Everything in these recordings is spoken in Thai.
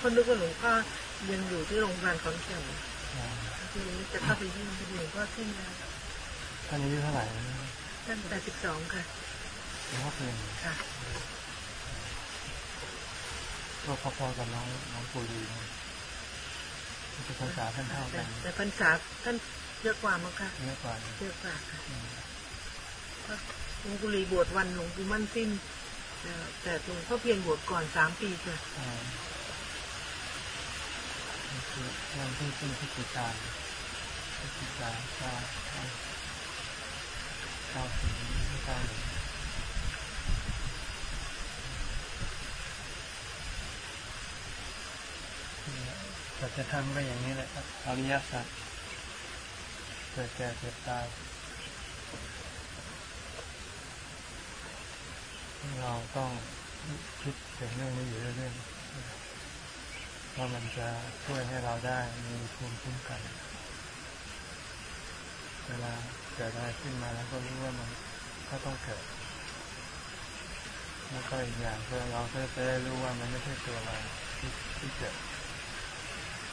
คนนึกว่าหลวงพ่อยังอยู่ที่โรงพยาบาลขอนแก่นทีนี้จะเข้าไปเยี่ยมหลวงพ่อที่นาท่านอายุเท่าไหร่ท่านแปดสิบสองค่ะหลวงพ่อเพียงค่ะก็พอๆกับน้องน้องปุรีจะภาษาท่านเท่ากันแต่ภาษาท่านเยอะกว่ามั้งค่ะเยอะกว่าเยอะกว่าค่ะหลวงปุรีบวชวันหลวงปู่มั่นสิ้นแต่หลวงพ่อเพียรบวชก่อนสามปีค่ะ วันที่สิ้นพิจิกาพิจิกาเก้าเก้าถึงเก้าหนึ่งสัจธรรมก็อย่างนี้แหละอริยสัจเกิดแก่เจ็บตายเราต้องคิดถึงเรื่องนี้อยู่เรื่อยๆ ว่ามันจะช่วยให้เราได้มีภูมิคุ้มกัน เวลาเกิดอะไรขึ้นมาแล้วก็รู้ว่ามันก็ต้องเกิด แล้วก็อีกอย่างเพื่อเราจะได้รู้ว่ามันไม่ใช่ตัวเราที่ที่เกิด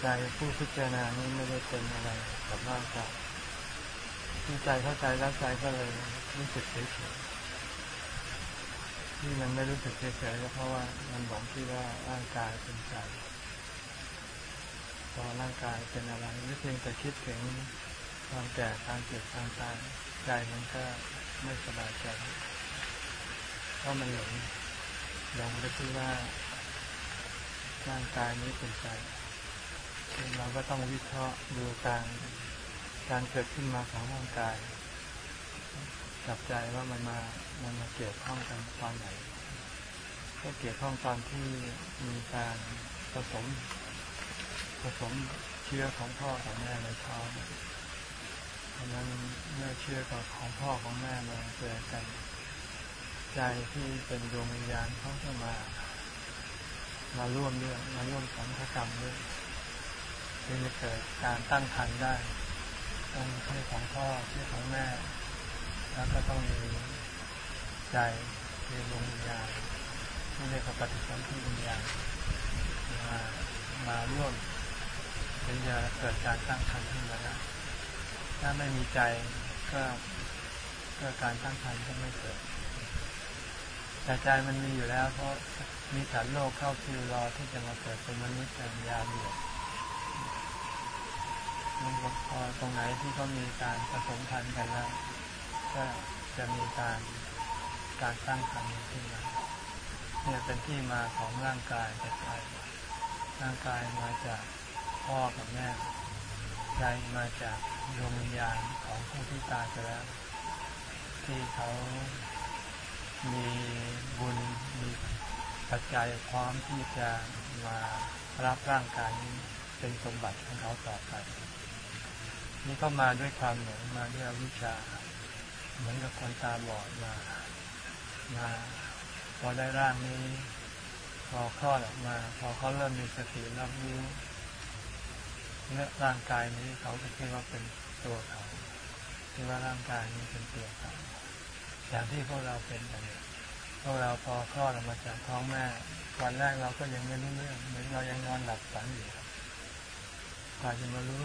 ใจผู้พิจารณานี้ไม่ได้เป็นอะไรกับร่างกายที่ใจเข้าใจแล้วใจก็เลยรู้สึกเฉยๆที่มันไม่รู้สึกเฉยๆก็เพราะว่ามันหลงที่ว่าร่างกายเป็นใจ พอร่างกายเป็นอะไรไม่เพียงแต่คิดถึงความแก่การเจ็บการตายใจมันก็ไม่สบายใจเพราะมันหลงหลงไปที่ว่าร่างกายนี้เป็นใจเราก็ต้องวิเคราะห์ดูการการเกิดขึ้นมาของร่างกายจับใจว่ามันมามันมาเกี่ยวข้องกันตอนไหนก็เกี่ยวข้องตอนที่มีการผสม สมเชื้อของพ่อของแม่ในท้องเพราะนั้นเมื่อเชื้อกับของพ่อของแม่มาเจอกัน ใจที่เป็นดวงวิญญาณเขาจะมามาร่วมด้วยมาร่วมสังฆกรรมด้วยจึงจะเกิดการตั้งครรภ์ได้ต้องให้ของพ่อที่ของแม่ แล้วก็ต้องมีใจมีดวงวิญญาณไม่ได้ปฏิสัมพันธ์วิญญาณมามาร่วม ถึงจะเกิดการตั้งครรภ์ขึ้นมาได้ถ้าไม่มีใจก็ก็การตั้งครรภ์ก็ไม่เกิดแต่ใจมันมีอยู่แล้ว เพราะมีสารโลกเข้าคิวรอที่จะมาเกิดเป็นมนุษย์อย่างยาวเหยียดพอตรงไหนที่เขามีการผสมพันธุ์กันแล้วก็จะมีการการสร้างพันธุ์ขึ้นมาเนี่ยเป็นที่มาของร่างกายแต่ใจร่างกายมาจาก พ่อกับแม่ใจมาจากดวงวิญญาณของผู้ที่ตายไปแล้ว ที่เขามีบุญมีปัจจัยพร้อมที่จะมารับร่างกายนี้เป็นสมบัติของเขาต่อไป นี่ก็มาด้วยความหลงมาด้วยวิชา เหมือนกับคนตาบอดมามาพอได้ร่างนี้ พอคลอดออกมา พอเขาเริ่มมีสติรับรู้ เนื้อร่างกายนี้เขาจะคิดว่าเป็นตัวเขาคิดว่าร่างกายนี้เป็นตัวเขาอย่างที่พวกเราเป็นอย่างนี้พวกเราพอคลอดออกมาจากท้องแม่วันแรกเราก็ยังไม่รู้เรื่องเหมือนเรายังนอนหลับฝันอยู่กว่าจะมารู้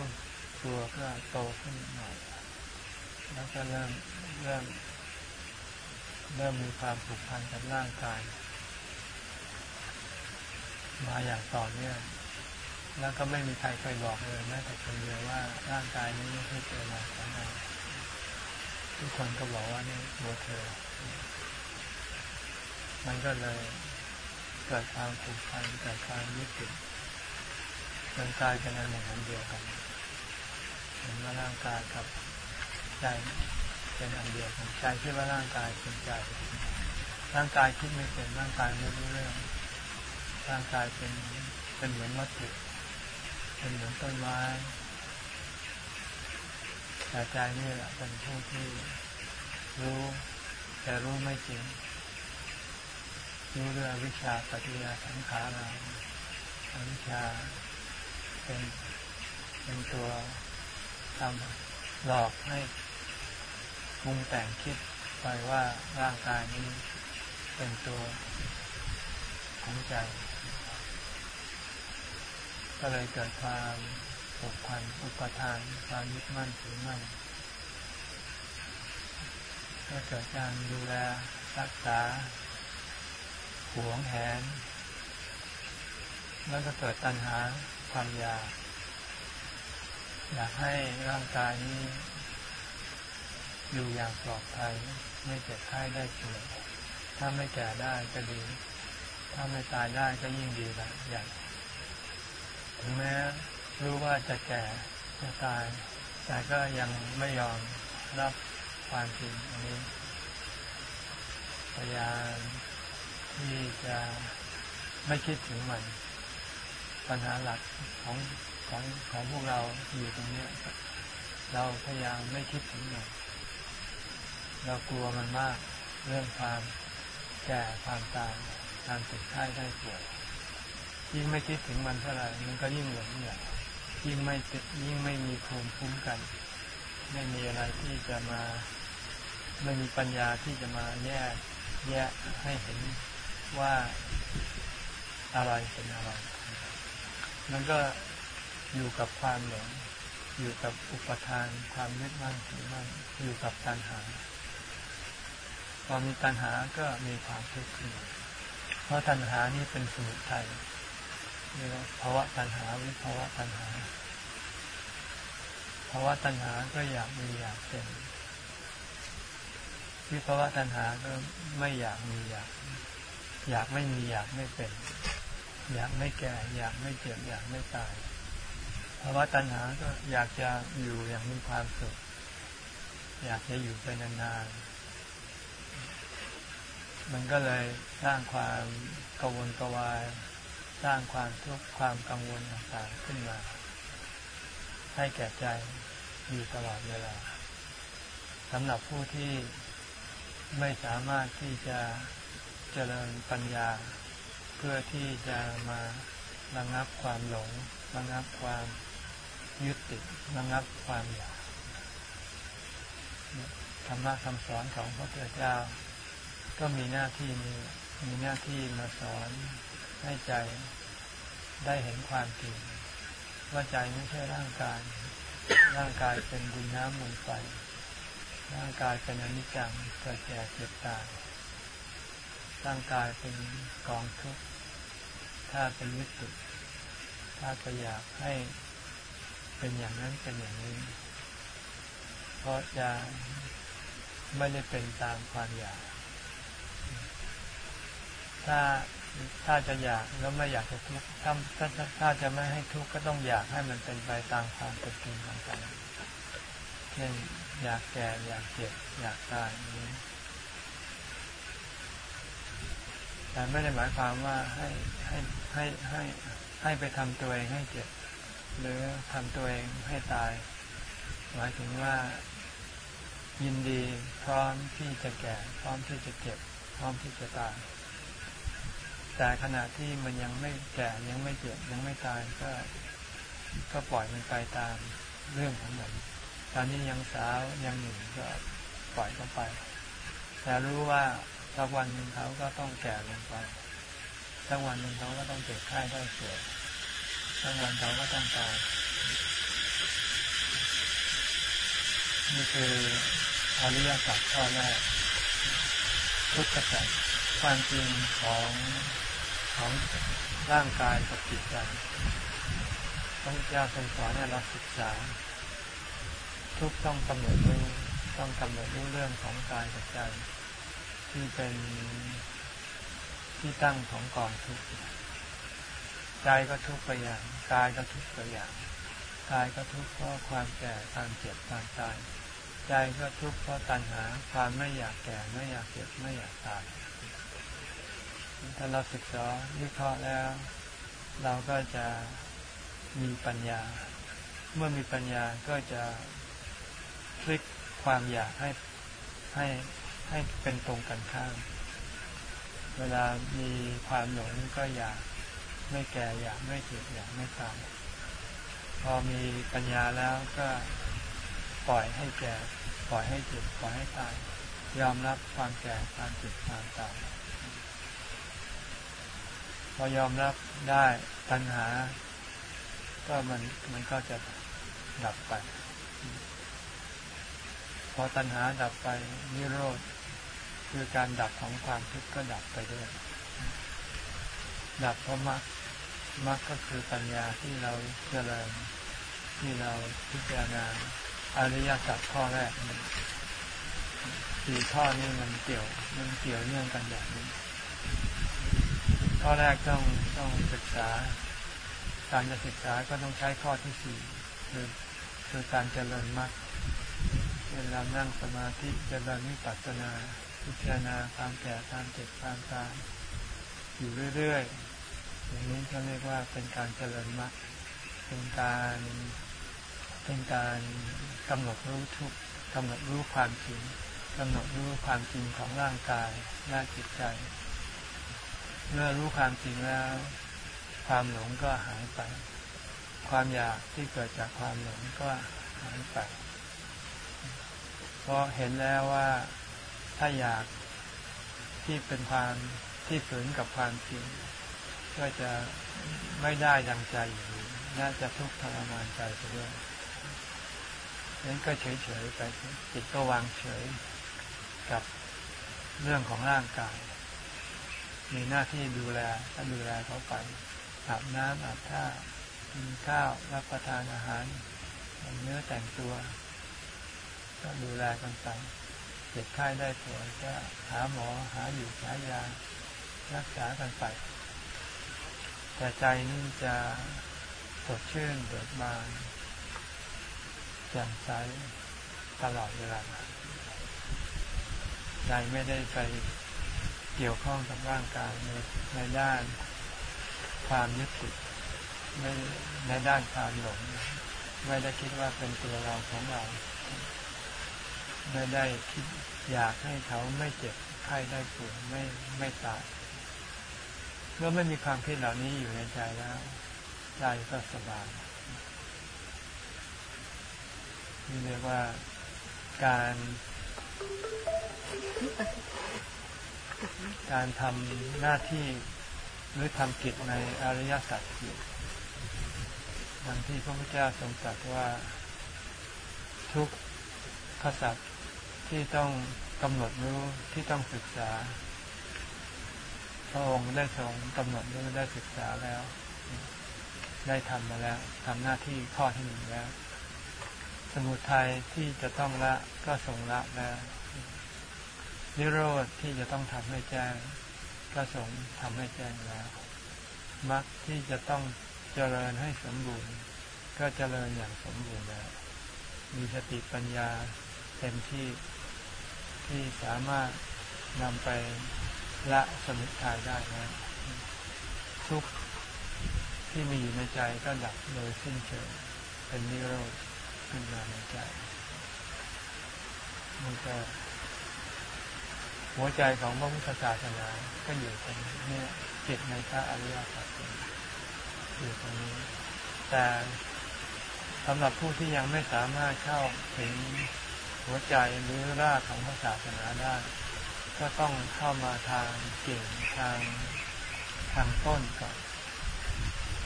ตัวก็โตขึ้นหน่อยแล้วก็เริ่มเริ่มเริ่มมีความผูกพันกับร่างกาย มาอย่างต่อเนื่อง แล้วก็ไม่มีใครเคยบอกเลยแม้แต่คนเดียวว่าร่างกายนี้ไม่ใช่ตัวเราของเราทุกคนก็บอกว่านี่ตัวเธอ มันก็เลยเกิดความผูกพันเกิดความยึดติดจนกลายเป็นอันหนึ่งอันเดียวกันเห็นว่าร่างกายกับใจเป็นอันเดียวกันใจคิดว่าร่างกายเป็นใจ ร่างกายคิดไม่เป็นร่างกายไม่รู้เรื่องร่างกายเป็นเป็นเหมือนวัตถุ เป็นเหมือนต้นไม้แต่ใจนี่แหละเป็นผู้ที่รู้แต่รู้ไม่จริงรู้เรื่องวิชาปฏิยาสังขาราวิชาเป็นเป็นตัวทำหลอกให้มุงแต่งคิดไปว่าร่างกายนี้เป็นตัวของใจ ก็เลยเกิดความผูกพันอุปทานความยึดมั่นถือมั่นก็เกิดการดูแลรักษาหวงแหน แล้วก็เกิดตัณหาความอยาก อยากให้ร่างกายนี้ อยู่อย่างปลอดภัยไม่เจ็บไข้ได้ป่วยถ้าไม่แก่ได้ก็ดี ถ้าไม่ตายได้ก็ยิ่งดีละอยาง ถึงแม้รู้ว่าจะแก่จะตาย แต่ก็ยังไม่ยอมรับความจริงอันนี้พยายามที่จะไม่คิดถึงมันปัญหาหลักของของของพวกเราอยู่ตรงนี้เราพยายามไม่คิดถึงมันเรากลัวมันมากเรื่องความแก่ความตายการติดไข้ได้ป่วย ยิ่งไม่คิดถึงมันเท่าไหร่มันก็ยิ่งหลงเหลือยิ่งไม่ยิ่งไม่มีภูมิคุ้มกัน ไม่มีอะไรที่จะมาไม่มีปัญญาที่จะมาแยกแยกให้เห็นว่าอะไรเป็นอะไร มันก็อยู่กับความหลง อยู่กับอุปทาน ความยึดมั่นถือมั่นอยู่กับตัณหา พอมีตัณหาก็มีความทุกข์ขึ้นเพราะตัณหานี่เป็นสมุทัย เรียกว่าภาวะตัณหาวิภาวะตัณหาภาวะตัณหาก็อยากมีอยากเป็นวิภาวะตัณหาก็ไม่อยากมีอยาก อยากไม่มีอยากไม่เป็น อยากไม่แก่ อยากไม่เจ็บอยากไม่ตายภาวะตัณหาก็อยากจะอยู่อย่างมีความสุข อยากจะอยู่ไปนานๆมันก็เลยสร้างความกังวลกวาย สร้างความทุกข์ความกังวลต่างๆขึ้นมา ให้แก่ใจอยู่ตลอดเวลาสำหรับผู้ที่ไม่สามารถที่จะเจริญปัญญา เพื่อที่จะมาระงับความหลงระงับความยึดติดระงับความอยากธรรมะคำสอนของพระพุทธเจ้า ก็มีหน้าที่มีมีหน้าที่มาสอน ให้ใจได้เห็นความจริงว่าใจไม่ใช่ร่างกาย ร่างกายเป็นดินน้ำลมไฟ ร่างกายเป็นอนิจจังเกิดแก่เจ็บตาย ร่างกายเป็นกองทุกข์ ถ้าเป็นยึดติดถ้าจะอยากให้เป็นอย่างนั้นเป็นอย่างนี้ เพราะจะไม่ได้เป็นตามความอยาก ถ้า ถ้าจะอยากแล้วไม่อยากจะทุกข์ถ้าถ้าถ้าจะไม่ให้ทุกข์ก็ต้องอยากให้มันเป็นไปตามความเป็นจริงต่างๆเช่นอยากแก่อยากเจ็บอยากตายนี้แต่ไม่ได้หมายความว่าให้ให้ให้ให้ให้ไปทำตัวเองให้เจ็บ หรือทำตัวเองให้ตาย หมายถึงว่ายินดีพร้อมที่จะแก่ พร้อมที่จะเจ็บ พร้อมที่จะตาย แต่ขณะที่มันยังไม่แก่ยังไม่เจ็บยังไม่ตายก็ ก็ปล่อยมันไปตามเรื่องของมันตอนนี้ยังสาวยังหนุ่มก็ปล่อยเขาไป แต่รู้ว่าสักวันหนึ่งเขาก็ต้องแก่ลงไปสักวันหนึ่งเขาก็ต้องเจ็บไข้ได้ป่วยสักวันเขาก็ต้องตายนี่คืออริยสัจข้อแรกทุกข์สัจความจริงของ ของร่างกายกับจิตใจต้องเจ้าทรงสอนให้เราศึกษา ทุกต้องกำหนดรู้ต้องกำหนดรู้เรื่องของกายกับใจ ที่เป็นที่ตั้งของกองทุกข์ใจก็ทุกข์ไปอย่างกายก็ทุกข์ไปอย่างกายก็ทุกข์เพราะความแก่ความเจ็บความตาย ใจก็ทุกข์เพราะตัณหาความไม่อยากแก่ไม่อยากเจ็บไม่อยากตาย ถ้าเราศึกษาวิเคราะห์แล้ว เราก็จะมีปัญญา เมื่อมีปัญญาก็จะพลิกความอยากให้ให้ให้เป็นตรงกันข้าม เวลามีความหลงก็อยากไม่แก่อยากไม่เจ็บอยากไม่ตายพอมีปัญญาแล้วก็ปล่อยให้แก่ ปล่อยให้เจ็บปล่อยให้ตายยอมรับความแก่ความเจ็บความตาย พอยอมรับได้ตัณหา ก็มันมันก็จะดับไป พอตัณหาดับไปนิโรธคือการดับของความทุกข์ก็ดับไปด้วย ดับเพราะมรรคมรรคก็คือปัญญาที่เราเจริญที่เราพิจารณาอริยสัจข้อแรกสี่ข้อนี้มันเกี่ยวมันเกี่ยวเนื่องกันอย่างนี้ ข้อแรกต้องต้องศึกษา การจะศึกษาก็ต้องใช้ข้อที่สี่คือคือการเจริญมรรคเวลานั่งสมาธิเจริญวิปัสสนาพิจารณาความแก่ความเจ็บความตายอยู่เรื่อยๆอย่างนี้เขาเรียกว่าเป็นการเจริญมรรคเป็นการเป็นการกำหนดรู้ทุกกำหนดรู้ความจริงกำหนดรู้ความจริงของร่างกายและจิตใจ เมื่อรู้ความจริงแล้ว ความหลงก็หายไป ความอยากที่เกิดจากความหลงก็หายไปเพราะเห็นแล้วว่าถ้าอยากที่เป็นความที่ฝืนกับความจริง ก็จะไม่ได้ดังใจอยู่น่าจะทุกข์ทรมานใจไปด้วยนั้นก็เฉยๆไปจิตก็วางเฉยกับเรื่องของร่างกาย มีหน้าที่ดูแลก็ดูแลเขาไปอาบน้ำอาบท่ากินข้าวรับประทานอาหารเนื้อแต่งตัว ก็ดูแลกันไปเจ็บไข้ได้ป่วยก็หาหมอหาอยู่หายารักษากันไป แต่ใจนี่จะสดชื่นเบิกบานแจ่มใสตลอดเวลาใจไม่ได้ไป เกี่ยวข้องกับร่างกายในในด้านความยึดติดไม่ในด้านความหลงไม่ได้คิดว่าเป็นตัวเราของเรา ไม่ได้คิดอยากให้เขาไม่เจ็บไข้ได้ป่วยไม่ไม่ตายเมื่อไม่มีความคิดเหล่านี้อยู่ในใจแล้วใจก็สบายนี่เรียกว่าการ การทำหน้าที่หรือทำกิจในอริยสัจสี่ดังที่พระพุทธเจ้าทรงตรัสว่าทุกขสัจที่ต้องกำหนดรู้ที่ต้องศึกษา พระองค์ได้ทรงกำหนดรู้ได้ศึกษาแล้ว ได้ทำมาแล้วทำหน้าที่ข้อที่หนึ่งแล้ว สมุทัยที่จะต้องละก็ทรงละแล้ว นิโรธที่จะต้องทำให้แจ้งก็ทรงทำให้แจ้งแล้วมรรคที่จะต้องเจริญให้สมบูรณ์ ก็เจริญอย่างสมบูรณ์แล้วมีสติปัญญาเต็มที่ที่สามารถนำไปละสมุทัยได้นะทุกที่มีอยู่ในใจก็ดับโดยสิ้นเชิงเป็นนิโรธขึ้นมาในใจมันก็ หัวใจของพระพุทธศาสนาก็อยู่ตรงนี้จิตในพระอริยสัจอยู่ตรงนี้ แต่สำหรับผู้ที่ยังไม่สามารถเข้าถึงหัวใจหรือรากของพระศาสนาได้ ก็ต้องเข้ามาทางเก่งทางทางต้นก่อน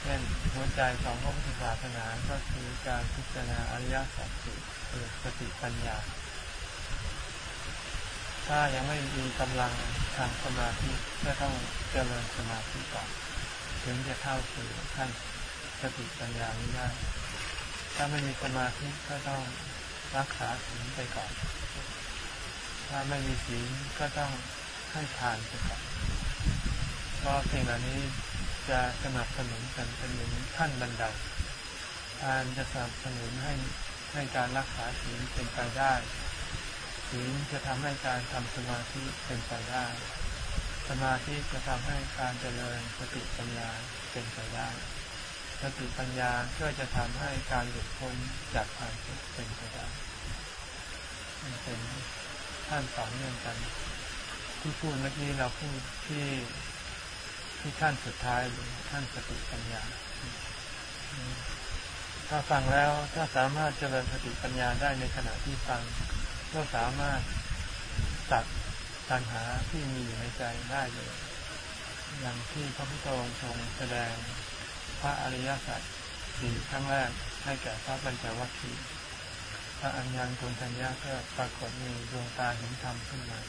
เช่นหัวใจของพระพุทธศาสนาก็คือการพิจารณาอริยสัจสี่สติปัญญา ถ้ายังไม่มีกำลังทางสมาธิก็ต้องเจริญสมาธิก่อนถึงจะเข้าสู่ขั้นสติปัญญานี้ได้ ถ้าไม่มีสมาธิก็ต้องรักษาศีลไปก่อน ถ้าไม่มีศีลก็ต้องให้ทานไปก่อนเพราะสิ่งเหล่านี้จะสนับสนุนกันเป็นหมือนขั้นบันไดทานจะสนับสนุนให้ให้การรักษาศีลเป็นไปได้ ศีลจะทำให้การทำสมาธิเป็นไปได้ สมาธิจะทำให้การเจริญสติปัญญาเป็นไปได้สติปัญญาก็จะทำให้การหลุดพ้นจากความทุกข์เป็นไปได้มันเป็นขั้นต่อเนื่องกันที่พูดเมื่อกี้เราพูดที่ที่ขั้นสุดท้ายหรือขั้นสติปัญญา ถ้าฟังแล้วถ้าสามารถเจริญสติปัญญาได้ในขณะที่ฟัง ก็สามารถตัดตัณหาที่มีอยู่ในใจได้เลยอย่างที่พระพุทธองค์ทรงแสดงพระอริยสัจสี่ครั้งแรกให้แก่พระปัญจวัคคีย์พระอัญญาณกุณทัญญาก็ปรากฏมีดวงตาเห็นธรรมขึ้นมา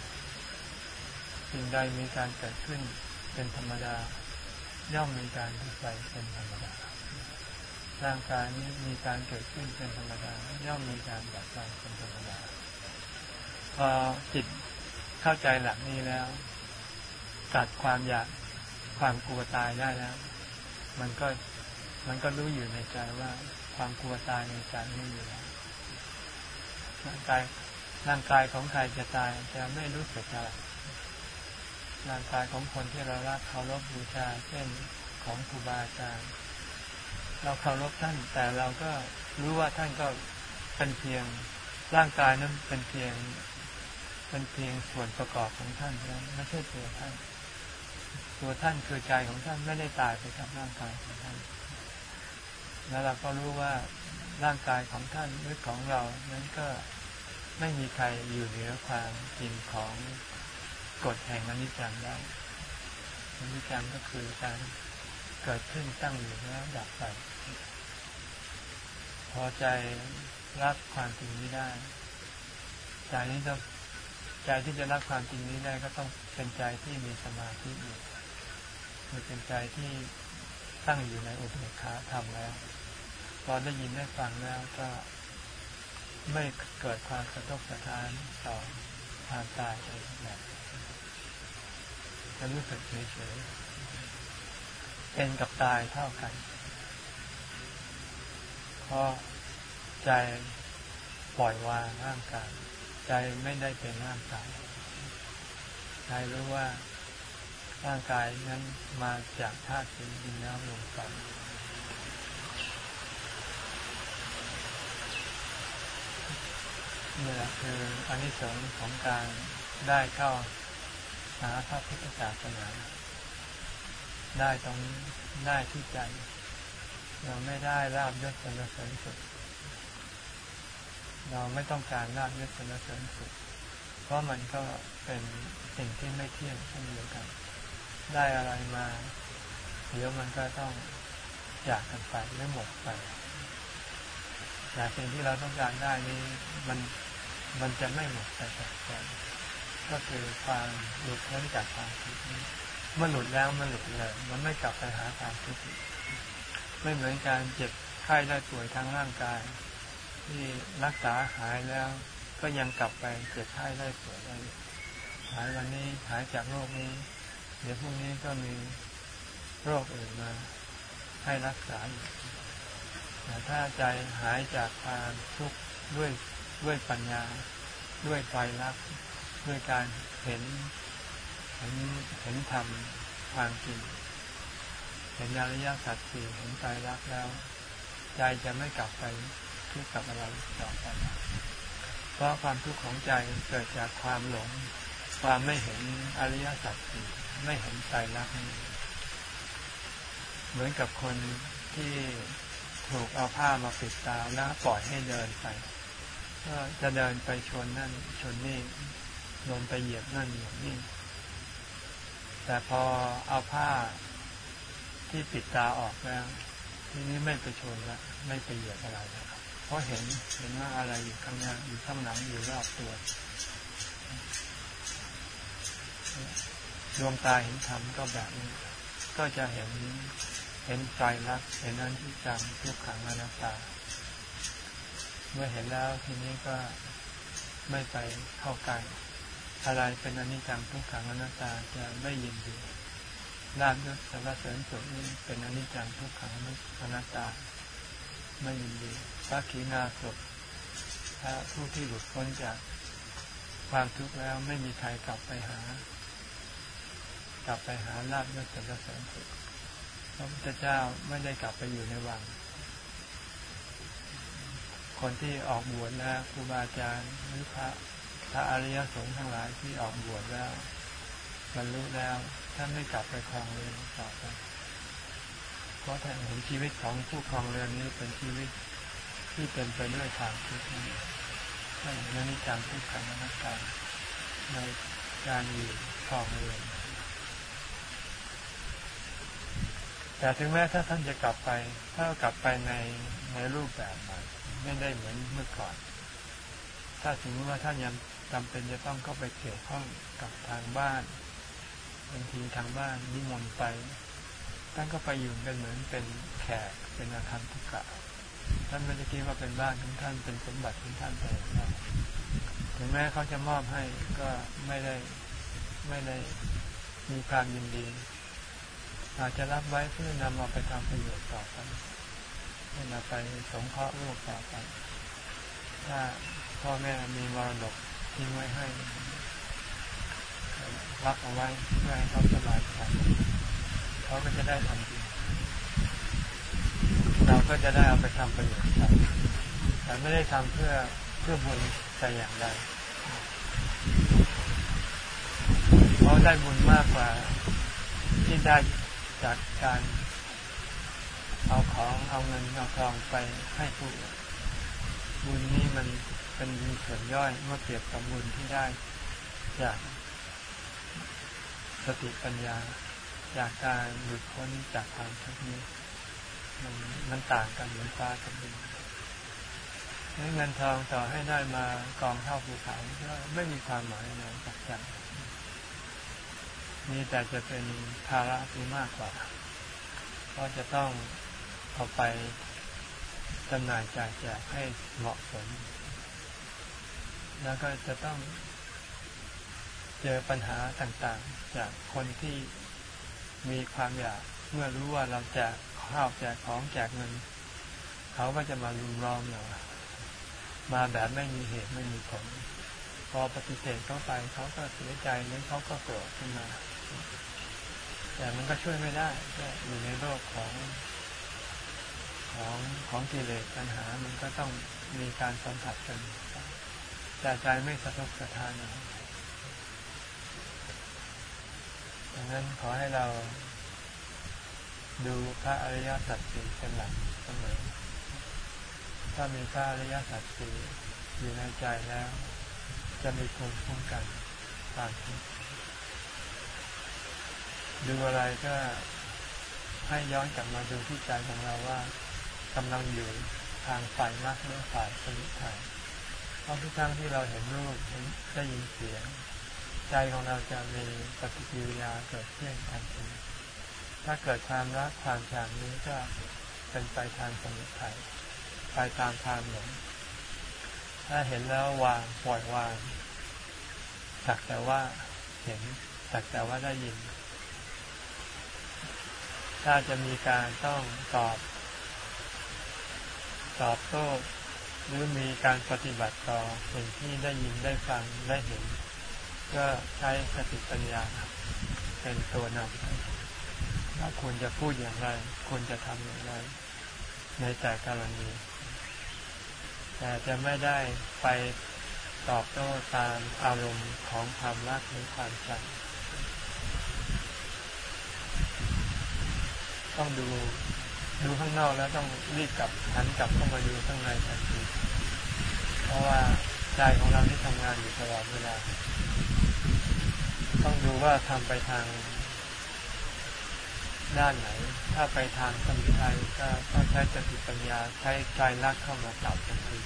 สิ่งใดมีการเกิดขึ้นเป็นธรรมดา ย่อมมีการดับไปเป็นธรรมดา ร่างกายนี้มีการเกิดขึ้นเป็นธรรมดา ย่อมมีการดับไปเป็นธรรมดา พอจิตเข้าใจหลักนี้แล้ว ตัดความอยากความกลัวตายได้แล้ว มันก็มันก็รู้อยู่ในใจว่าความกลัวตายในใจไม่มีแล้วร่างกายร่างกายของใครจะตายจะไม่รู้สึกอะไรร่างกายของคนที่เรารักเคารพบูชาเช่นของครูบาอาจารย์เราเคารพท่าน แต่เราก็รู้ว่าท่านก็เป็นเพียงร่างกายนั้นเป็นเพียง เป็นเพียงส่วนประกอบของท่านไม่ใช่ตัวท่าน ตัวท่านคือใจของท่านไม่ได้ตายไปกับร่างกายของท่าน แล้วเราก็รู้ว่าร่างกายของท่านหรือของเรานั้นก็ไม่มีใครอยู่เหนือความจริงของกฎแห่งอนิจจังได้อนิจจังก็คือการเกิดขึ้นตั้งอยู่แล้วดับไป พอใจรับความจริงนี้ได้ ใจนี้ต้อง ใจที่จะรับความจริงนี้ได้ก็ต้องเป็นใจที่มีสมาธิอยู่คือเป็นใจที่ตั้งอยู่ในอุเบกขาธรรมแล้วพอได้ยินได้ฟังแล้วก็ไม่เกิดความสะทกสะท้านต่อความตายอะไรแบบจะรู้สึกเฉยๆเป็นกับตายเท่ากันเพราะใจปล่อยวางร่างกาย ใจไม่ได้เป็นร่างกายใจรู้ว่าร่างกายนั้นมาจากธาตุดินน้ำลมไฟนี่แหละคืออันนี้สงส์ของการได้เข้าหาพระพุทธศาสนาได้ตรงได้ที่ใจ เราไม่ได้ราบยศสรรเสริญสุด เราไม่ต้องการราบยศสรรเสริญสุดเพราะมันก็เป็นสิ่งที่ไม่เที่ยงเช่นเดียวกัน ได้อะไรมาเดี๋ยวมันก็ต้องจากกันไปไม่หมดไปแต่สิ่งที่เราต้องการได้นี้มันมันจะไม่หมดไปจากใจก็คือความหลุดพ้นจากความทุกข์นี้เมื่อหลุดแล้วมันหลุดเลย มันไม่กลับไปหาความทุกข์ไม่เหมือนการเจ็บไข้ได้ป่วยทางร่างกาย ที่รักษาหายแล้วก็ยังกลับไปเกิดไข้ได้ป่วยได้หายวันนี้หายจากโรคนี้ เดี๋ยวพรุ่งนี้ก็มีโรคอื่นมาให้รักษาอยู่แต่ถ้าใจหายจากความทุกข์ด้วยด้วยปัญญา ด้วยไฟรักด้วยการเห็นเห็นเห็นธรรมความจริงเห็นอริยสัจสี่เห็นใจรักแล้ว ใจจะไม่กลับไป ทุกข์กับอะไรต่อไปเพราะความทุกข์ของใจเกิดจากความหลง ความไม่เห็นอริยสัจไม่เห็นใจรักเหมือนกับคนที่ถูกเอาผ้ามาปิดตาแล้วปล่อยให้เดินไปก็จะเดินไปชนนั่นชนนี่โดนไปเหยียบนั่นเหยียบนี่ แต่พอเอาผ้าที่ปิดตาออกแล้ว ทีนี้ไม่ไปชนละไม่ไปเหยียบอะไรแล้ว เพราะเห็นเห็นว่าอะไรอยู่ข้างหน้าอยู่ข้างหลังอยู่รอบตัวดวงตาเห็นธรรมก็แบบนี้ ก็จะเห็นเห็นใจรักเห็นนั้นที่จังทุกขังอนัตตา เมื่อเห็นแล้วทีนี้ก็ไม่ไปเข้าใกล้อะไรเป็นอนิจจังทุกขังอนัตตาจะไม่ยินดีลาบยศสารเสริญสุขนี้เป็นอนิจจังทุกขังอนัตตา ไม่ยินดีพระขีณาสพพระผู้ที่หลุดพ้นจากความทุกข์แล้วไม่มีใครกลับไปหา กลับไปหาลาบยศสารเสริญสุขพระพุทธเจ้าไม่ได้กลับไปอยู่ในวัง คนที่ออกบวชแล้วครูบาอาจารย์หรือพระพระอริยสงฆ์ทั้งหลายที่ออกบวชแล้วบรรลุแล้วท่านไม่กลับไปครองเรือนต่อไป ราะท่านเห็นชีวิตของผู้ครองเรือนนี้เป็นชีวิตที่เป็นไปด้วยความทุกข์นี้ท่านเห็นอนิจจังทุกขังอนัตตาในการอยู่ครองเรือนแต่ถึงแม้ถ้าท่านจะกลับไป ถ้ากลับไปในในรูปแบบใหม่ไม่ได้เหมือนเมื่อก่อน ถ้าสมมติว่าท่านยังจำเป็นจะต้องเข้าไปเกี่ยวข้องกับทางบ้านบางทีทางบ้านนิมนต์ไป ท่านก็ไปอยู่เป็นเหมือนเป็นแขกเป็นอาคารทุกะท่านไม่ได้คิดว่าเป็นบ้านของท่านเป็นสมบัติของท่านไปถึงแม้เขาจะมอบให้ก็ไม่ได้ไม่ได้มีความยินดี อาจจะรับไว้เพื่อนำเอาไปทำประโยชน์ต่อไปเพื่อนำไปสงเคราะห์โลกต่อไปถ้าพ่อแม่มีมรดกทิ้งไว้ให้รับเอาไว้เพื่อให้เขาสบายใจ เขาก็จะได้ทำดีเราก็จะได้เอาไปทำประโยชน์แต่ไม่ได้ทำเพื่อเพื่อบุญแต่อย่างใดเขาได้บุญมากกว่าที่ได้จากการเอาของเอาเงินเอาทองไปให้ผู้อื่นบุญนี้มันเป็นส่วนย่อยเมื่อเปรียบกับบุญที่ได้จากสติปัญญา จากการหลุดพ้นจากความทุกข์นี้มันมันต่างกันเหมือนฟ้ากับดินเงินทองต่อให้ได้มากองเท่าภูเขาก็ไม่มีความหมายอะไรกับใจมีแต่จะเป็นภาระที่มากกว่า เพราะจะต้องเอาไปจำหน่ายจ่ายแจกให้เหมาะสม แล้วก็จะต้องเจอปัญหาต่างๆ จากคนที่ มีความอยากเมื่อรู้ว่าเราจะข้าวแจกของแจกเงิน เขาก็จะมาลุมล้อมเรามาแบบไม่มีเหตุไม่มีผล พอปฏิเสธเข้าไปเขาก็เสียใจหรือเขาก็โกรธขึ้นมา แต่มันก็ช่วยไม่ได้อยู่ในโลกของของของกิเลสปัญหา มันก็ต้องมีการสัมผัสกัน แต่ใจไม่สะทกสะท้านะ ดังนั้นขอให้เราดูพระอริยสัจสี่เป็นหลักเสมอ ถ้ามีพระอริยสัจสี่อยู่ในใจแล้ว จะมีภูมิคุ้มกันต่างกันดูอะไรก็ให้ย้อนกลับมาดูที่ใจของเราว่ากำลังอยู่ทางฝ่ายมากหรือฝ่ายสมุทัยเพราะทุกครั้งที่เราเห็นรูปเห็นได้ยินเสียง ใจของเราจะมีปฏิกิริยาเกิดขึ้นทันที ถ้าเกิดความรักความชังนี้ก็เป็นไปทางสมุทัยไปตามทางหลง ถ้าเห็นแล้ววางปล่อยวาง สักแต่ว่าเห็น สักแต่ว่าได้ยิน ถ้าจะมีการต้องตอบ ตอบโต้หรือมีการปฏิบัติต่อสิ่งที่ได้ยินได้ฟังได้เห็น ก็ใช้สติปัญญาเป็นตัวนำว่าควรจะพูดอย่างไรควรจะทำอย่างไร ในแต่กรณี แต่จะไม่ได้ไปตอบโต้ตามอารมณ์ของความรักหรือความชังต้องดูดูข้างนอกแล้วต้องรีบกลับหันกลับเข้ามาดูข้างในทันทีเพราะว่าใจของเราที่ทำงานอยู่ตลอดเวลา ต้องดูว่าทำไปทางด้านไหน ถ้าไปทางสมุทัยก็ต้องใช้สติปัญญาใช้ใจรักเข้ามาจับทันที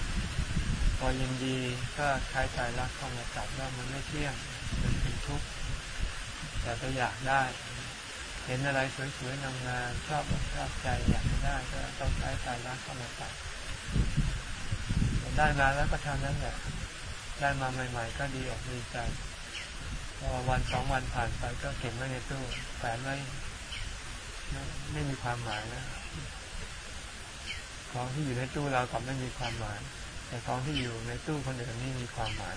พอยินดีก็ใช้ใจรักเข้ามาจับว่ามันไม่เที่ยงมันเป็นทุกข์แต่ก็อยากได้ เห็นอะไรสวยๆงามๆชอบอกชอบใจอยากได้ก็ต้องใช้ใจรักเข้ามาตัดได้มาแล้วก็ทำนั้นแหละได้มาใหม่ ๆ ก็ดีออกดีใจ วันสองวันผ่านไปก็เก็บไว้ในตู้แฝงไว้ไม่มีความหมายนะของที่อยู่ในตู้เรากลับไม่มีความหมาย แต่ของที่อยู่ในตู้คนอื่นนี่มีความหมาย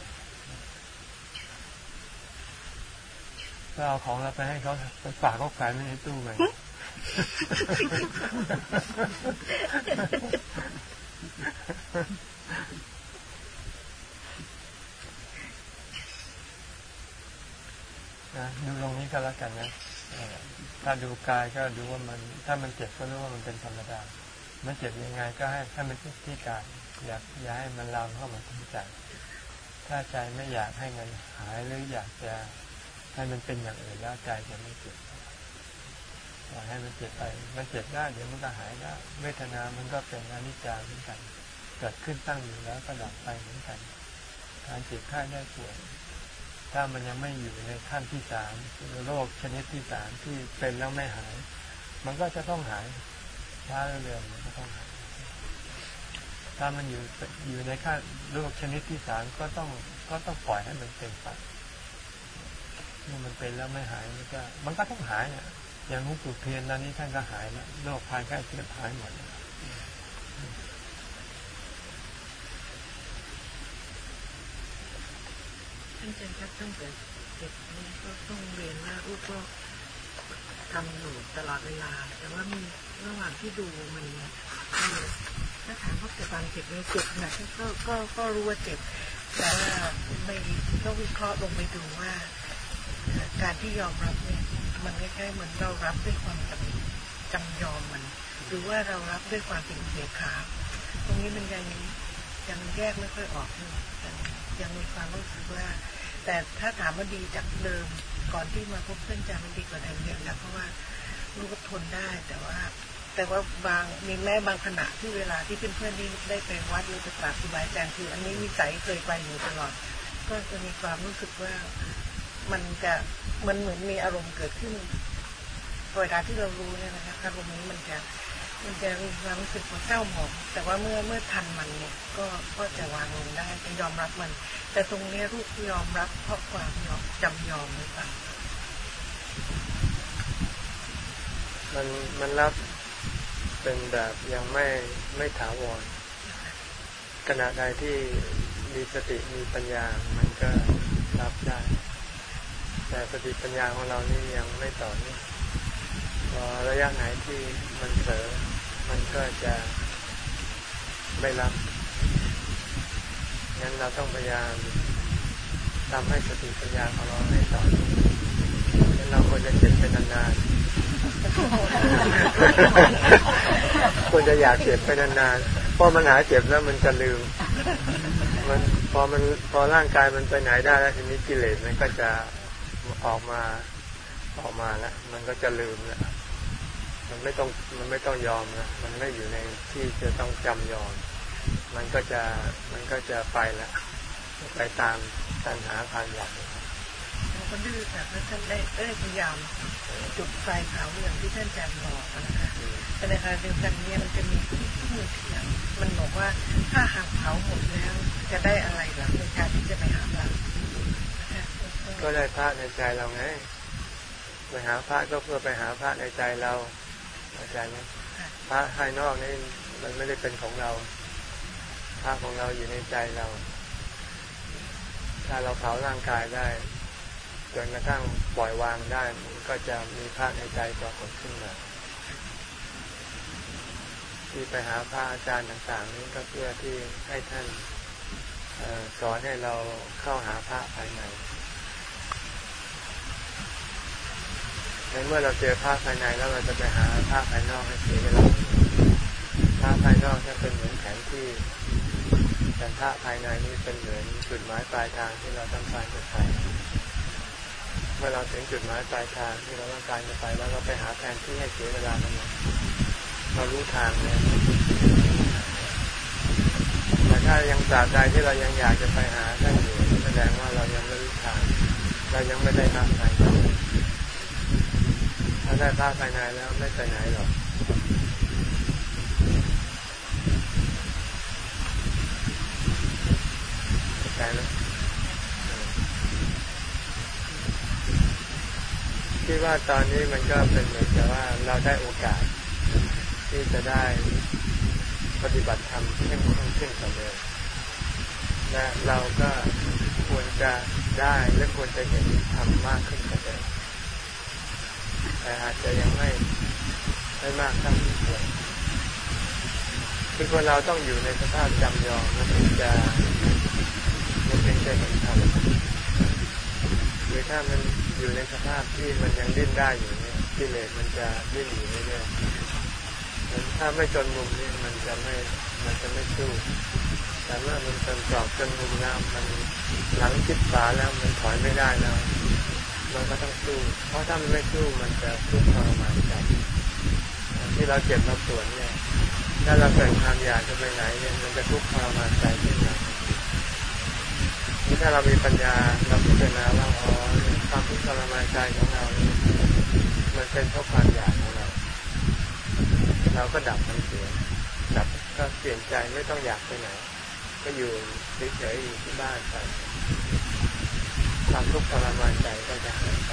ก็เอาของเราไปให้เขาไปฝากเขาขายไม่ในตู้ไป นะดูตรงนี้ก็แล้วกันนะถ้าดูกายก็ดูว่ามัน ถ้ามันเจ็บก็รู้ว่ามันเป็นธรรมดามันเจ็บยังไงก็ให้ให้มันที่กายอยากอย่าให้มันลามเข้ามาที่ใจถ้าใจไม่อยากให้มันหายหรืออยากจะให้มันเป็นอย่างอื่นแล้วใจจะไม่เกิดปล่อยให้มันเจ็บไป มันเจ็บได้เดี๋ยวมันก็หายได้เวทนา มันก็เป็นอนิจจาเหมือนกัน เกิดขึ้นตั้งอยู่แล้วก็ดับไปเหมือนกัน การเจ็บไข้ได้ป่วย ถ้ามันยังไม่อยู่ในขั้นที่สามโรคชนิดที่สามที่เป็นแล้วไม่หาย มันก็จะต้องหายช้าเร็วมันก็ต้องหายถ้ามันอยู่อยู่ในขั้นโรคชนิดที่สามก็ต้องก็ต้องปล่อยให้มันเป็นไปเมื่อมันเป็นแล้วไม่หายมันก็ มันก็ต้องหายอะอย่างหลวงปู่เพียนตอนนี้ท่านก็หายแล้วโรคภัยไข้เจ็บหายหมดแล้ว ท่านอาจารย์ครับตั้งแต่เด็กนี่ก็ต้องเรียนว่าลูกก็ทำอยู่ตลอดเวลา แต่ว่ามีระหว่างที่ดูมันมันถ้าถามว่าเกิดความเจ็บไหมเจ็บนะก็ก็ก็รู้ว่าเจ็บ แต่ว่าไม่ก็วิเคราะห์ลงไปดูว่า การที่ยอมรับเนี่ยมันคล้ายๆเหมือนเรารับด้วยความจำจำยอมมัน หรือว่าเรารับด้วยความเป็นเสียขาตรงนี้มันยังยังแยกไม่ค่อยออกเลย ยังมีความรู้สึกว่า แต่ถ้าถามว่าดีจากเดิม ก่อนที่มาพบเพื่อนจามันดีกว่าเดิมเยอะแล้วเพราะว่าลูกก็ทนได้แต่ว่า แต่ว่าบางมีแม่บางขณะที่เวลาที่เพื่อนๆที่ได้ไปวัดหรือไปกราบครูบาอาจารย์คืออันนี้มีใจเคยไปอยู่ตลอด ก็จะมีความรู้สึกว่ามันจะมันเหมือนมีอารมณ์เกิดขึ้นเวลาที่เรารู้เนี่ยนะคะอารมณ์นี้มันจะ มันจะมีความรู้สึกว่าเศร้าหมองแต่ว่าเมื่อเมื่อทันมันเนี่ย ก็ก็จะวางลงได้จะยอมรับมัน แต่ตรงนี้ยลูกยอมรับเพราะความยอมจำยอมหรือเปล่ามันมันรับเป็นแบบยังไม่ไม่ถาวรขณะใดที่มีสติมีปัญญา มันก็รับได้ แต่สติปัญญาของเรานี่ยังไม่ต่อเนื่องพอระยะไหนที่มันเผลอ มันก็จะไม่รับงั้นเราต้องพยายามทำให้สติปัญญาของเราให้ต่อเนื่องงั้นเราควรจะเจ็บเป็นนานๆควรจะอยากเจ็บไปนานๆเพราะมันหาเจ็บแล้วมันจะลืม มันพอมันพอร่างกายมันไปไหนได้แล้วทีนี้กิเลสมันก็จะออกมาออกมาแล้วมันก็จะลืมแล้ว มันไม่ต้องมันไม่ต้องยอมนะมันไม่อยู่ในที่จะต้องจำยอม มันก็จะมันก็จะไปแล้วไปตามตัณหาความอยากมันก็ดื้อแบบแล้วท่านได้ได้พยายามจุดไฟเผาอย่างที่ท่านอาจารย์บอกนะคะแต่ในขณะเดียวกันเนี่ยมันจะมีที่ที่มือเถียงมันบอกว่าถ้าหากเผาหมดแล้วจะได้อะไรหลังในการที่จะไปหาพระนะคะก็ได้พระในใจเราไงไปหาพระก็เพื่อไปหาพระในใจเรา เข้าใจไหมพระภายนอกนี่มันไม่ได้เป็นของเราพระของเราอยู่ในใจเรา ถ้าเราเผาร่างกายได้จนกระทั่งปล่อยวางได้มันก็จะมีพระในใจปรากฏขึ้นมาที่ไปหาพระอาจารย์ต่าง ๆ นี้ก็เพื่อที่ให้ท่านออสอนให้เราเข้าหาพระภายใน ในเมื่อเราเจอภาพภายในแล้วเราจะไปหาภาพภายนอกให้เสียเวลาภาพภายนอกจะเป็นเหมือนแผนที่แต่ภาพภายในนี่เป็นเหมือนจุดหมายปลายทางที่เราต้องการจะไปเมื่อเราถึงจุดหมายปลายทางที่เราต้องการจะไปแล้วเราไปหาแผนที่ให้เสียเวลาทำไมเรารู้ทางแล้วแต่ถ้ายังตราบใดที่เรายังอยากจะไปหาท่านอยู่แสดงว่าเรายังไม่รู้ทาง เรายังไม่ได้ภาพภายใน ถ้าได้ภาพภายในแล้วไม่ไปไหนหรอกใจไหมคิดว่าตอนนี้มันก็เป็นเหมือนกับว่าเราได้โอกาส ที่จะได้ปฏิบัติธรรมเข้มข้นขึ้นกว่าเดิมและเราก็ควรจะได้และควรจะเห็นธรรมมากขึ้นกว่าเดิม แต่อาจจะยังไม่ไม่มากเท่าที่ควรคือคนเราต้องอยู่ในสภาพจำยอมมันถึงจะมันถึงจะเห็นธรรมหรือถ้ามันอยู่ในสภาพที่มันยังดิ้นได้อยู่เนี่ยกิเลสมันจะดิ้นอยู่เรื่อยๆมันถ้าไม่จนมุมนี่มันจะไม่มันจะไม่สู้แต่เมื่อมันจนกรอบจนมุมแล้วมันหลังคิดฝาแล้วมันถอยไม่ได้แล้ว มันก็ต้องสู้ เพราะถ้ามันไม่สู้มันจะทุกข์ทรมานใจที่เราเจ็บเราปวดเนี่ย ถ้าเราเกิดความอยากจะไปไหนเนี่ยมันจะทุกข์ทรมานใจขึ้นมานี่ถ้าเรามีปัญญาเราพิจารณาว่าอ๋อความทุกข์ทรมานใจของเรา มันเป็นเพราะความอยากของเรา เราก็ดับมันเสียดับก็เปลี่ยนใจไม่ต้องอยากไปไหน ก็อยู่เฉยๆอยู่ที่บ้านไป ความทุกข์ทรมานใจก็จะหายไป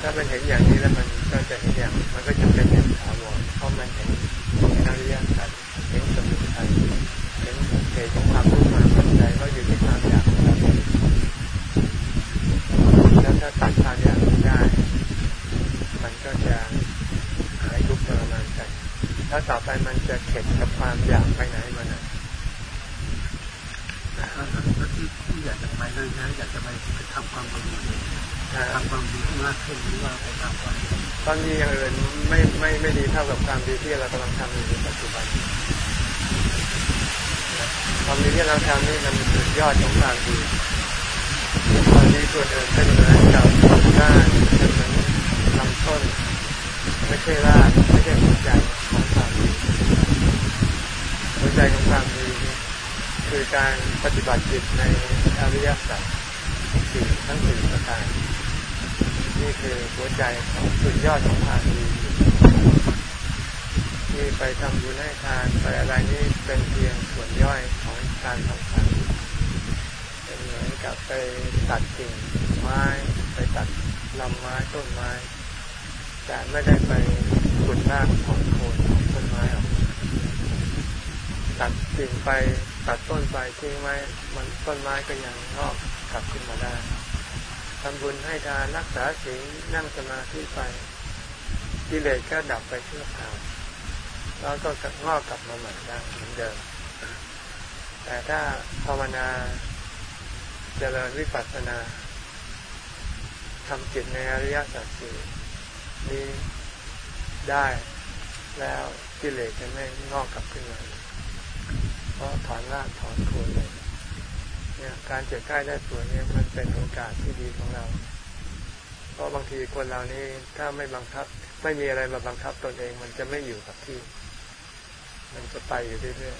ถ้ามันเห็นอย่างนี้แล้วมันก็จะเห็นอย่าง มันก็จะเป็นอย่างถาวรเพราะมันเห็นอริยสัจเห็นสมุทัยเห็นเหตุของความทุกข์ทรมานใจก็อยู่ที่ความอยากของเราแล้วถ้าตัดความอยากได้ มันก็จะหายทุกข์ทรมานใจแล้วต่อไปมันจะเข็ดกับความอยากไปไหนมาไหน แล้วที่ที่อยากจะไปนั่นนะอยากจะไปทำความดีทำความดีมากขึ้นหรือว่าไปทำความตอนนี้อย่างอื่นไม่ไม่ไม่ดีเท่ากับความดีที่เรากำลังทำอยู่ในปัจจุบันความดีที่เราทำนี่มันสุดยอดของความดีความดีส่วนอื่นเป็นเหมือนกับก้านเป็นเหมือนลำต้น ไม่ใช่รากไม่ใช่หัวใจของความดีหัวใจของความดี คือการปฏิบัติจิตในอริยสัจสี่ทั้งสี่ประการนี่คือหัวใจของสุดยอดของความดีที่ไปทำบุญให้ทานไปอะไรนี่เป็นเพียงส่วนย่อยของการทำทานเป็นเหมือนกับไปตัดกิ่งไม้ไปตัดลำไม้ต้นไม้แต่ไม่ได้ไปขุดรากถอนโคนของต้นไม้ออกตัดกิ่งไป ตัดต้นไปทิ้งไว้มันต้นไม้ก็ยังงอกกลับขึ้นมาได้ทำบุญให้ทานรักษาศีลนั่งสมาธิไปกิเลสก็ดับไปชั่วคราวแล้วก็งอกกลับมาใหม่ได้เหมือนเดิม แต่ถ้าภาวนาเจริญวิปัสสนาทำจิตในอริยสัจสี่นี้ได้แล้วกิเลสจะไม่งอกกลับขึ้นมา เพราะถอนรากถอนโคนเลยเนี่ยการเจ็บใกล้ได้ป่วยเนี่ยมันเป็นโอกาสที่ดีของเรา เพราะบางทีคนเรานี่ถ้าไม่บังคับ ไม่มีอะไรมาบังคับตนเอง มันจะไม่อยู่กับที่ มันจะไปอยู่เรื่อย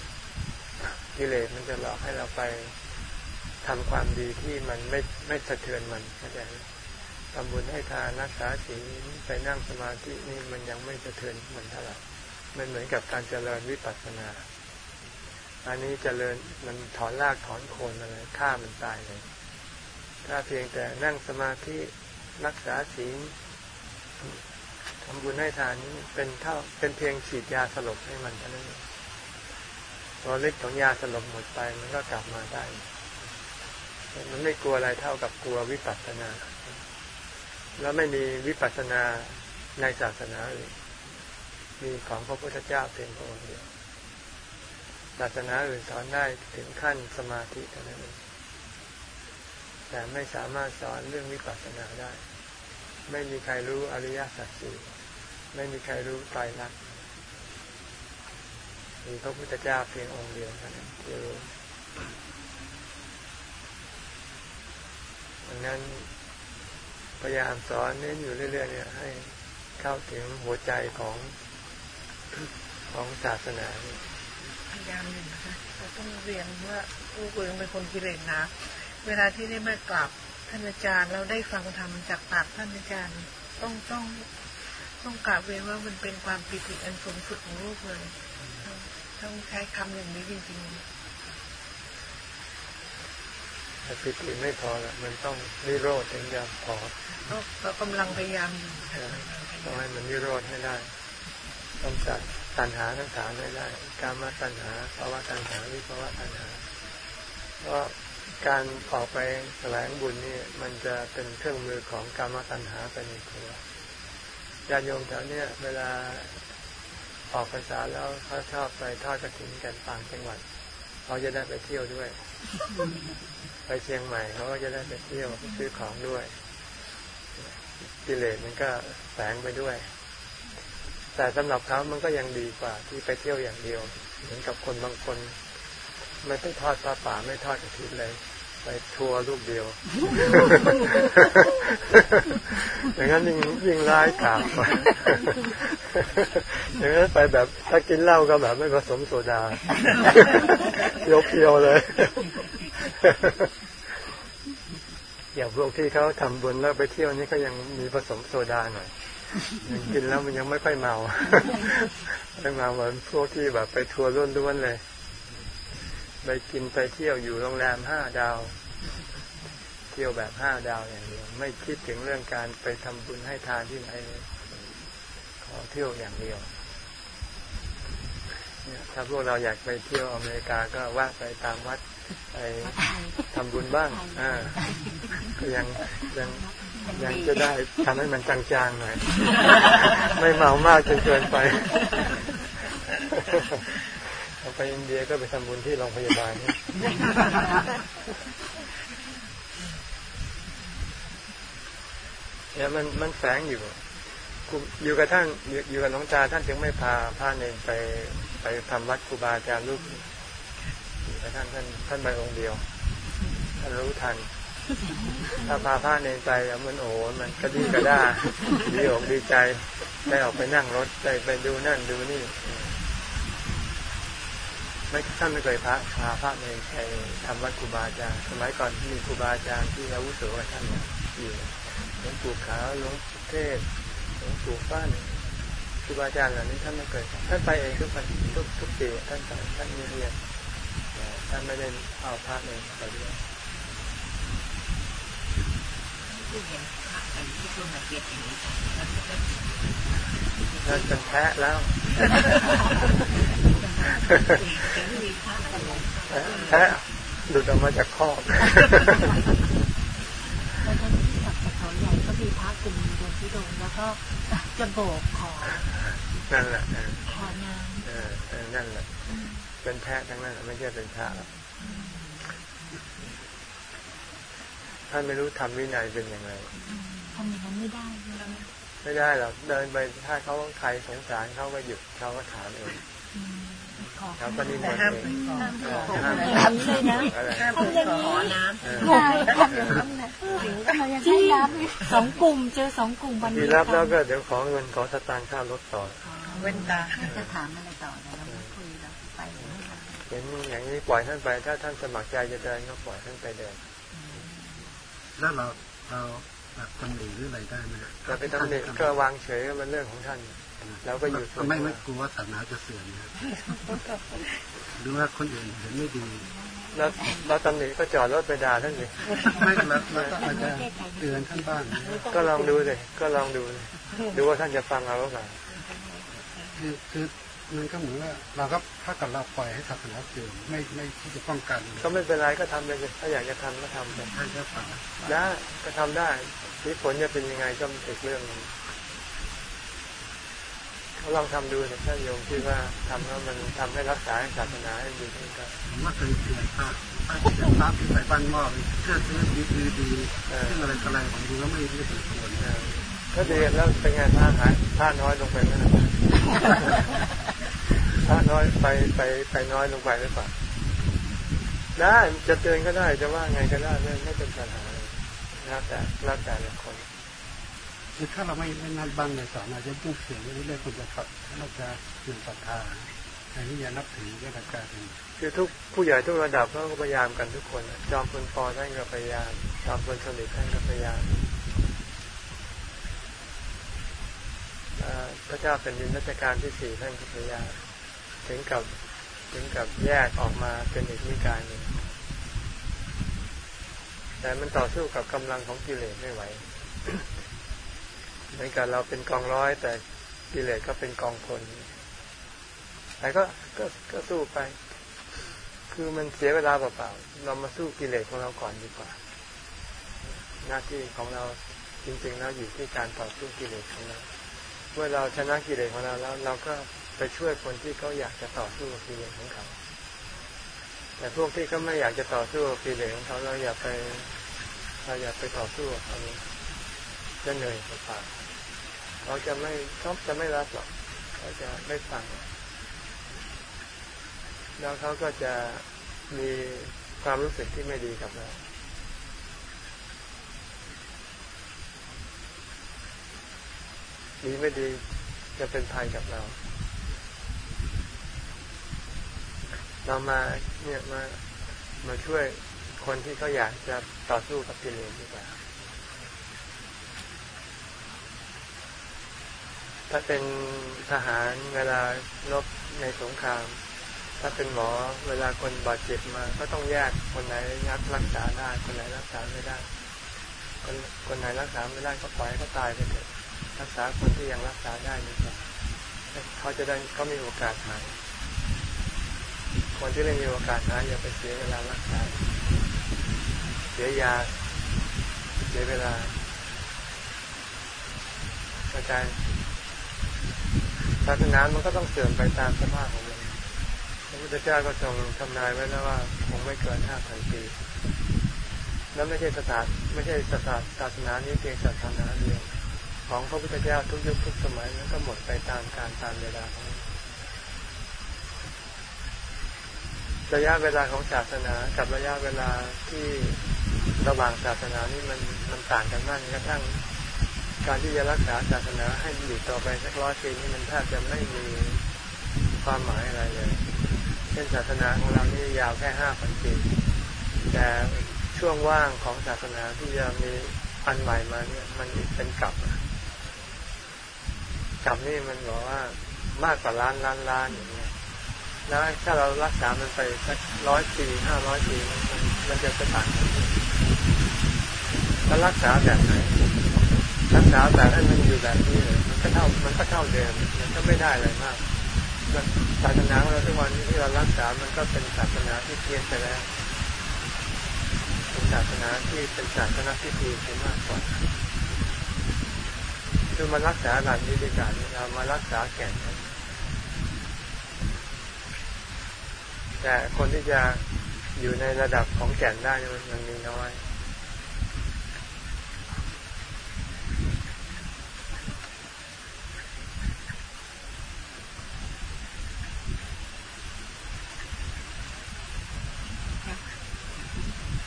ๆกิเลสมันจะหลอกให้เราไปทำความดีที่มันไม่ไม่สะเทือนมันเข้าใจทำบุญให้ทานรักษาศีลไปนั่งสมาธินี่มันยังไม่สะเทือนมันเท่าไหร่มันเหมือนกับการเจริญวิปัสสนา อันนี้เจริญมันถอนรากถอนโคนอะไรฆ่ามันตายเลย ถ้าเพียงแต่นั่งสมาธิรักษาศีลทำบุญให้ทานนี้เป็นเท่าเป็นเพียงฉีดยาสลบให้มันเท่านั้นพอฤทธิ์ของยาสลบหมดไปมันก็กลับมาได้ มันไม่กลัวอะไรเท่ากับกลัววิปัสสนา แล้วไม่มีวิปัสสนาในศาสนาอื่นมีของพระพุทธเจ้าเพียงองค์เดียว ศาสนาอื่นสอนได้ถึงขั้นสมาธิเท่านั้นเองแต่ไม่สามารถสอนเรื่องวิปัสสนาได้ ไม่มีใครรู้อริยสัจสี่ไม่มีใครรู้ไตรลักษณ์มีพระพุทธเจ้าเพียงองค์เดียวเท่านั้นที่รู้ดังนั้นพยายามสอนเน้นอยู่เรื่อยๆเนี่ยให้เข้าถึงหัวใจของของศาสนานี่ พยายามหนึ่งนะคะเราต้องเรียนว่าลูกเองเป็นคนกิเลสหนะเวลาที่ได้มากราบท่านอาจารย์เราได้ฟังธรรมจากปากท่านอาจารย์ต้องต้องต้องกราบเรียนว่ามันเป็นความปิติอันสูงสุดของลูกเลยต้องต้องใช้คำอย่างนี้จริงแต่ปิติไม่พอละมันต้องนิโรธถึงจะพอๆก็ก็กำลังพยายามอยู่ค่ะต้องให้มันนิโรธให้ได้ต้องตัด ตัณหาทั้งสามให้ได้ การมาตัณหาภาวะตัณหาวิภาวะตัณหา เพราะการออกไปแสวงบุญนี่มันจะเป็นเครื่องมือของการมาตัณหาไปในตัวญาติโยมแถวเนี้ยเวลาออกพรรษาแล้วเขาชอบไปทอดกระถิ่นกันต่างจังหวัดเขาจะได้ไปเที่ยวด้วย ไปเชียงใหม่เขาก็จะได้ไปเที่ยวซื้อของด้วยกิเลสมันก็แฝงไปด้วย แต่สำหรับเขามันก็ยังดีกว่าที่ไปเที่ยวอย่างเดียว เหมือนกับคนบางคน ไม่ไปทอดปลาป่าไม่ทอดกระถิ่นเลย ไปทัวร์ลูกเดียว อย่างนั้นยิ่งยิ่งร้ายกาบกว่าอย่างนั้นไปแบบถ้ากินเหล้าก็แบบไม่ผสมโซดา ยกเพียวเลย อย่างพวกที่เขาทำบุญแล้วไปเที่ยวนี่ก็ยังมีผสมโซดาหน่อย กินแล้วมันยังไม่ค่อยเมาไม่เมาเหมือนพวกที่แบบไปทัวร์ล้วนๆเลย ไปกินไปเที่ยวอยู่โรงแรมห้าดาว เที่ยวแบบห้าดาวอย่างเดียวไม่คิดถึงเรื่องการไปทำบุญให้ทานที่ไหนขอเที่ยวอย่างเดียวเนี่ยถ้าพวกเราอยากไปเที่ยวอเมริกาก็ว่าไปตามวัดไปทำบุญบ้าง อ่า ก็ยังยัง ยังจะได้ทำให้มันจางๆหน่อย ไม่เมามากจนเกินไปเอาไปอินเดียก็ไปทำบุญที่โรงพยาบาลนี่เนี่ยมันมันแฝงอยู่กูอยู่กับท่านอยู่อยู่กับน้องจาท่านจึงไม่พาพาเนรไปไปทำวัดครูบาอาจารย์ลูกอยู่กับท่านท่านท่านไปองค์เดียว ท่านรู้ทัน ถ้าพาพาเนรไปแล้วมันโอ้มันก็ดีก็ได้ดีอกดีใจได้ออกไปนั่งรถได้ไปดูนั่นดูนี่ไม่ท่านไม่เคยพระพาพระเนรไปทำวัดครูบาอาจารย์สมัยก่อนมีครูบาอาจารย์ที่อาวุโสกว่าท่านอยู่หลวงปู่ขาวหลวงปู่เทศหลวงปู่ฟ้านครูบาอาจารย์เหล่านี้ท่านไม่เคยท่านไปเองทุกวันทุกทุกปีท่านไปท่านมีเรียนท่านไม่ได้เอาพระเนรไปด้วย ที่เห็ นพระไปที่ตัวมาเกียรติอย่างนี้นั่นเป็นแพะแล้วยังไม่มีพระอะไรแพะหลุดออกมาจากคอกแล้วก็ที่กลับจากเขาใหญ่ก็มีพระกลุ่มเดินที่ดงแล้วก็จะโบกขอนั่นแหละเออขอน้เออเออนั่นแหละเป็นแพะทั้งนั้นไม่ใช่เป็นพระหรอก ท่านไม่รู้ทำวินัยเป็นยังไงำทำอย่างนั้นไม่ได้เลยไม่ได้หรอกเดินไปถ้าเขาใครสงสารเขาก็หยุดเขาก็ถามเองอืมขอเขาก็นิมแต่นต์ห้ามเองขอเออห้ามทำเลยนะอะไรห้ามขอน้เออทำอย่างนั้นนะจริงสองกลุ่มเจอสองกลุ่มวันทีนี้รับแล้วก็เดี๋ยวขอเงินขอสตางค์ค่ารถต่อำเว้นตาจะถามอะไรต่อนะเราคุยเราไปเห็นอย่างนี้ปล่อยท่านไป ถ้าท่านสมัครใจจะเดินก็ปล่อยท่านไปเดิน แล้วเราเราแบบตำหนิหรืออะไรได้ไหมจะไปตำหนิก็วางเฉยก็เป็นเรื่องของท่านแล้วก็อยู่ส่วนไม่ไม่กลัวว่าศาสนาจะเสื่อมนะครับหรือว่าคนอื่นเห็นไม่ดี แล้วเราตำหนิก็จอดรถไปด่าท่านสิไม่แล้วเราก็อาจจะเตือนท่านบ้างนะก็ลองดูเลยก็ลองดูเลยดูว่าท่านจะฟังเราหรือเปล่าคือคือ มันก็เหมือนว่าเราก็ถ้ากับเราปล่อยให้ศาสนาเสื่อมไม่ไม่ที่จะป้องกัน ก็ไม่เป็นไรก็ทำไปเลยถ้าอยากจะทำก็ทำไปท่านก็ฝากได้ก็ทำได้ที่ผลจะเป็นยังไงก็อีกเรื่องหนึงเขาลองทำดูนะท่านโยมคิดว่าทำแล้วมันทำให้รักษาศาสนาให้ดีขึ้นก็ผมว่าเคยเตือนพระพระที่จะพระที่ใส่บ้านหม้อเชื่อซื้อดีดีดีซึ่งอะไรอะไรของดูแล้วไม่ไม่สมควรเออก็ดีแล้วเป็นไงผ้าหายผ้าน้อยลงไปไหม ล่ะผ้าน้อยไปไปไปน้อยลงไปหรือเปล่าได้จะเตือนก็ได้จะว่าไงก็ได้ไม่ไม่เป็นปัญหาเลยแล้วแต่แล้วแต่ละคนคือถ้าเราไม่ไม่นัดบ้างในสอนอาจจะยุ่งเสียงเรื่อยๆคนจะขัดเราจะเสื่อมศรัทธาอันนี้อย่านับถือก็จะกลายเป็นคือทุกผู้ใหญ่ทุกระดับเขาก็พยายามกันทุกคนอะจอมพลปอท่านก็พยายามจอมพลสนิทท่านก็พยายามเอ่อพระเจ้าเป็นดินรัชกาลที่สี่ท่านก็พยายาม ถึงกับถึงกับแยกออกมาเป็นอีกนิกายหนึ่งแต่มันต่อสู้กับกำลังของกิเลสไม่ไหวเหมือนกับเราเป็นกองร้อย แต่กิเลสก็เป็นกองพลแต่ก็ก็ก็สู้ไป คือมันเสียเวลาเปล่าๆเรามาสู้กิเลสของเราก่อนดีกว่า หน้าที่ของเราจริงๆแล้วอยู่ที่การต่อสู้กิเลสของเราเมื่อเราชนะกิเลสของเราแล้ว เราก็ ไปช่วยคนที่เขาอยากจะต่อสู้กับกิเลสของเขา แต่พวกที่เขาไม่อยากจะต่อสู้กับกิเลสของเขาเราอย่าไปเราอย่าไปต่อสู้กับเขาจะเหนื่อยเปล่าเขาจะไม่ชอบจะไม่รับหรอกเขาจะไม่ฟังแล้วเขาก็จะมีความรู้สึกที่ไม่ดีกับเราดีไม่ดีจะเป็นภัยกับเรา เรามาเนี่ยมามาช่วยคนที่เขาอยากจะต่อสู้กับกิเลสดีกว่า ถ้าเป็นทหารเวลารบในสงคราม ถ้าเป็นหมอเวลาคนบาดเจ็บมา ก็ต้องแยกคนไหนยักรักษาได้คนไหนรักษาไม่ได้ คนคนไหนรักษาไม่ได้ก็ปล่อยให้เขาตายไปเถอะรักษาคนที่ยังรักษาได้ดีกว่าเขาจะได้เขามีโอกาสหาย คนที่ไม่มีโอกาสหายอย่าไปเสียเวลารักษา เสียยา เสียเวลาเข้าใจศาสนามันก็ต้องเสื่อมไปตามสภาพของมันพระพุทธเจ้าก็ทรงทำนายไว้แล้วว่าคงไม่เกินห้าพันปีแล้วไม่ใช่ศาสนาไม่ใช่ศาสนาศาสนานี้เพียงศาสนาเดียวของพระพุทธเจ้าทุกยุคทุกสมัยนั้นก็หมดไปตามการตามเวลาของมัน ระยะเวลาของศาสนากับระยะเวลาที่ระหว่างศาสนานี่มันมันต่างกันมากกระทั่งการที่จะรักษาศาสนาให้อยู่ต่อไปสักร้อยปีนี่มันแทบจะไม่มีความหมายอะไรเลยเช่นศาสนาของเรานี่ยาวแค่ห้าพันปีแต่ช่วงว่างของศาสนาที่จะมีอันใหม่มาเนี่ย มันเป็นกลับกลับนี่มันบอกว่ามากกว่าล้านล้านล้านอย่างเงี้ย แล้วถ้าเรารักษามันไปสักร้อยปีห้าร้อยปีมันจะต่างกันแล้วรักษาแบบไหนรักษาแบบให้มันอยู่แบบนี้เลยมันก็เท่ามันก็เท่าเดิมมันก็ไม่ได้อะไรมากศาสนาของเราทุกวันนี้ที่เรารักษา มันก็เป็นศาสนาที่เพี้ยนไปแล้วเป็นศาสนาที่เป็นศาสนาที่ดีไปมากกว่าคือมารักษาหลักนี้ดีกว่าเรามารักษาแก่น แต่คนที่จะอยู่ในระดับของแก่นได้มันมันมีน้อย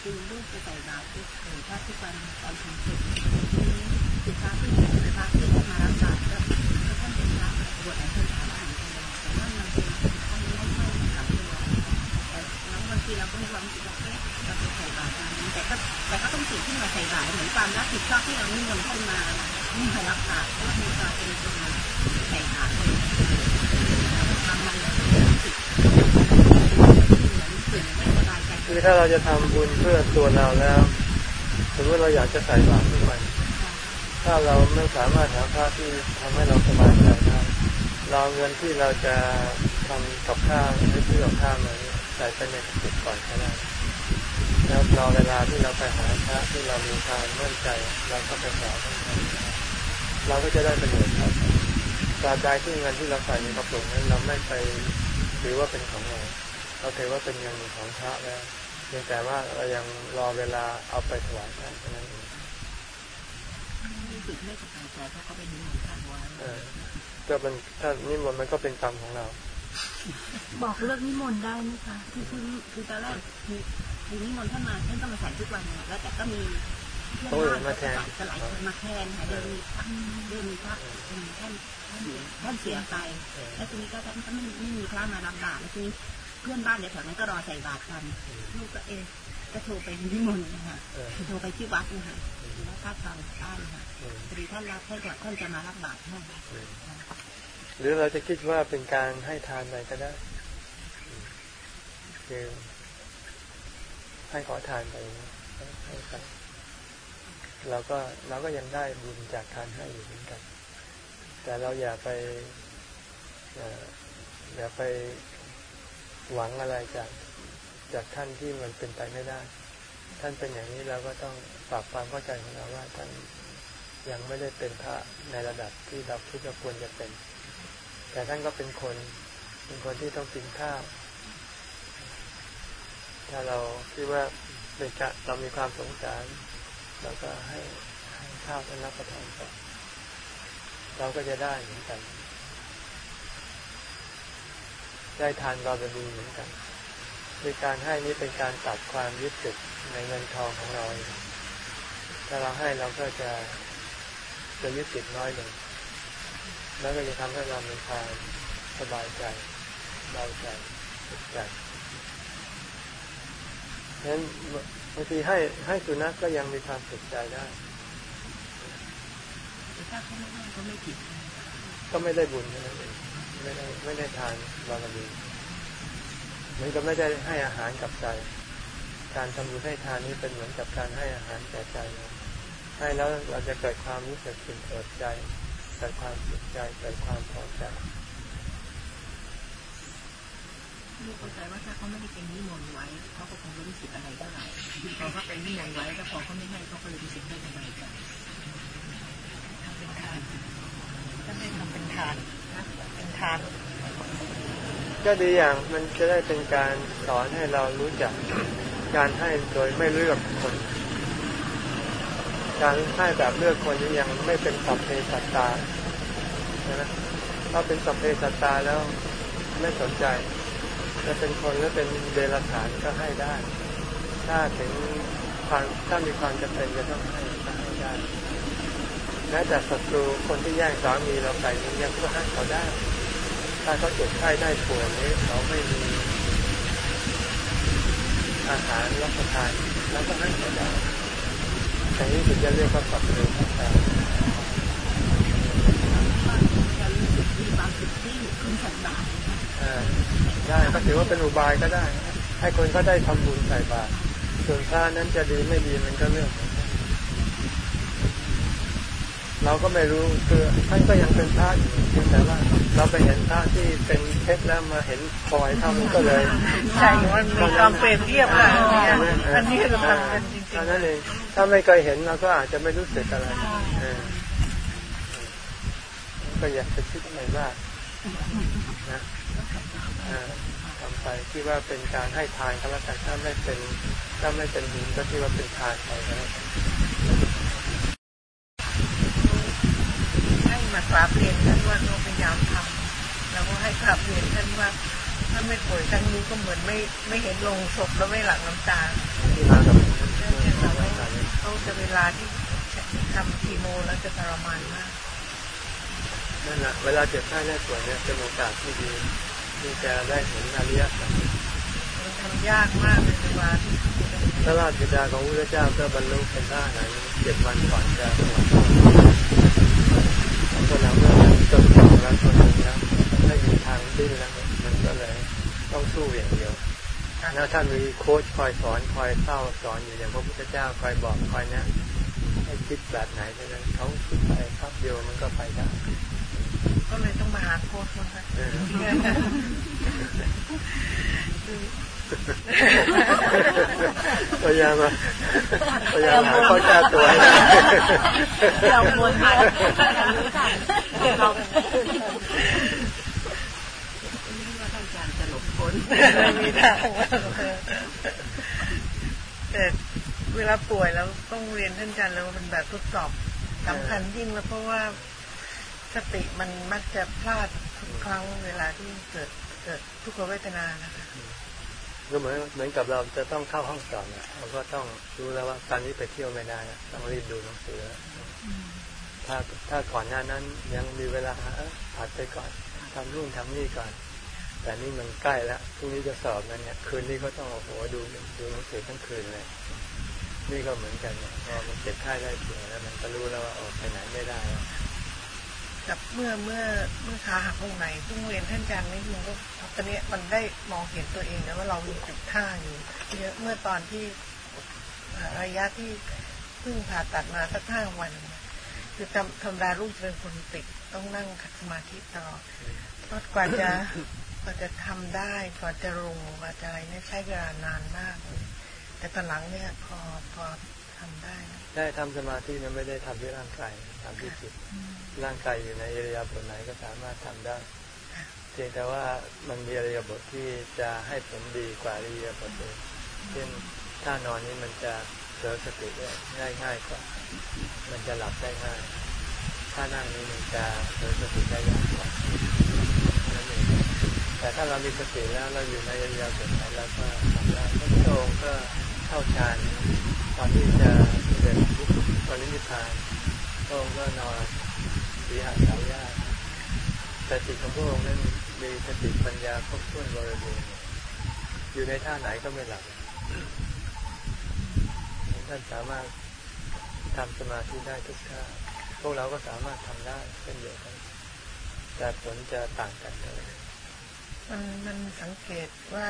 คือลูกจะใส่บาตรทุกหรือถ้าทุกวันตอนทำเสร็จคือพระที่เป็นพระที่มารักษาก็ท่านเป็นพระบวชในพื้นฐานอาหารแต่ว่ามันเป็นท่านไม่ค่อยกับตัวแต่แล้วบาง ทีเราก็มีความรู้สึกว่าเราจะใส่บาตรแต่ก็แต่ก็ต้องตื่นขึ้นมาใส่บาตรเหมือนความรับผิดชอบที่เรานิมนต์ขึ้นมานี่มารักษาก็มีความเป็นคนใส่บาตรทำมันแล้วรู้สึกเหมือนสึกไม่บายคือถ้าเราจะทำบุญเพื่อตัวเราแล้วสมมติเราอยากจะใส่บาตรทุกวันถ้าเราไม่สามารถหาพระที่ทำให้เราสบายใจได้เราเงินที่เราจะทำกับข้าวหรือซื้อกับข้าวมา ใส่ไปในกระปุกก่อนก็ได้แล้วรอเวลาที่เราไปหาพระที่เรามีความมั่นใจเราก็ไปขอท่านเราก็จะได้ประโยชน์ครับตราบใดที่เงินที่เราใส่ในกระปุกนั้นเราไม่ไปถือว่าเป็นของเราเราถือว่าเป็นเงินของพระแล้วเพียงแต่ว่าเรายังรอเวลาเอาไปถวายท่านเท่านั้นเองรู้สึกไม่สบายใจเพราะเขาเป็นนิมนต์ท่านไว้เออก็เป็นถ้านิมนต์มันก็เป็นกรรมของเรา บอกเลิกนิมนต์ได้ไหมคะคือคือคือตอนแรกคือคือนิมนต์ท่านมาท่านก็มาใส่ทุกวันแล้วแต่ก็มีเพื่อนบ้านก็สลายมาแทนค่ะเดินมีพระเดินมีพระท่านท่านท่านเสียไป แล้วทีนี้ก็ท่านก็ไม่ไม่มีพระมารับบาตรแล้วทีนี้เพื่อนบ้านเดี๋ยวแถวนั้นก็รอใส่บาตรกันลูกก็เอะก็โทรไปนิมนต์นะคะโทรไปที่วัดนะคะวัดท่าทางบ้านค่ะเออพอดีท่านรับท่านก่อนท่านจะมารับบาตรให้ หรือเราจะคิดว่าเป็นการให้ทานไปก็ได้คือให้ขอทานไปให้ไปเราก็เราก็ยังได้บุญจากการให้อยู่เหมือนกัน แต่เราอย่าไปเอ่ออย่าไปหวังอะไรจากจากท่านที่มันเป็นไปไม่ได้ ท่านเป็นอย่างนี้เราก็ต้องปรับความเข้าใจของเราว่าท่านยังไม่ได้เป็นพระในระดับที่เราคิดว่าควรจะเป็น แต่ท่านก็เป็นคน เป็นคนที่ต้องกินข้าวถ้าเราคิดว่าเป็นกะเรามีความสงสารเราก็ให้ให้ข้าวท่านรับประทานก่อนเราก็จะได้เหมือนกัน ได้ทานเราจะดีเหมือนกันคือการให้นี้เป็นการตัดความยึดติดในเงินทองของเราเองถ้าเราให้เราก็จะจะยึดติดน้อยลง แล้วก็จะทำให้เรามีความสบายใจเบาใจสุขใจฉะนั้นบางทีให้ให้สุนัขกก็ยังมีความสุขใจได้ถ้าเขาไม่ให้ก็ไม่ผิดก็ไม่ได้บุญเท่านั้นเองไม่ได้ไม่ได้ทานบารมีมันก็ไม่ได้ให้อาหารกับใจ การทำบุญให้ทานนี้เป็นเหมือนกับการให้อาหารแก่ใจเราให้แล้วเราจะเกิดความรู้สึกสึกเอิบใจ เกิดความสุขใจเกิดความพอใจลูกเข้าใจว่าถ้าเขาไม่ได้เป็นนิมนต์ไว้เขาก็คงไม่รู้สึกอะไรเท่าไหร่พอเขาเป็นนิมนต์ไว้แล้วพอเขาไม่ให้เขาก็เลยรู้สึกไม่สบายใจทำเป็นทานก็ไม่ทำเป็นทานนะเป็นทานก็ดีอย่างมันจะได้เป็นการสอนให้เรารู้จักการให้โดยไม่เลือกคน การให้แบบเลือกคนนี้ยังไม่เป็นสัพเพสัตตาถ้าเป็นสัพเพสัตตาแล้วไม่สนใจจะเป็นคนหรือเป็นเดรัจฉานก็ให้ได้ ถ้าถึงความถ้ามีความจำเป็นจะต้องให้ก็ให้ได้แม้แต่ศัตรูคนที่แย่งสามีเราไปนี่ยังก็ให้เขาได้ ถ้าเขาเจ็บไข้ได้ป่วยนี้เขาไม่มีอาหารรับประทานแล้วก็ให้เขาได้ แต่นี่ถึงจะเรียกว่าสัตว์เลี้ยงสัตว์จะรู้สึกมีความสุขที่ขึ้นสันดานอ่าได้ก็ถือว่าเป็นอุบายก็ได้ ให้คนก็ได้ทำบุญใส่บาตรส่วนพระนั้นจะดีไม่ดีมันก็เรื่องของ เขาเราก็ไม่รู้คือท่านก็ยังเป็นพระอยู่เพียงแต่ว่า เราไปเห็นพระที่เป็นเพชรแล้วมาเห็นพลอยเท่านั้นก็เลยใช่มันมีความเปรียบเทียบกันเนี่ยอันนี้เราทำกันจริงเท่านั้นเองถ้าไม่เคยเห็นเราก็อาจจะไม่รู้สึกอะไรเออก็อยากจะคิดอะไรมากนะอ่าทำไปที่ว่าเป็นการให้ทานก็แล้วกันถ้าไม่เป็นถ้าไม่เป็นบุญก็ที่ว่าเป็นทานไปก็แล้วกัน ๆให้ มากราบเรียนท่านว่าเราพยายามทำแล้วก็ให้กราบเรียนท่านว่าถ้าไม่ป่วยครั้งนี้ก็เหมือนไม่ไม่เห็นลงศพแล้วไม่หลั่งน้ำตาที่มาเนื่องจากเราเขาจะเวลาที่ทำคีโมแล้วจะทรมานมากนั่นแหละเวลาเจ็บไข้ได้ป่วยเนี่ยเป็นโอกาสที่ดีที่จะได้เห็นอริยสัจมันทำยากมากเลยเวลาที่พระราชบิดาของพระเจ้าก็บรรลุเป็นพระอรหันต์เจ็ดวันก่อนจะสวรรคต คนเราเมื่อจนจบแล้วคนหนึ่งแล้วไม่มีทางดิ้นแล้วมันก็เลยต้องสู้อย่างเดียวแล้วถ้ามีโค้ชคอยสอนคอยเล่าสอนอยู่อย่างพระพุทธเจ้าคอยบอกคอยแนะให้คิดแบบไหนเท่านั้นเขาคิดไปครับเดียวมันก็ไปได้ก็เลยต้องมาหาโค้ชมั้งคะเออ พยายามมาพยายามหาข้อแก้ตัวให้ได้เราควรหารู้จักเราว่าท่านอาจารย์จะหลบพ้นไม่มีทางว่าแต่เวลาป่วยแล้วต้องเรียนท่านอาจารย์แล้วว่าเป็นแบบทดสอบสำคัญยิ่งแล้วเพราะว่าสติมันมักจะพลาดทุกครั้งเวลาที่เกิดเกิดทุกขเวทนานะคะ ก็เหมือนเหมือนกับเราจะต้องเข้าห้องสอบเนี่ยเราก็ต้องรู้แล้วว่าตอนนี้ไปเที่ยวไม่ได้นะต้องรีบดูหนังสือแล้วถ้าถ้าก่อนหน้านั้นยังมีเวลาผัดไปก่อนทำนู่นทำนี่ก่อน แต่นี่มันใกล้แล้วพรุ่งนี้จะสอบแล้วเนี่ย คืนนี้ก็ต้องโอ้โหดูดูหนังสือทั้งคืนเลย นี่ก็เหมือนกันเนี่ยพอมันเจ็บไข้ได้ป่วยแล้ว มันก็รู้แล้วว่าออกไปไหนไม่ได้แล้ว กับเมื่อเมื่อเมื่อขาหักตรงไหนเพิ่งเรียนท่านอาจารย์นี่มันก็ตอนนี้มันได้มองเห็นตัวเองนะว่าเรามีจุดท่าอยู่เยอะเมื่อตอนที่ระยะที่เพิ่งผ่าตัดมาสักห้าวันคือธรรมธรรมดาลูกจะเป็นคนติดต้องนั่งขัดสมาธิตลอดเพราะกว่าจะกว่าจะทำได้กว่าจะลงกว่าจะอะไรเนี่ยใช้เวลานานมากเลยแต่ตอนหลังเนี่ยพอพอทำได้ นะได้ทำสมาธิมันไม่ได้ทำที่ร่างกายทำที่จิต ร่างกายอยู่ในอิริยาบถไหนก็สามารถทำได้เพียงแต่ว่ามันมีอิริยาบถที่จะให้ผลดีกว่าอิริยาบถอื่นเช่นถ้านอนนี้มันจะเกิดสติได้ง่ายง่ายกว่า มันจะหลับได้ง่าย ถ้านั่งนี้มันจะเกิดสติได้ยากกว่านั่นเองแต่ถ้าเรามีสติแล้วเราอยู่ในอิริยาบถไหนเราก็ทำได้พระพุทธองค์ก็ เข้าฌานตอนที่จะเสดินปรินิพพานพระองค์ก็นอนสีหาสาวยาแต่จิตของพระองค์นั้นมีสติปัญญาครบถ้วนบริบูรณ์อยู่ในท่าไหนก็ไม่หลับท่านสามารถทำสมาธิได้ทุกท่าพวกเราก็สามารถทำได้เช่นเดียวกันแต่ผลจะต่างกันเลยมันมันสังเกตว่า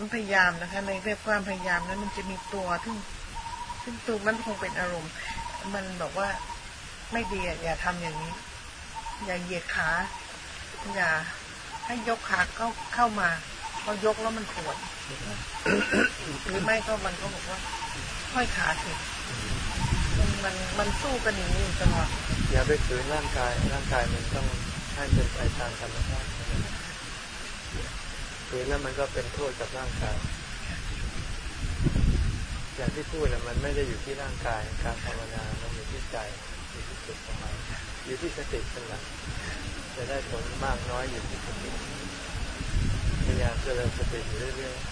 มันพยายามนะคะ ในเรื่องความพยายามนั้นมันจะมีตัวซึ่งซึ่งตัวมันคงเป็นอารมณ์ มันบอกว่าไม่ดีอย่าทำอย่างนี้ อย่าเหยียดขาอย่าให้ยกขาเข้าเข้ามาพอยกแล้วมันปวดหรือไม่ก็มันก็บอกว่าค่อยขาสิมันมันมันสู้กันอย่างนี้ตลอดอย่าไปฝืนร่างกายร่างกายมันต้องให้เป็นไปตามธรรมชาติ ฝืนแล้วมันก็เป็นโทษกับร่างกาย อย่างที่พูดนะมันไม่ได้อยู่ที่ร่างกาย การภาวนามันอยู่ที่ใจ อยู่ที่จิตของเราอยู่ที่สติเป็นหลักจะได้ผลมากน้อยอยู่ที่สติพยายามเจริญสติอยู่เรื่อยๆ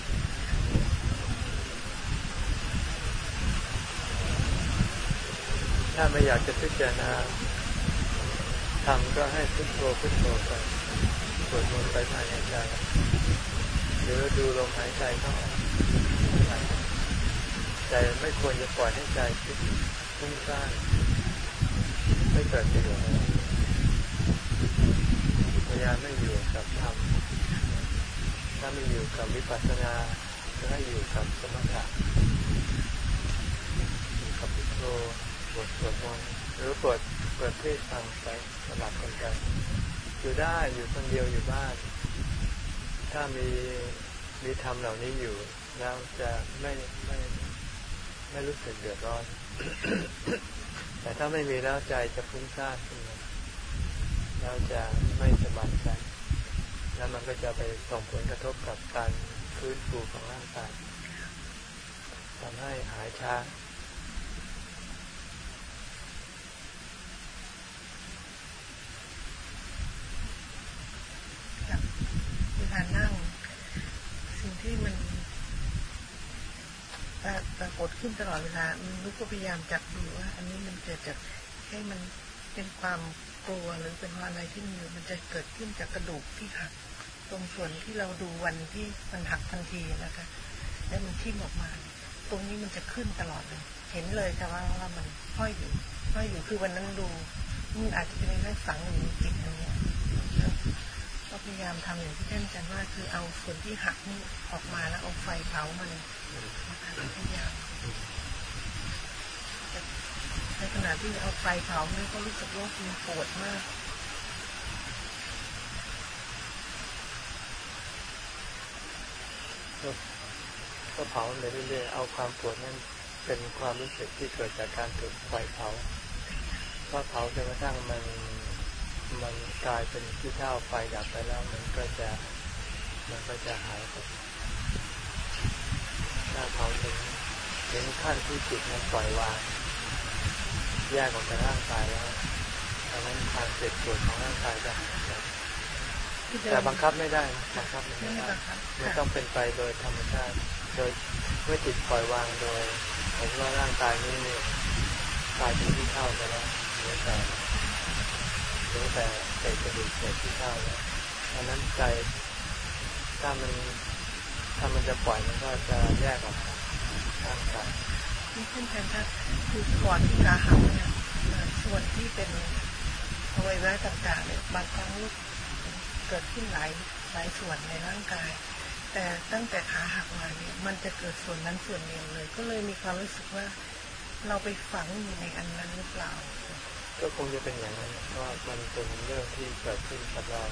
ถ้าไม่อยากจะพิจารณาทำก็ให้พุทโธพุทโธไปสวดมนต์ไปภายในใจ รือดูลมหายใจเข้าออกใจไม่ควรจะปล่อยให้ใจคิดฟุ้งซ่านไม่เกิดประโยชน์อะไรพยายามไม่อยู่กับธรรมถ้าไม่อยู่กับวิปัสสนาก็ให้อยู่กับสมถะอยู่กับพุทโธบทสวดมนต์หรือเปิดเปิดเทศฟังไปสลับกันไปอยู่ได้อยู่คนเดียวอยู่บ้าน ถ้ามีมีธรรมเหล่านี้อยู่ แล้วจะไม่ไม่ไม่รู้สึกเดือดร้อน แต่ถ้าไม่มีแล้วใจจะฟุ้งซ่านขึ้นมาแล้วจะไม่สบายใจ แล้วมันก็จะไปส่งผลกระทบกับการฟื้นฟูของร่างกายทำให้หายช้า เวลานั่ง สิ่งที่มันปราปรากฏขึ้นตลอดเวลาลูกก็พยายามจับดูว่า อันนี้มันเกิดจากให้มันเป็นความกลัวหรือเป็นอะไรที่มันอยู่มันจะเกิดขึ้นจากกระดูกที่หัก ตรงส่วนที่เราดูวันที่มันหักทันทีนะคะ แล้วมันทิ่มออกมา ตรงนี้มันจะขึ้นตลอดเลย เห็นเลยค่ะว่าว่ามันห้อยอยู่ห้อยอยู่คือวันนั้นดูมันอาจจะเป็นเรื่องฝังอยู่ในจิตอันเนี้ย ก็พยายามทำอย่างที่ท่านอาจารย์ว่าคือเอาส่วนที่หักนี่ออกมาแล้วเอาไฟเผามันนะคะพยายามในขณะที่เอาไฟเผานี่ก็รู้สึกว่ามันปวดมากก็เผาไปเรื่อยๆเอาความปวดนั้นเป็นความรู้สึกที่เกิดจากการถูกไฟเผาพอเผาจนกระทั่งมัน มันกลายเป็นที่เท่าไฟดับไปแล้วมันก็จะมันก็จะหายไปถ้าเผาถึงถึงขั้นที่จิตมันปล่อยวางแยกออกจากร่างกายแล้วดังนั้นความเจ็บปวดของร่างกายจะหายไปที่เดิมแต่บังคับไม่ได้นะบังคับไม่ไม่ได้ได้บังคับมันค่ะต้องเป็นไปโดยธรรมชาติ โดยเมื่อจิตปล่อยวางโดยเห็นว่าร่างกายนี้เนี่ยกลายเป็นที่เท่าไปแล้วเหลือแต่ เหลือแต่เศษกระดูกเศษที่เท่าแล้วดังนั้นใจถ้ามันถ้ามันจะปล่อยมันก็จะแยกออกจากร่างกายที่เช่นกันค่ะคือก่อนที่ขาหักเนี่ยส่วนที่เป็นอวัยวะต่างๆเนี่ยบางครั้งเกิดขึ้นหลายหลายส่วนในร่างกาย แต่ตั้งแต่ขาหักมาเนี่ยมันจะเกิดส่วนนั้นส่วนเดียวเลย ก็เลยมีความรู้สึกว่าเราไปฝังอยู่ในอันนั้นหรือเปล่า ก็คงจะเป็นอย่างนั้นเพราะว่ามันเป็นเรื่องที่เกิดขึ้นกับเรา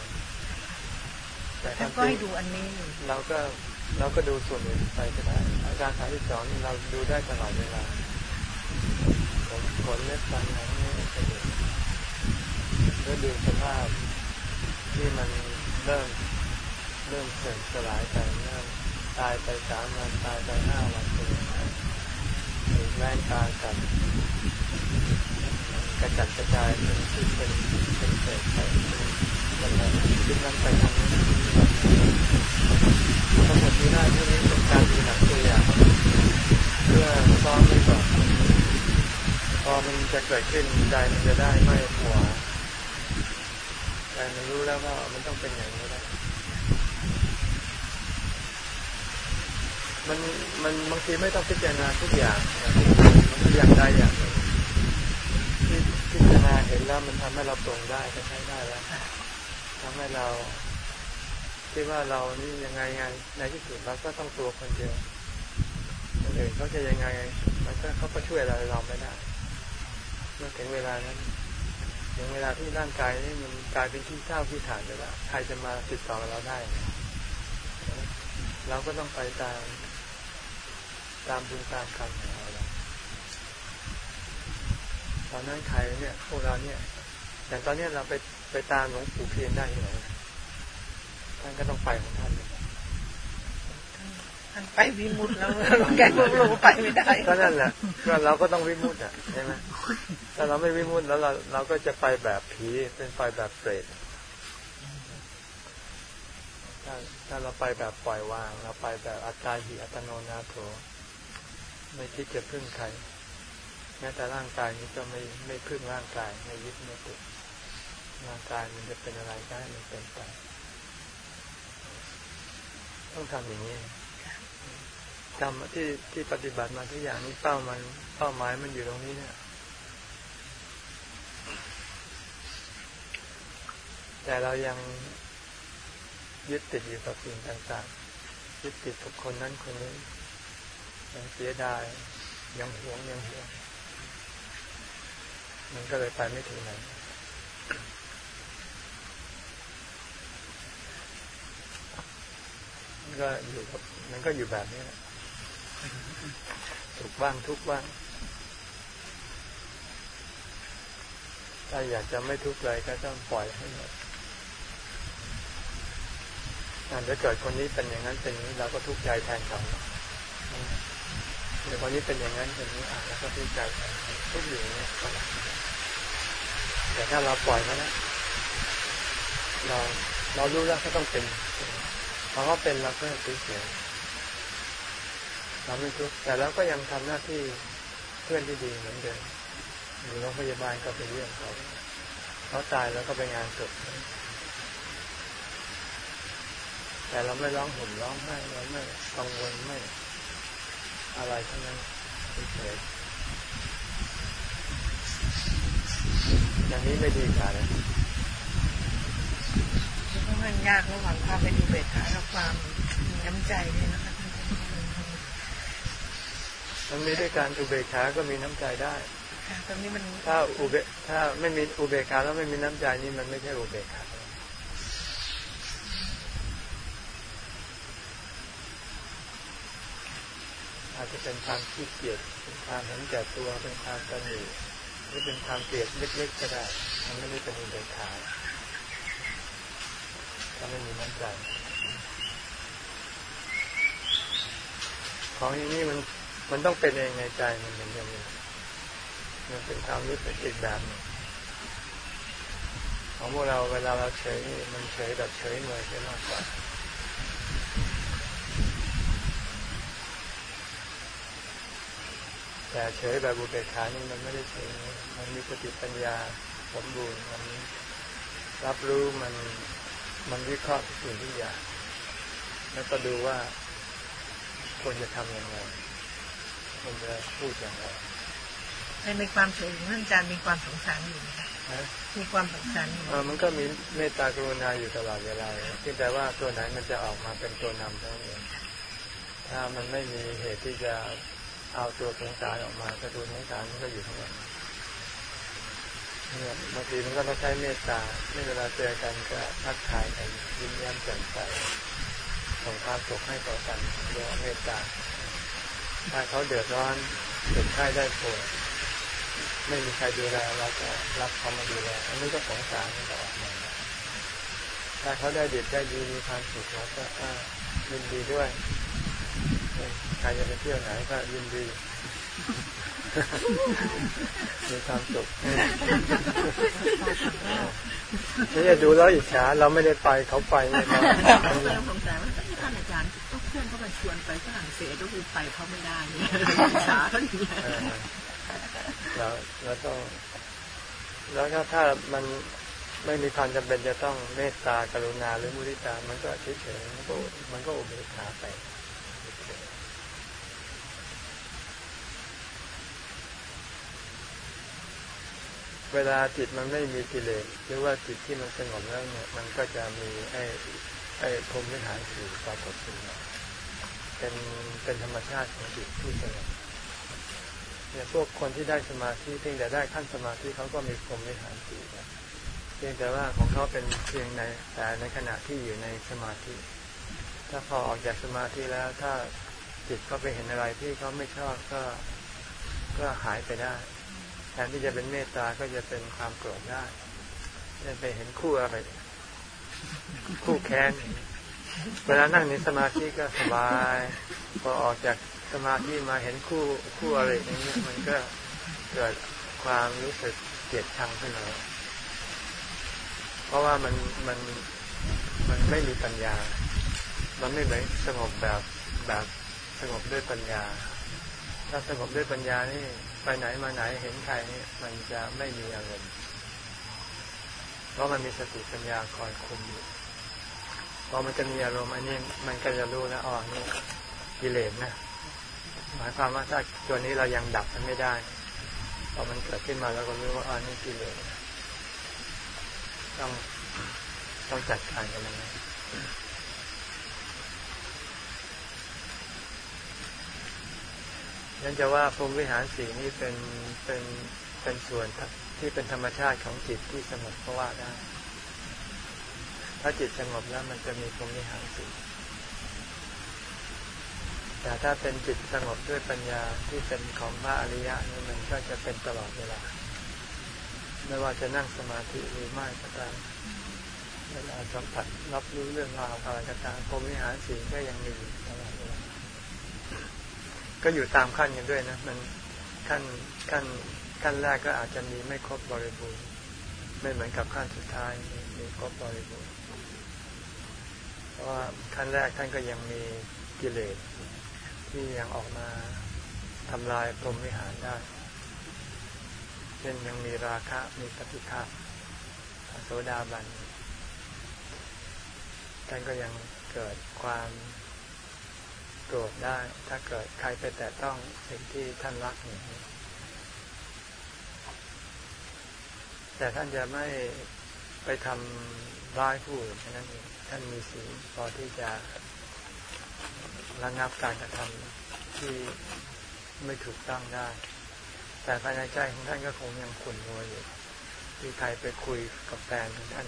แต่ท่านทำก็จริให้งดูอันนี้อยู่เราก็เราก็ดูส่วนอื่นไปก็ได้อาการสามที่สองนี่เราดูได้ตลอดเวลาผมขนเล็บฟันหนังนี่เป็นอย่างนี้แล้วดูสภาพที่มันเริ่มเริ่มเสื่อมสลายไปเริ่มตายไปสามวันตายไปห้าวันเป็นยังไงถูกแรงกากับ กระจัดกระจายเป็นที่เป็นเป็นเศษไปเป็นอะไรขึ้นนั้นไปทางนี้ทั้งหมดนี้ได้ที่นี้เป็นการดูหนังตัวอย่างเพื่อซ้อมไว้ก่อนพอมันจะเกิดขึ้นใจมันจะได้ไม่หัวใจใจมันรู้แล้วว่ามันต้องเป็นอย่างนี้แล้วมันมันบางทีไม่ต้องพิจารณาทุกอย่างมันก็อย่างใดอย่างหนึ่งารเห็นแล้วมันทำให้เราปรงได้ก็ใช้ได้แล้วทำให้เราคิดว่าเรานี่ยังไงไงในที่สุดเราก็ต้องตัวคนเดียวคนอื่นเขาจะยังไงมันก็เขาก็ช่วยอะไรเราไม่ได้เมื่อถึงเวลานั้นถึงเวลาที่ร่างกายนี่มันกลายเป็นที่เศร้าที่ฐานไปแล้วใครจะมาติดต่อเราได้ เราก็ต้องไปตามตามบุญตามกรรมข องเราแล้วตอนนั้นใครเนี่ยพวกเราเนี่ยอย่างตอนเนี้ยเราไปไปตามหลวงปู่เพียนได้ที่ไหนท่านก็ต้องไปของท่านเลยท่านไปวิมุตต์แล้วแกพวกเราไปไม่ได้ก็นั่นแหละก็เราก็ต้องวิมุตต์อะใช่ไหมถ้าเราไม่วิมุตต์แล้วเราเราก็จะไปแบบผีเป็นไปแบบเปรตถ้าถ้าเราไปแบบปล่อยวาง เราไปแบบอัตตาหิอัตโนนาโถไม่คิดจะพึ่งใคร แม้แต่ร่างกายนี้ก็ไม่ไม่พึ่งร่างกายไม่ยึดไม่ติดร่างกายมันจะเป็นอะไรก็ให้มันเป็นไปต้องทำอย่างนี้ทำที่ที่ปฏิบัติมาทุกอย่างนี้เป้ามันเป้าหมายมันอยู่ตรงนี้เนี่ย แต่เรายังยึดติดอยู่กับสิ่งต่างๆ ยึดติดกับคนนั้นคนนี้ยังเสียดายยังหวงยังหวง มันก็เลยไปไม่ถึงไหนมันก็อยู่กับมันก็อยู่แบบนี้แหละสุขบ้างทุกข์บ้าง ถ้าอยากจะไม่ทุกข์เลยก็ต้องปล่อยให้หมดอาจจะเกิดคนนี้เป็นอย่างนั้นเป็นอย่างนี้เราก็ทุกข์ใจแทนเขา เดี๋ยวคนนี้เป็นอย่างนั้นเป็นอย่างนี้อะแล้วก็ทุกข์ใจแทนเขาทุกอยู่างนี้ก็ได้แต่ถ้าเราปล่อยเขาแล้วเราเรารู้แล้วก็ต้องเป็นพอเขาเป็นเราก็เฉยๆเราไม่ทุกข์แต่เราก็ยังทำหน้าที่เพื่อนที่ดีเหมือนเดิมอยู่โรงพยาบาลก็เป็นเรื่องเขาเขาตายแล้วก็ไปงานศพแต่เราไม่ร้องห่มร้องไห้เราไม่กังวลไม่ อะไรทั้งนั้นเฉยๆอย่างนี้ไม่ดีกว่าเลยมันยากระหว่างความเป็นอุเบกขากับความมีน้ำใจเนี่ยนะคะมันมีด้วยการอุเบกขาก็มีน้ำใจได้ค่ะตรงนี้มันถ้าอุเบกถ้าไม่มีอุเบกขาแล้วไม่มีน้ำใจนี่มันไม่ใช่อุเบกขา จจะเป็นความขี้เกียจเป็นความเห็นแก่ตัวเป็นความตนีหรือเป็นความเกลียดเล็กๆก็ได้ มันไม่ได้เป็นอุเบกขาถ้าไม่มีน้ำใจของอย่างนี้มันมันต้องเป็นเองในใจมันเหมือนอย่างนี้มันเป็นความรู้สึกอีกแบบหนึ่งของพวกเราเวลาเราเฉยมันเฉยแบบเฉยเมยใช่มากกว่า แต่เฉยแบบบุเบกขานี่มันไม่ได้เฉยมันมีสติปัญญาสมบูรณ์มันรับรู้มันมันวิเคราะห์ทุกสิ่งทุกอย่างแล้วก็ดูว่าควรจะทำอย่างไรควรจะพูดอย่างไรในในความเฉยของท่านอาจารย์มีความสงสารอยู่นะคะนะมีความสงสารอยู่เออมันก็มีเมตตากรุณาอยู่ตลอดเวลาเพียงแต่ว่าตัวไหนมันจะออกมาเป็นตัวนำเท่านั้นเองถ้ามันไม่มีเหตุที่จะ เอาตัวสงสารออกมา ก็ตัวสงสารมันก็อยู่ข้างหลังเนี่ยบางทีมันก็ต้องใช้เมตตาไม่เวลาเจอกันก็ทักทายกันยิ้มแย้มแจ่มใสส่งความสุขให้ต่อกันเรียกว่าเมตตาถ้าเขาเดือดร้อนเจ็บไข้ได้ป่วยไม่มีใครดูแลเราก็รับเขามาดูแลอันนี้ก็สงสารมันก็ออกมาถ้าเขาได้ดีได้ดีมีความสุขเราก็อ่ายินดีด้วย ใครจะไปเที่ยวไหนก็ยินดีมีความสุขนี่จะดูแล้วอิจฉาเราไม่ได้ไปเขาไปไม่ได้เราสงสัยว่าท่านอาจารย์ก็เพื่อนเขามาชวนไปฝรั่งเศสก็คือไปเขาไม่ได้เนี่ยช้าเขาอย่างเงี้ยเออแล้วแล้วต้องแล้วก็ถ้ามันไม่มีความจำเป็นจะต้องเมตตากรุณาหรือมุทิตา มันก็เฉยๆมันก็มันก็อุเบกขาไป เวลาจิตมันไม่มีกิเลสหรือว่าจิตที่มันสงบแล้วเนี่ยมันก็จะมีไอ้ไอ้พรมวิหารสี่ปรากฏขึ้นมาเป็นเป็นธรรมชาติของจิตที่สงบเนี่ยพวกคนที่ได้สมาธิเพียงแต่ได้ขั้นสมาธิเขาก็มีพรมวิหารสี่เพียงแต่ว่าของเขาเป็นเพียงในแต่ในขณะที่อยู่ในสมาธิ ถ้าพอออกจากสมาธิแล้วถ้าจิตเขาไปเห็นอะไรที่เขาไม่ชอบก็ก็หายไปได้ ทนที่จะเป็นเมตตาก็จะเป็นความโกรธได้เช่นไปเห็นคู่อะไร คู่แค้นเวลานั่งในสมาธิก็สบาย พอออกจากสมาธิมาเห็นคู่คู่อะไรอย่างนี้มันก็เกิดความรู้สึกเกลียดชังขึ้นมาเพราะว่ามันมันมันไม่มีปัญญา มันไม่เหมือนสงบแบบแบบสงบด้วยปัญญา ถ้าสงบด้วยปัญญานี่ ไปไหนมาไหนเห็นใครนี่มันจะไม่มีอารมณ์เพราะมันมีสติปัญญาคอยคุมอยู่พอมันจะมีอารมณ์อันนี้มันก็จะรู้แล้วอ๋อนี่กิเลสนะหมายความว่าถ้าตัวนี้เรายังดับมันไม่ได้พอมันเกิดขึ้นมาแล้วก็รู้ว่าอ๋อนี่กิเลสต้องต้องจัดการกับมันนะ นั่นจะว่าพรมวิหารสีนี้เป็นเป็นเป็นส่วนที่เป็นธรรมชาติของจิตที่สงบก็ว่าได้ ถ้าจิตสงบแล้วมันจะมีพรมวิหารสีแต่ถ้าเป็นจิตสงบด้วยปัญญาที่เป็นของพระอริยะนี่มันก็จะเป็นตลอดเวลา ไม่ว่าจะนั่งสมาธิหรือไม่ก็ตามเวลาสัมผัสรับรู้เรื่องราวอะไรก็ตามพรมวิหารสีก็ยังมีอยู่ ก็อยู่ตามขั้นกันด้วยนะ มันขั้นขั้นขั้นแรกก็อาจจะมีไม่ครบบริบูรณ์ไม่เหมือนกับขั้นสุดท้ายมีมครบบริบูรณ์เพราะว่าขั้นแรกท่านก็ยังมีกิเลสที่ยังออกมาทำลายพรหมวิหารได้เช่นยังมีราคะมีปฏิฆะโสดาบันท่านก็ยังเกิดความ โกรธได้ ถ้าเกิดใครไปแต่ต้องสิ่งที่ท่านรักอย่างนี้แต่ท่านจะไม่ไปทำร้ายผู้อื่นนั้นเองท่านมีสีพอที่จะระงับการกระทำที่ไม่ถูกต้องได้ แต่ภายในใจของท่านก็คงยังขุ่นมัวอยู่ที่ใครไปคุยกับแฟนของท่าน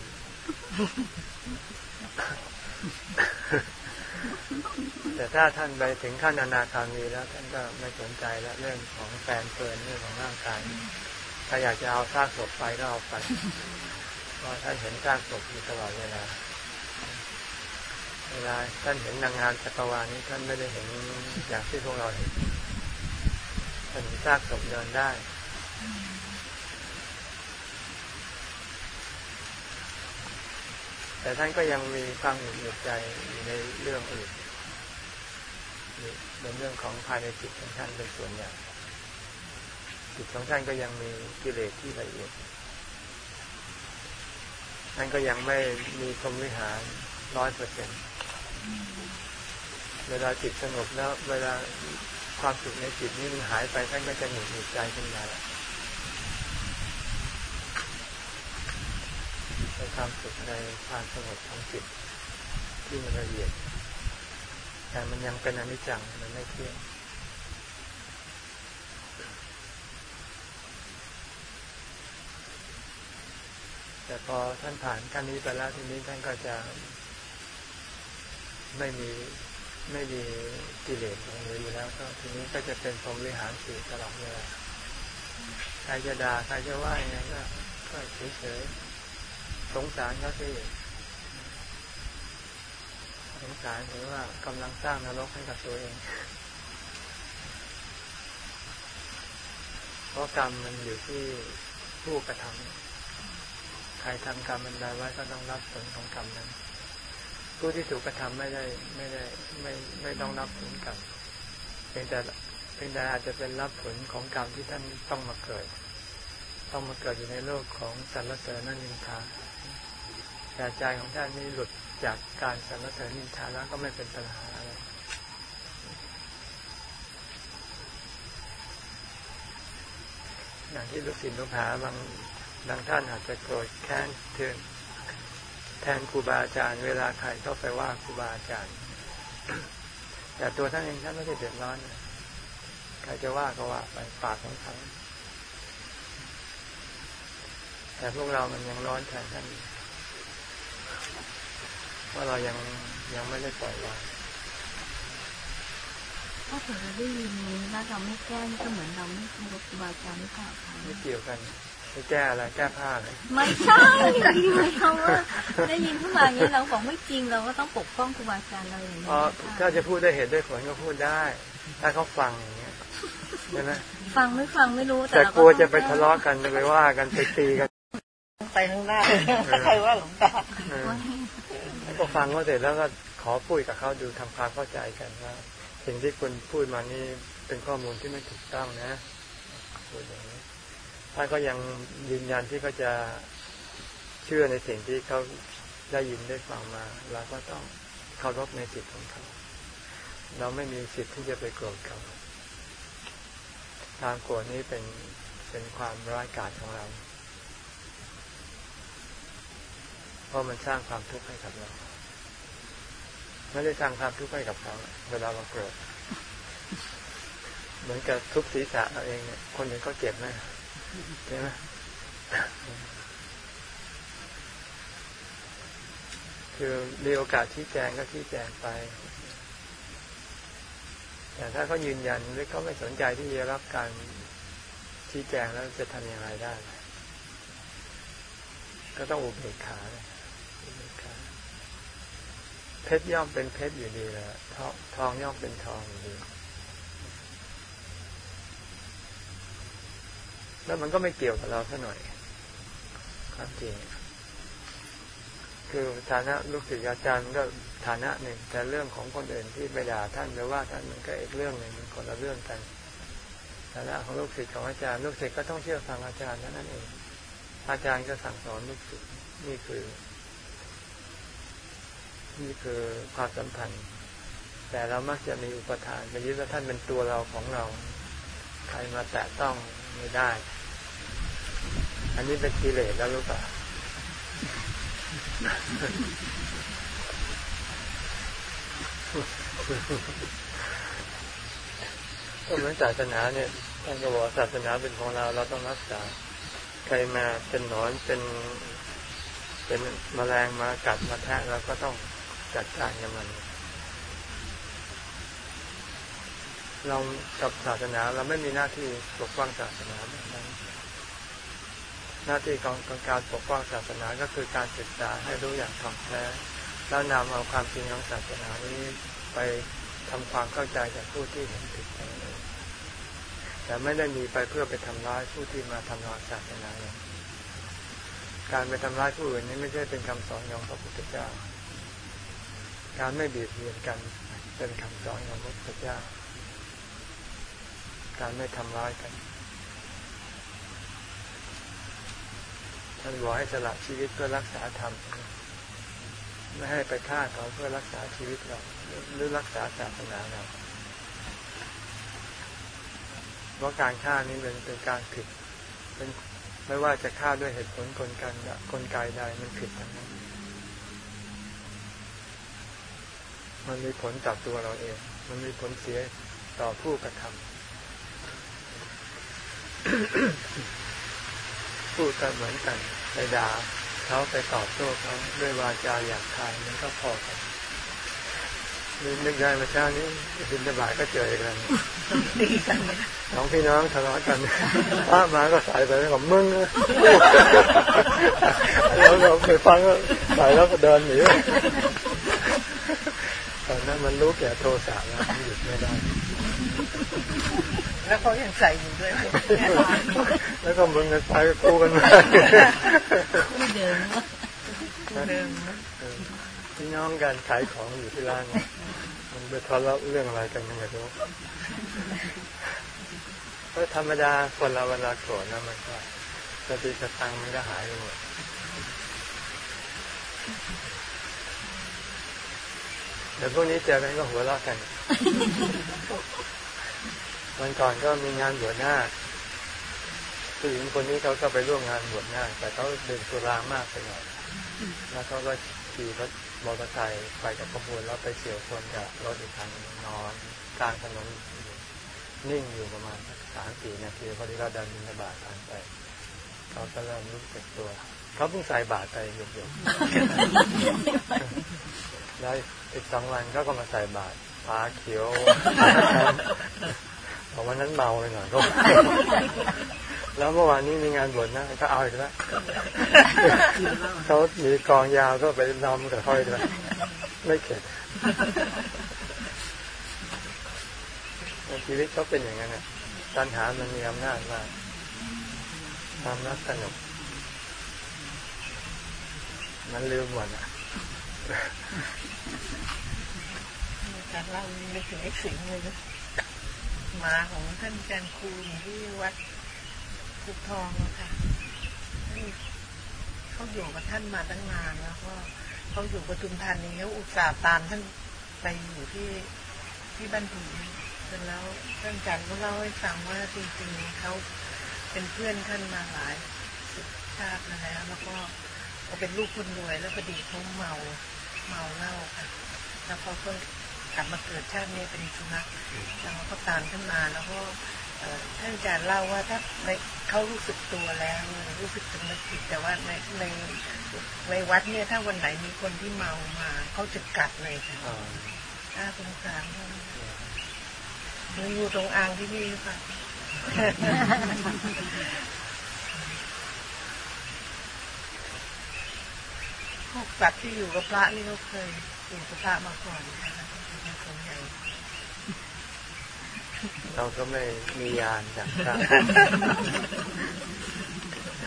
แต่ถ้าท่านไปถึงขั้นอนาคามีแล้ว ท่านก็ไม่สนใจแล้วเรื่องของแฟนเฟินเรื่องของร่างกายถ้าอยากจะเอาซากศพไปก็เอาไปเพราะท่านเห็นซากศพอยู่ตลอดเวลาเวลาท่านเห็นนางงามจักรวาลนี้ท่านไม่ได้เห็นอย่างที่พวกเราเห็นท่านเห็นซากศพเดินได้ แต่ท่านก็ยังมีความหนุดหนุดใจอยู่ในเรื่องอื่นเป็นเรื่องของภายในจิตของท่านเป็นส่วนใหญ่จิตของท่านก็ยังมีกิเลสที่ละเอียดท่านก็ยังไม่มีพรหมวิหารร้อยเปอร์เซ็นเวลาจิตสงบแล้ว เวลาความสุขในจิตนี้มันหายไปท่านก็จะหนุนหนุดใจขึ้นมาเป็น ความสุขในความสงบของจิตที่มันละเอียด แต่มันยังเป็นอนิจจังมันไม่เที่ยงแต่พอท่านผ่านขั้นนี้ไปแล้วทีนี้ท่านก็จะไม่มีไม่มีกิเลสตรงนี้อยู่แล้วก็ทีนี้ก็จะเป็นพรหมวิหารสีตลอดเวลาใครจะด่าใครจะว่ายังไงก็ก็เฉยๆ สงสารเขาสิสงสารหรือว่ากำลังสร้างนรกให้กับตัวเอง เพราะกรรมมันอยู่ที่ผู้กระทำใครทำกรรมมันใดไว้ก็ต้องรับผลของกรรมนั้น ผู้ที่ถูกกระทำไม่ได้ไม่ได้ไม่ไม่ต้องรับผลกรรมเพียงแต่เพียงแต่อาจจะเป็นรับผลของกรรมที่ท่านต้องมาเกิด ต้องมาเกิดอยู่ในโลกของสรรเสริญนั่นนินทา แต่ใจของท่านนี้หลุดจากการสรรเสริญนินทาแล้วก็ไม่เป็นปัญหาอะไรอย่างที่ลูกศิษย์ลูกหาบางบางท่านอาจจะโกรธแค้นเทือนแทนครูบาอาจารย์เวลาใครเข้าไปว่าครูบาอาจารย์ แต่ตัวท่านเองท่านไม่ได้เดือดร้อนใครจะว่าก็ว่าไปปากของเขาแต่พวกเรามันยังร้อนแทนท่านอยู่ เพราะเรายังยังไม่ได้ปล่อยวางถ้าเผื่อเราได้ยินนี้แล้วเราไม่แก้นี่ก็เหมือนเราไม่เคารพครูบาอาจารย์หรือเปล่าคะไม่เกี่ยวกันไม่แก้อะไรแก้ผ้าเลยไม่ใช่ที่หมายความว่าได้ยินขึ้นมาอย่างนี้เราบอกไม่จริงเราก็ต้องปกป้องครูบาอาจารย์เราอย่างนี้เพราะถ้าจะพูดได้เหตุด้วยผลก็พูดได้ ถ้าเขาฟังอย่างเงี้ยใช่ไหมฟังไม่ฟังไม่รู้แต่แต่เรากลัวจะไปทะเลาะกันจะไปว่ากันไปตีกัน ไปข้างหน้าถ้าใครว่าหลวงตา เออก็ฟังเขาเสร็จแล้วก็ขอพูดกับเขาดูทำความเข้าใจกันว่าสิ่งที่คุณพูดมานี่เป็นข้อมูลที่ไม่ถูกต้องนะพูดอย่างนี้ถ้าก็ยังยืนยันที่เขาจะเชื่อในสิ่งที่เขาได้ยินได้ฟังมาเราก็ต้องเคารพในสิทธิ์ของเขา เราไม่มีสิทธิ์ที่จะไปโกรธเขาการโกรธนี้เป็นเป็นความร้ายกาจของเรา เพราะมันสร้างความทุกข์ให้กับเรา ไม่ได้สร้างความทุกข์ให้กับเขาเวลาเราโกรธเหมือนกับทุบศีรษะเราเองเนี่ยคนอื่นก็เจ็บไหมใช่ไหมคือมีโอกาสชี้แจงก็ชี้แจงไป แต่ถ้าเขายืนยันหรือเขาไม่สนใจที่จะรับการชี้แจงแล้วจะทำอย่างไรได้ ก็ต้องอุเบกขาเลย เพชรย่อมเป็นเพชรอยู่ดีแหละทองทองย่อมเป็นทองอยู่ดี แล้วมันก็ไม่เกี่ยวกับเราซะหน่อยความจริงคือฐานะลูกศิษย์อาจารย์ก็ฐานะหนึ่ง แต่เรื่องของคนอื่นที่ไปด่าท่านหรือว่าท่านมันก็อีกเรื่องหนึ่งมันคนละเรื่องกันฐานะของลูกศิษย์ของอาจารย์ลูกศิษย์ก็ต้องเชื่อฟังอาจารย์นั้นเองอาจารย์ก็สั่งสอนลูกศิษย์นี่คือ นี่คือความสัมพันธ์ แต่เรามักจะมีอุปทานไปยึดว่าท่านเป็นตัวเราของเรา ใครมาแตะต้องไม่ได้ อันนี้เป็นกิเลสแล้วรู้ปะก็เหมือนศาสนาเนี่ยท่านก็บอกศาสนาเป็นของเราเราต้องรักษา ใครมาเป็นหนอนเป็นเป็นมแมลงมากัดมาแทะเราก็ต้อง จัดการกับมัน เรากับศาสนาเราไม่มีหน้าที่ปกป้องศาสนาแบบนั้นหน้าที่ของของการปกป้องศาสนาก็คือการศึกษาให้รู้อย่างถ่องแท้แล้วนำเอาความจริงของศาสนานี้ไปทำความเข้าใจจากผู้ที่เห็นผิดนั่นเองแต่ไม่ได้มีไปเพื่อไปทำร้ายผู้ที่มาทำลายศาสนาอย่างการไปทำร้ายผู้อื่นนี้ไม่ใช่เป็นคำสอนของพระพุทธเจ้า การไม่เบียดเบียนกันเป็นคำสอนของพระพุทธเจ้า การไม่ทำร้ายกัน ท่านบอกให้สละชีวิตเพื่อรักษาธรรม ไม่ให้ไปฆ่าเขาเพื่อรักษาชีวิตเราหรือรักษาศาสนาเราเพราะการฆ่านี้เป็นเป็นการผิด เป็นไม่ว่าจะฆ่าด้วยเหตุผลกลกันกลไกใดมันผิดทั้งนั้น มันมีผลต่อตัวเราเอง มันมีผลเสียต่อผู้กระทำพูดกันเหมือนกันไปด่าเขาไปตอบโต้เขาด้วยวาจาหยาบคายมันก็พอกันนึกนึกได้เมื่อเช้านี้บินตบายก็เจอกันสองพี่น้องทะเลาะกันพระมาก็ใส่ไปแล้วก็มึงอะแล้วเราไปฟังก็ใส่แล้วก็เดินหนี ตอนนั้นมันรู้แก่โทสะแล้วมันหยุดไม่ได้แล้วเขายังใส่อยู่ด้วย แล้วก็มึงกันไปกูกันมาไม่เดินวะเดิมนะเออพี่น้องกันขายของอยู่ที่ร้าน มันไปทะเลาะเรื่องอะไรกันยังไงรู้ก็ธรรมดาคนเราเวลาโกรธนะมันก็สติสตังค์มันก็หายไปหมด เดี๋ยวพวกนี้เจอกันก็หัวเราะกัน วันก่อนก็มีงานบวชหน้าผู้หญิงคนนี้เขาก็ไปร่วมงานบวชหน้า แต่เขาดื่มสุรามากไปหน่อย แล้วเขาก็ขี่รถมอเตอร์ไซค์ไปกับขบวนแล้วไปเฉียวชนกับรถอีกคันหนึ่งนอนกลางถนนอยู่นิ่งอยู่ประมาณสักสามสี่นาทีพอดีเราเดินบินบาตผ่านไปเขาก็เริ่มรู้สึกตัว เขาเพิ่งใส่บาตรไปหยกๆแล้ว อีกสองวันเขาก็มาใส่บาตรฟ้าเขียวบอกวันนั้นเมาไปหน่อยก็แล้วเมื่อวานนี้มีงานบวชนะก็เอาอีกแล้วเขามีกองยาวก็ไปนำกับเขาอีกแล้วไม่เข็ดชีวิตเขาเป็นอย่างนั้นนะตัณหามันมีอำนาจมากความรักสนุกมันลืมหมดอะ การเล่านึกถึงไอ้สิงเลยนะมาของท่านอาจารย์ครูที่วัดภูทองค่ะท่านเขาอยู่กับท่านมาตั้งนานแล้วก็เขาอยู่ปทุมธานีเขาอุตส่าห์ตามท่านไปอยู่ที่ที่บ้านผีเสร็จแล้วท่านอาจารย์ก็เล่าให้ฟังว่าจริงๆเขาเป็นเพื่อนท่านมาหลายสิบชาติมาแล้ว แล้วก็เขาเป็นลูกคนรวยแล้วพอดีเขาเมาเมาเหล้าค่ะแล้วเขาก็ กลับมาเกิดชาตินี้เป็นสุนัขแล้วเขาก็ตามขึ้นมาแล้วก็ท่านอาจารย์เล่าว่าถ้าในเขารู้สึกตัวแล้วรู้สึกถึงมันผิดแต่ว่าในในในวัดเนี่ยถ้าวันไหนมีคนที่เมามาเขาจะกัดเลยค่ะอ่าน่าสงสารเขานอยู่ตรงอ่างที่นี่หรือเปล่าพวกสัตว์ที่อยู่กับพระนี่เขาเคยอยู่กับพระมาก่อนนะคะเป็นคนใหญ่ เราก็ไม่มียานจากพระ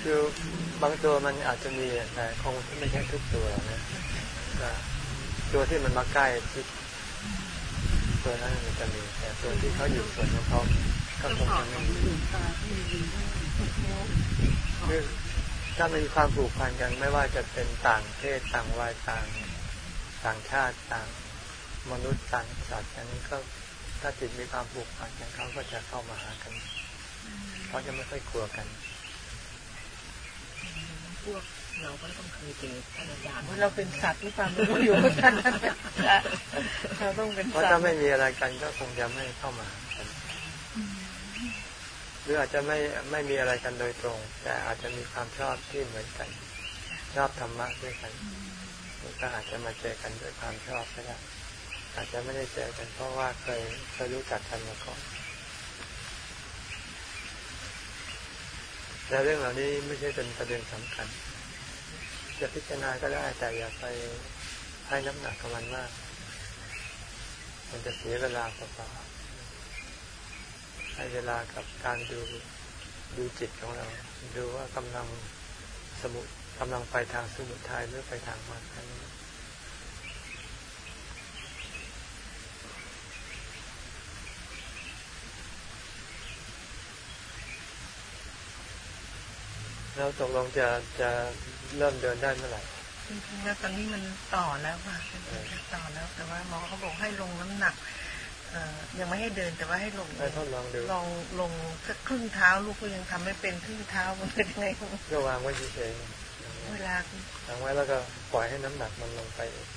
คือบางตัวมันอาจจะมีแต่คงไม่ใช่ทุกตัวนะก็ตัวที่มันมาใกล้ชิดตัวนั้นมันจะมีแต่ตัวที่เขาอยู่ส่วนของเขาก็คงจะไม่มีคือถ้ามีความผูกพันกันไม่ว่าจะเป็นต่างเพศต่างวัยต่างต่างชาติต่างมนุษย์ต่างสัตว์อันนี้ก็ ถ้าจิตมีความผูกพันกันเขาก็จะเข้ามาหากันเขาจะไม่ค่อยกลัวกันพวกเราก็ต้องเคยเจอท่านอาจารย์ว่าเราเป็นสัตว์หรือเปล่าไม่รู้อยู่กับท่านนั่นแหละเราต้องเป็นเพราะสัตถ้าว์ไม่มีอะไรกันก็คงจะไม่เข้ามาหากันหรืออาจจะไม่ไม่มีอะไรกันโดยตรง แต่อาจจะมีความชอบที่เหมือนกัน ชอบธรรมะด้วยกันก็อาจจะมาเจอกันด้วยความชอบก็ได้ อาจจะไม่ได้เจอกันเพราะว่าเคยเคยรู้จักกันมาก่อนแต่เรื่องเหล่านี้ไม่ใช่เป็นประเด็นสำคัญ จะพิจารณาก็ได้แต่อย่าไปให้น้ำหนักกับมันมาก มันจะเสียเวลาเปล่าๆให้เวลากับการดูดูจิตของเรา ดูว่ากำลังสมุกำลังไปทางสมุทัยหรือไปทางมรรคนี้ แล้วตกลงจะจะเริ่มเดินได้เมื่อไหร่จริงๆแล้วตอนนี้มันต่อแล้วค่ะต่อแล้วแต่ว่าหมอเขาบอกให้ลงน้ำหนักเอ่อยังไม่ให้เดินแต่ว่าให้ลงให้ทดลองดูลองลงสักครึ่งเท้าลูกก็ยังทำไม่เป็นครึ่งเท้ามันเป็นยังไงก็วางไว้เฉยเวลาๆวางไว้แล้วก็ปล่อยให้น้ำหนักมันลงไปเอง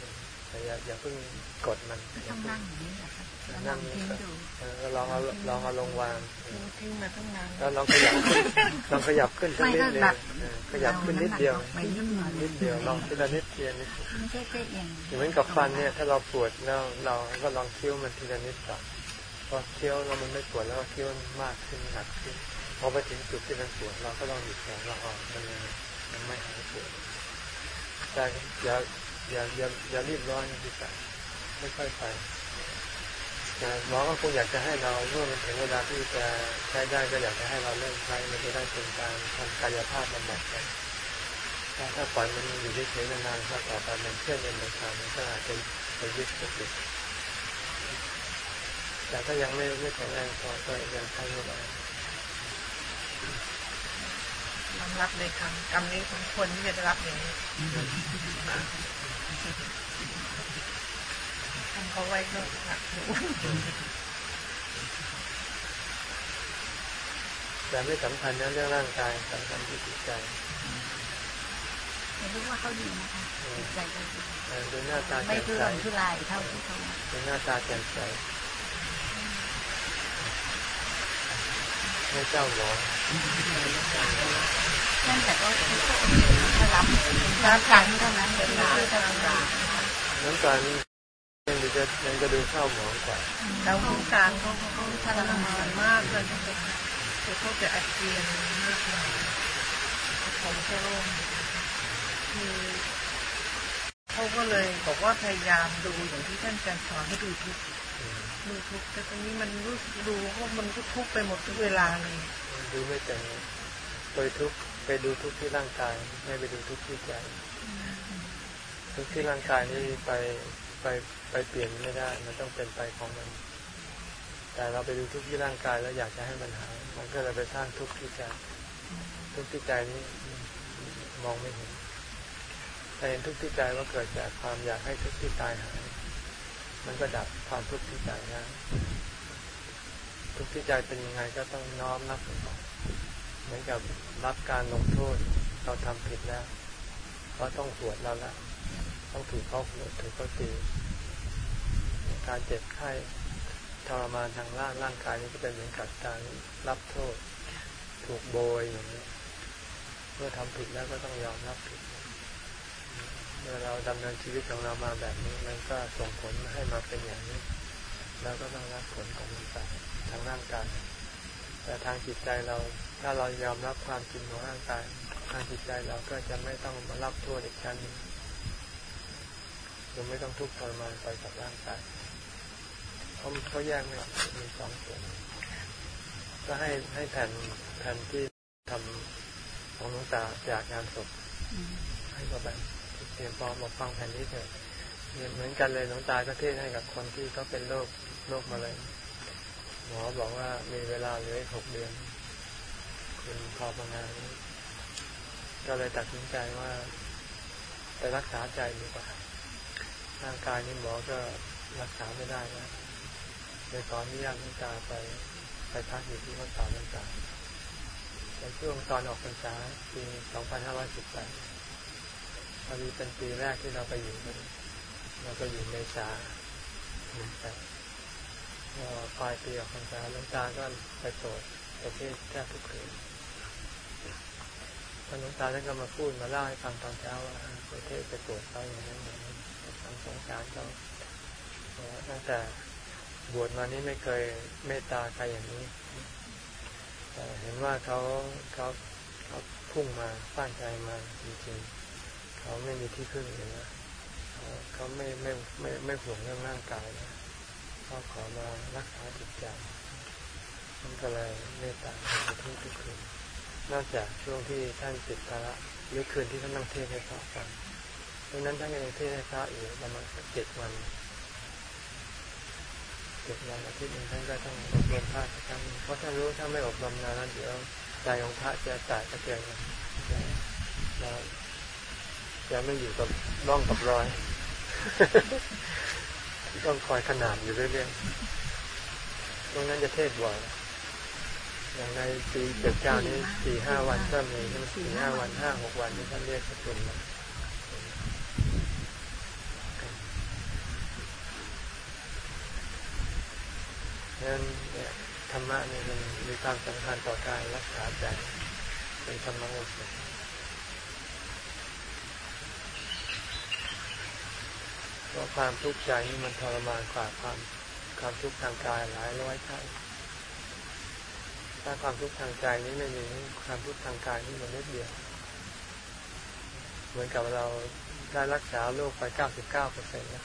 แต่อย่าอย่าเพิ่งกดมันอย่าต้องเพิ่งนั่งอย่างนี้เหรอคะแล้วล นั่องงทิ้งดูเออก็ลองเอาลองเอาลงวางทิ้งทิ้งมาตั้งนานแล้วลองขยับขึ้นลองขยับขึ้นสักนิดเดียวเออขยับขึ้นนิดเดียวไปนิดหน่อยนิดเดียวลองทีละนิดทีละนิดไม่ใช่แค่เองเหมือนกับฟันเนี่ย ถ้าเราปวดแล้วเราก็ลองเคี้ยวมันทีละนิดก่อนพอเคี้ยวแล้วมันไม่ปวดแล้วก็เคี้ยวมากขึ้นหนักขึ้นพอไปถึงจุดที่มันปวดเราก็ลองหยุดแขนเราออกมันยังมันไม่หายปวดแต่อย่าอย่าอย่าอย่ารีบร้อนดีกว่าค่อยๆไป แต่หมอก็คงอยากจะให้เราเมื่อมันถึงเวลาที่จะใช้ได้ก็อยากจะให้เราเริ่มใช้มันจะได้เป็นการทำกายภาพบำบัดไปถ้าถ้าปล่อยมันอยู่เฉยๆนานๆถ้าต่อไปมันเคลื่อนเป็นไปตามมันก็อาจจะไปยึดไปติดแต่ถ้ายังไม่ไม่แข็งแรงพอก็ยังใช้ไม่ได้รารับเลยกรรมกรรมนี้ของคนที่จะรับอย่างนี้ เขาไว้ก็หนักอยู่แต่ไม่สำคัญนะเรื่องร่างกายสำคัญที่จิตใจแต่รู้ว่าเขาดีนะคะจิตใจเขาดีเออดูหน้าตาไม่แจ่มทุใสรนทุรายเท่าที่เขาดูหน้าตาแจ่มใสไม่เจ้าหมอนั่นแต่ก็คือถ้ารับรับครั้งเท่านั้นเป็นไม่ใช่ธรรมดาน้ำตาล ยังจะยังจะดูเข้าหมองกว่าแล้วโครงการเขาเขาทรมานมากเลยเขาจะอาเจียนมากเลยผมก็โล่งคือเขาก็เลยบอกว่าพยายามดูอย่างที่ท่านอาจารย์สอนให้ดูทุกดูทุกแต่ตอนนี้มันรู้ดูว่ามันก็ทุกไปหมดทุกเวลาเลยดูไม่เป็นไปทุกไปดูทุกที่ร่างกาย ไม่ไปดูทุกที่ใจ ทุกที่ร่างกายนี่ไป ไปไปเปลี่ยนไม่ได้ มันต้องเป็นไปของมัน แต่เราไปดูทุกข์ที่ร่างกายแล้วอยากจะให้มันหาย มันก็เลยไปสร้างทุกข์ที่ใจทุกข์ที่ใจนี้มองไม่เห็นแต่เห็นทุกข์ที่ใจว่าเกิดจากความอยากให้ทุกข์ที่ตายหาย มันก็ดับความทุกข์ที่ใจได้ทุกข์ที่ใจเป็นยังไงก็ต้องน้อมรับเหมือนกับรับการลงโทษ เราทำผิดแล้วเราต้องปวดเราละ ต้องถูกเขาหัวถูกเขาตีการเจ็บไข้ทรมานทางร่างร่างกายนี่ก็เป็นเหมือนกับการรับโทษ ถูกโบยอย่างนี้เมื่อทำผิดแล้วก็ต้องยอมรับผิด เมื่อเราดำเนินชีวิตของเรามาแบบนี้ มันก็ส่งผลให้มาเป็นอย่างนี้ แล้วก็ต้องรับผลของมันไปทางร่างกายแต่ทางจิตใจเราถ้าเรายอมรับความจริงของร่างกาย ทางจิตใจเราก็จะไม่ต้องมารับโทษอีกชั้นนึง เราไม่ต้องทุกข์ทรมานไปกับร่างกายเขาเขาแยกไม่ออกมีสองส่วนก็ให้ให้แผ่นแผ่นที่ทำของหลวงตาจากงานศพให้เขาแบบเตรียมพร้อมมาฟังแผ่นนี้เถอะเนี่ยเหมือนกันเลยหลวงตาก็เทศให้กับคนที่เขาเป็นโรคโรคมะเร็งหมอบอกว่ามีเวลาเหลือหกเดือน คุณพอประมาณนี้ก็เลยตัดสินใจว่าไปรักษาใจดีกว่า ร่างกายนี่หมอก็รักษาไม่ได้นะเลยขออนุญาตหลวงตาไปไปพักอยู่ที่วัดป่าหลวงตาในช่วงตอนออกพรรษาปี 2518พอดีเป็นปีแรกที่เราไปอยู่กันเราไปอยู่เมษาหนึ่งแปดพอปลายปีออกพรรษาหลวงตาก็ไปโปรดประเทศแทบทุกคืนท่านหลวงตาท่านก็มาพูดมาเล่าให้ฟังตอนเช้าว่าประเทศไปโปรดเขาอย่างนั้นอย่าง สงสารเขาบอกว่าตั้งแต่บวชมานี้ไม่เคยเมตตาใครอย่างนี้แต่เห็นว่าเขาเขาเขาพุ่งมาตั้างใจมาจริงๆเขาไม่มีที่พึ่งเลยนะเขาเขาไม่ไม่ไม่ไม่ห่วงเรื่องร่างกายนะเขาขอมารักษาจิตใจมันก็เลยเมตตาทุกทุกคืนนอกจากช่วงที่ท่านติดภาระหรือคืนที่ท่านนั่งเทศน์ให้ฟัง ดังนั้นท่านก็ยังเทศให้พระอยู่ประมาณสักเจ็ดวันเจ็ดวันอาทิตย์หนึงท่านก็ต้องอบรมพระสักครั้งเพราะท่านรู้ถ้าไม่อบรมนานแล้วเดี๋ยวใจของพระจะแตกกระเจิงเราจะไม่อยู่กับร่องกับรอย ต้องคอยขนาดอยู่เรื่อยๆตรงนั้นจะเทศบ่อยอย่างในปีเจ็ดเก้านี้สี่ห้าวันก็มีใช่ไหมสี่ห้าวันห้าหกวันนี้ท่านเรียกประชุมมาเพราะ ฉะนั้นเนี่ยธรรมะเนี่ยมันมีความสำคัญต่อการรักษาใจเป็นธรรมะโอสถเพราะความทุกข์ใจนี่มันทรมานกว่าความความทุกข์ทางกายหลายร้อยเท่าถ้าความทุกข์ทางใจนี้ไม่มีความทุกข์ทางกายนี่มันนิดเดียว เหมือนกับเรา ได้รักษาโรคไป 99เปอร์เซ็นต์แล้ว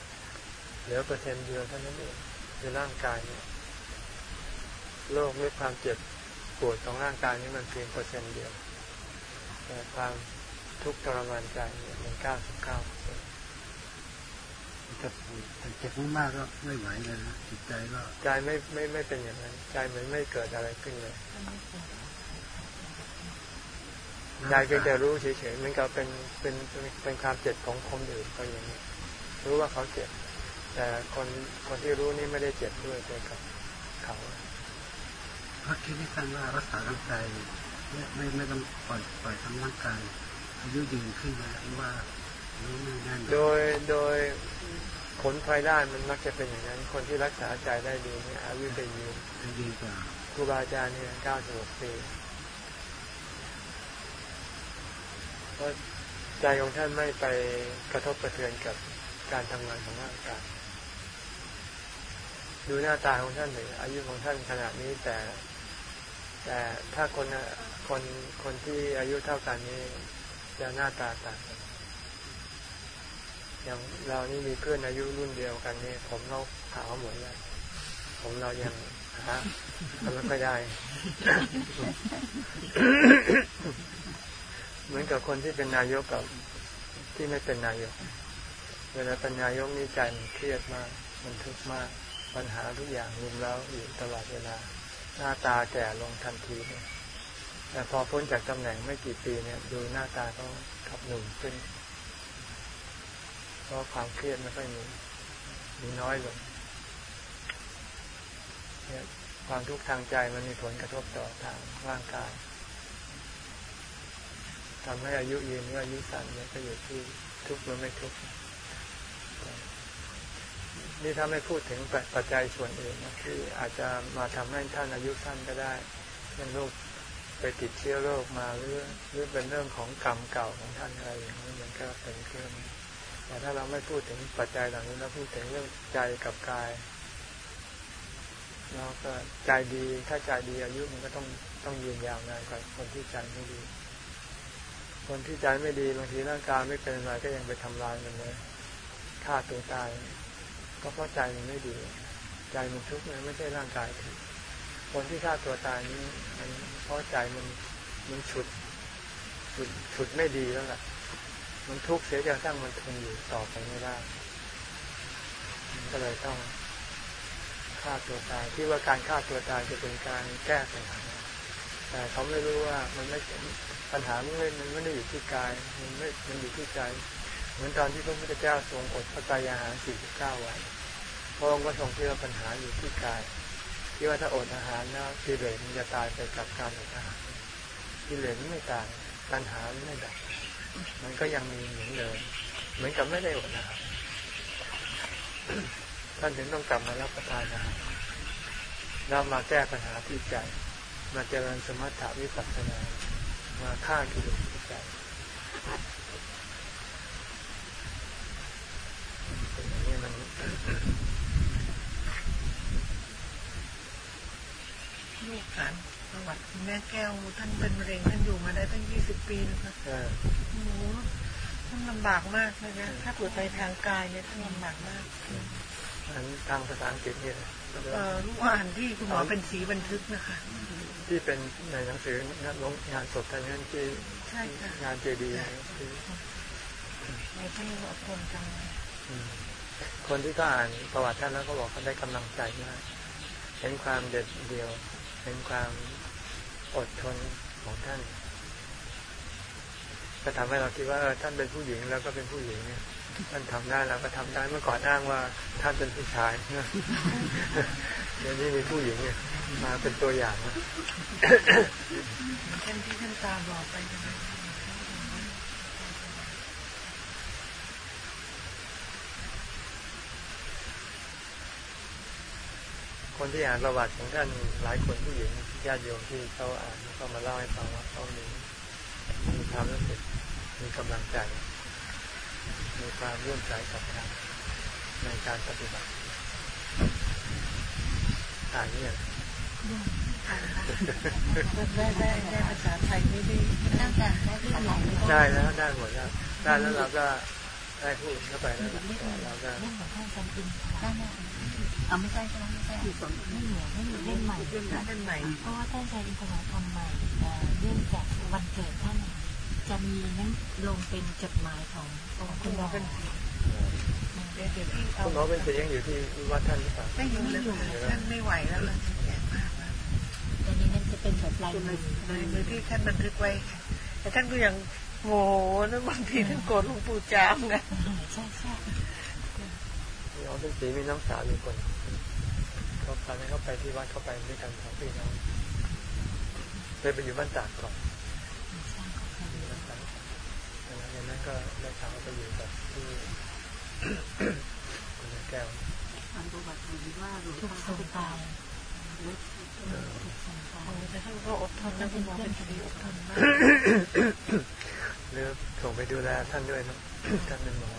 เหลือเปอร์เซ็นต์เดียวเท่านั้นเองคือร่างกายเนี่ยโรคหรือความเจ็บปวดของร่างกายนี่มันเพียงเปอร์เซ็นต์เดียว แต่ความทุกข์ทรมานใจเนี่ยมัน 99เปอร์เซ็นต์ถ้าเจ็บมากๆก็ไม่ไหวเลยนะจิตใจก็ใจไม่ไม่ไม่เป็นอย่างนั้น ใจเหมือนไม่เกิดอะไรขึ้นเลย เใจเพียงแต่รู้เฉยๆมันก็เป็นเป็นเป็นเป็นความเจ็บของคนอื่นก็อย่างนี้รู้ว่าเขาเจ็บ แต่คนคนที่รู้นี่ไม่ได้เจ็บด้วยไปกับเขาพระคิดให้ท่านว่ารักษาร่างกายไม่ไม่ไม่ต้องปล่อยปล่อยทำร่างกายอายุยืนขึ้นมาหรือว่ารู้ไม่แน่นโดยโดยผลภายได้มันมักจะเป็นอย่างนั้น คนที่รักษาใจได้ดีเนี่ยอายุจะยืนจะดีกว่าครูบาอาจารย์เนี่ยเก้าสิบหกปี เพราะใจของท่านไม่ไปกระทบกระเทือนกับการทำงานของร่างกายดูหน้าตาของท่านเลยอายุของท่านขนาดนี้แต่ แต่ถ้าคนคนคนที่อายุเท่ากันนี้จะหน้าตาต่างกันอย่างเรานี่มีเพื่อนอายุรุ่นเดียวกันนี่ผมเราขาวหมดเลยผมเรายังฮะทำไม่ค่อยได้ เหมือนกับคนที่เป็นนายกกับที่ไม่เป็นนายก เวลาเป็นนายกนี่ใจมันเครียดมาก มันทุกข์มาก ปัญหาทุกอย่างรุมแล้วอยู่ตลอดเวลา หน้าตาแก่ลงทันทีเนี่ยแต่พอพ้นจากตำแหน่งไม่กี่ปีเนี่ย ดูหน้าตาก็ขับหนุ่มขึ้น เพราะความเครียดไม่ค่อยมีมีน้อยลงเนี่ยความทุกข์ทางใจมันมีผลกระทบต่อทางร่างกาย ทำให้อายุยืนหรืออายุสั้นเนี่ยก็อยู่ที่ทุกข์หรือไม่ทุกข์นี่ถ้าไม่พูดถึงปัจจัยส่วนอื่นนะคืออาจจะมาทำให้ท่านอายุสั้นก็ได้เช่นโรคไปติดเชื้อโรคมาหรือหรือเป็นเรื่องของกรรมเก่าของท่านอะไรอย่างนี้มันก็เป็นเครื่องแต่ถ้าเราไม่พูดถึงปัจจัยเหล่านี้เราพูดถึงเรื่องใจกับกายแล้วก็ใจดีถ้าใจดีอายุมันก็ต้องต้องยืนยาวนานกว่าคนที่ใจไม่ดี คนที่ใจไม่ดีบางทีร่างกายไม่เป็นอะไรก็ยังไปทำลายมันเลยฆ่าตัวตายก็เพราะใจมันไม่ดี ใจมันทุกข์นะไม่ใช่ร่างกายทุกข์คนที่ฆ่าตัวตายนี้มันเพราะใจมันมันฉุดฉุดฉุดไม่ดีแล้วล่ะ มันทุกข์เสียจนทั้งมันทนอยู่ต่อไปไม่ได้มันก็เลยต้องฆ่าตัวตายที่ว่าการฆ่าตัวตายจะเป็นการแก้ปัญหาแต่เขาไม่รู้ว่ามันไม่ ปัญหาไม่มันไม่ได้อยู่ที่กาย มันไม่มันอยู่ที่ใจ เหมือนตอนที่พระพุทธเจ้าทรงอดพระกายอาหาร49วันพระองค์ก็ทรงคิดว่าปัญหาอยู่ที่กาย ที่ว่าถ้าอดอาหารแล้วกิเลสมันจะตายไปกับการอดอาหารกิเลสไม่ตายปัญหาไม่ดับ มันก็ยังมีเหมือนเดิมเหมือนกับไม่ได้อดอาหารท่านถึงต้องกลับมารับประทานอาหารแล้วมาแก้ปัญหาที่ใจ มาเจริญสมถะวิปัสสนา มาฆ่ากิเลสที่ใจเป็นอย่างนี้มันลูกฐานประวัติคุณแม่แก้วท่านเป็นมะเร็งท่านอยู่มาได้ตั้งยี่สิบปีนะคะเออโอ้โหท่านลำบากมากนะคะถ้าปวดไปทางกายเนี่ยท่านลำบากมากอันทางภาษาอังกฤษเนี่ยเอ่อลูกอ่านที่คุณหมอเป็นสีบันทึกนะคะ ที่เป็นในหนังสืองานลงงานศพท่านนั้นที่ใช่ค่ะงานเจดีย์ที่ในที่อดทนจังเลยอืมคนที่ก็อ่านประวัติท่านแล้วก็บอกเขาได้กำลังใจมาก เห็นความเด็ดเดียว เห็นความอดทนของท่านก็ทำให้เราคิดว่าเออท่านเป็นผู้หญิงแล้วก็เป็นผู้หญิงเนี่ยท่านทำได้แล้วก็ทำได้เมื่อก่อนอ้างว่าท่านเป็นผู้ชายเดี๋ยวนี้มีผู้หญิงเนี่ย มาเป็นตัวอย่างนะเช่นที่ท่านตาบอกไปนะคนที่อ่านประวัติของท่านหลายคนผู้หญิงญาติโยมที่เขาอ่านเขามาเล่าให้ฟังว่าเขามีมีความรู้สึกมีกำลังใจ มีความร่วมใจกับทางในการปฏิบัติอ่านเนี่ย ได้ได้ได้ภาษาไทยไม่ได้ตั้งแต่ได้ที่หมอได้แล้วได้หมดแล้วได้แล้วเราก็ได้พูดเข้าไปแล้วเราก็เล่นของท่านจำเป็นได้ไหมเอาไม่ใช่ใช่ไหมไม่ใช่ไม่เหลือไม่มีเล่นใหม่เรื่องนั้นเป็นใหม่เพราะว่าท่านใช้อินทนทำใหม่เรื่องจากวันเกิดท่านจะมีนั้นลงเป็นจดหมายขององค์คุณหมออเป็นสีเดี๋ยวเดี๋ยวพี่เอาคุณหมอเป็นเสียงอยู่ที่วัดท่านหรือเปล่าไม่อยู่แล้วท่านไม่ไหวแล้วเลยแก่มากแล้ว ต อนนี้นั่นจะเป็นแบบลายมือในมือที่ท่านบันทึกไว้แต่ท่านก็ยังโมโหนะบางทีท่านโกรธหลวงปู่จามนะใช่ใช่น้องเป็นสีมีน้องสาวอยู่คนเขาตอนนั้นเขาไปที่วัดเขาไปด้วยกันสองพี่น้องเคยไปอยู่บ้านตากก่อนใช่ก็เคยอยู่บ้านตากแล้วหลังจากนั้นก็ได้ข่าวว่าไปอยู่กับที่คุณแม่แก้วฟังประวัติเห็นว่าหลวงถูกตาส่ แต่ท่านก็อดทนก็นะคุเป็ณนหมอเพื่อเป็นนกันสีออดดททนนมามากกหรือส่งไปดูแลท่านด้วยเนาะท่านเป็นหมอ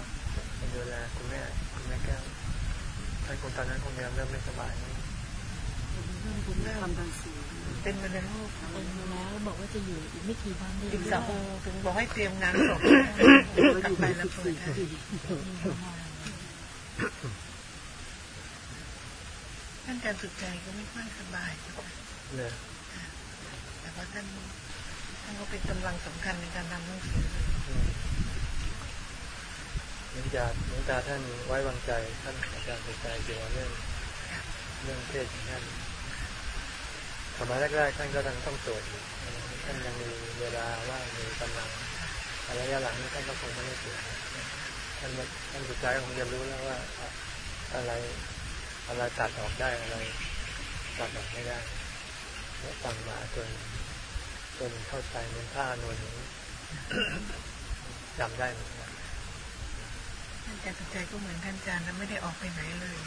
ไปดูแลคุณแม่คุณแม่แก้วท่านคงตอนนั้นคงยังเริ่มไม่สบายนะเรื่องคุณความดันสูงเป็นมาแล้วเป็นมาแล้วบอกว่าจะอยู่อีกไม่กี่วันได้อีกสองถึงบอกให้เตรียมงานศพเรากลัอบยู่ไปไปแล้แล้ววเปิเปิดดให้ที่ท่านการฝึกใจก็ไม่ค่อยสบายเนี่ย แต่ว่าท่านท่านก็เป็นกำลังสำคัญในการทำหนังสืออืมหลวงตาหลวงตาท่านไว้วางใจท่านอาจารย์สนใจเกี่ยวกับเรื่องเรื่องเพศของท่านสมัยแรกๆท่านก็ต้องต้องตรวจอยู่ท่านยังมีเวลาว่างมีกำลังระยะหลังนี้ท่านก็คงไม่ได้ตรวจท่านท่านสุดท้ายคงจะรู้แล้วว่าอะไรอะไรตัดออกได้อะไรตัดออกไม่ได้แล้วฟังมาจน จนเข้าใจในท่านวลนี้จำได้เหมือนกันท่านอาจารย์สุดใจก็เหมือนท่านอาจารย์นะไม่ได้ออกไปไหนเลย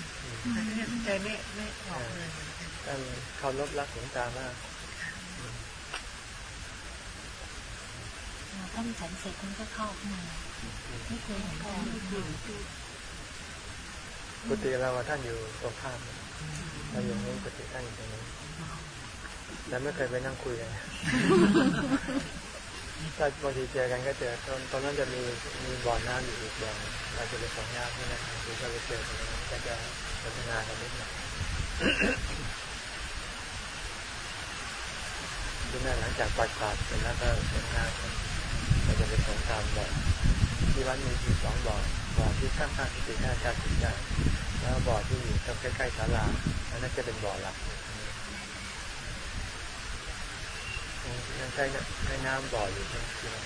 แต่ท่านอาจารย์สุดใจไม่ไม่ออกเลยเหมือนกันท่านเคารพรักหลวงตามากท่านฉันเสร็จท่านก็เข้ามาไม่เคยเห็นท่านกุฏิเราอะท่านอยู่ตรงข้ามเราอยู่นี้กุฏิท่านอยู่ตรงนี้ แล้วไม่เคยไปนั่งคุยกันถ้าบางทีเจอกันก็เจอตอนตอนนั้นจะมีมีบ่อน้ำอยู่อีกบ่อหนึ่งเราจะไปสองน้ำที่นั่นคือก็ไปเจอกันก็จะสนทนากันนิดหน่อยที่นั่นหลังจากปัดขาดเสร็จแล้วก็สนทนากันเราจะไปสงครามบ่อที่วัดมีมีสองบ่อบ่อที่ข้างๆที่ติดหน้าการถึงได้แล้วบ่อที่อยู่ใกล้ๆศาลาอันนั้นจะเป็นบ่อหลัก ยังใช้ใช้น้ำบ่ออยู่ใช่ไหม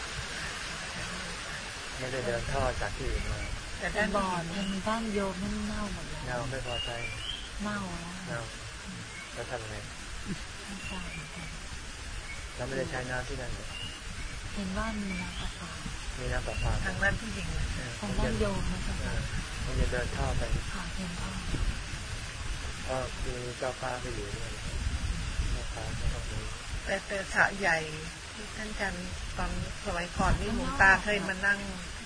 ไม่ได้เดินท่อจากที่อื่นมาแต่ด้านบ่อเนี่ยมีบ้านโยมนั่นเน่าหมดเลยเน่าไม่พอใจเน่าแล้วเน่าแล้วทำไงไม่ทราบเราไม่ได้ใช้น้ำที่นั่นเลยเห็นว่ามีน้ำประปามีน้ำประปาทางด้านผู้หญิงทางด้านโยมนะเอคะมันจะเดินท่อไปผ่านเพียงพ่อก็มีเจ้าฟ้าไปอยู่ด้วยเจ้าฟ้าไม่ต้อง แต่แต่สระใหญ่ที่ท่านอาจารย์ตอนสมัยก่อนนี่หลวงตาเคยมานั่ง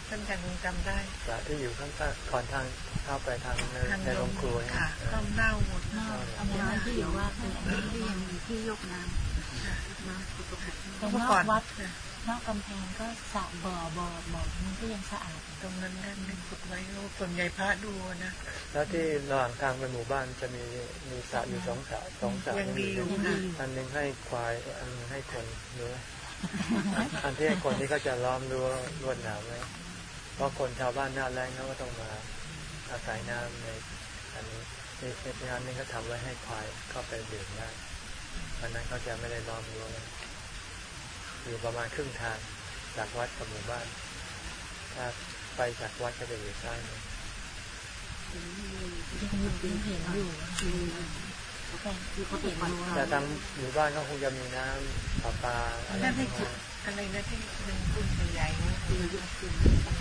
ท่านอาจารย์คงจำได้สระที่อยู่ข้างๆก่อนทางเข้าไปทางในทางในโยโรมงครัวเนี่ยค่ะเอต้อมเน่าหมดเน่าอันนั้นที่อยู่ว่าเป็นอันนี้ที่ยังมีที่ยกน้ำน้ำสุขภาพแต่นเมื่ออก่อนกวัด นอกกำแพงก็สระบ่อบ่อบ่อมันก็ยังสะอาดตรงนั้นท่านได้ขุดไว้ส่วนใหญ่พระดูนะแล้วที่ระหว่างทางไปหมู่บ้านจะมีมีสระอยู่สองสระสองสระยังดีอยู่ยังดีอยู่อันหนึ่งให้ควายอันหนึ่งให้คนดูไหมอันที่ให้คนนี่ก็จะล้อมรั้วลวดหนามไว้เพราะคนชาวบ้านหน้าแรงเขาก็ต้องมาอาศัยน้ำในอันนี้ในในงานนี้เขาทำไว้ให้ควายเข้าไปดื่มได้อันนั้นเขาจะไม่ได้ล้อมรั้วไว้ อยู่ประมาณครึ่งทางจากวัดกับหมู่บ้าน ถ้าไปจากวัดก็จะอยู่ซ้ายมือยังยังเห็นอยู่แต่ที่เขาเห็นรั้วแต่ทางหมู่บ้านก็คงจะมีน้ำประปาอะไรท่อะไรนะที่เป็นปุ่นใหญ่ๆนะ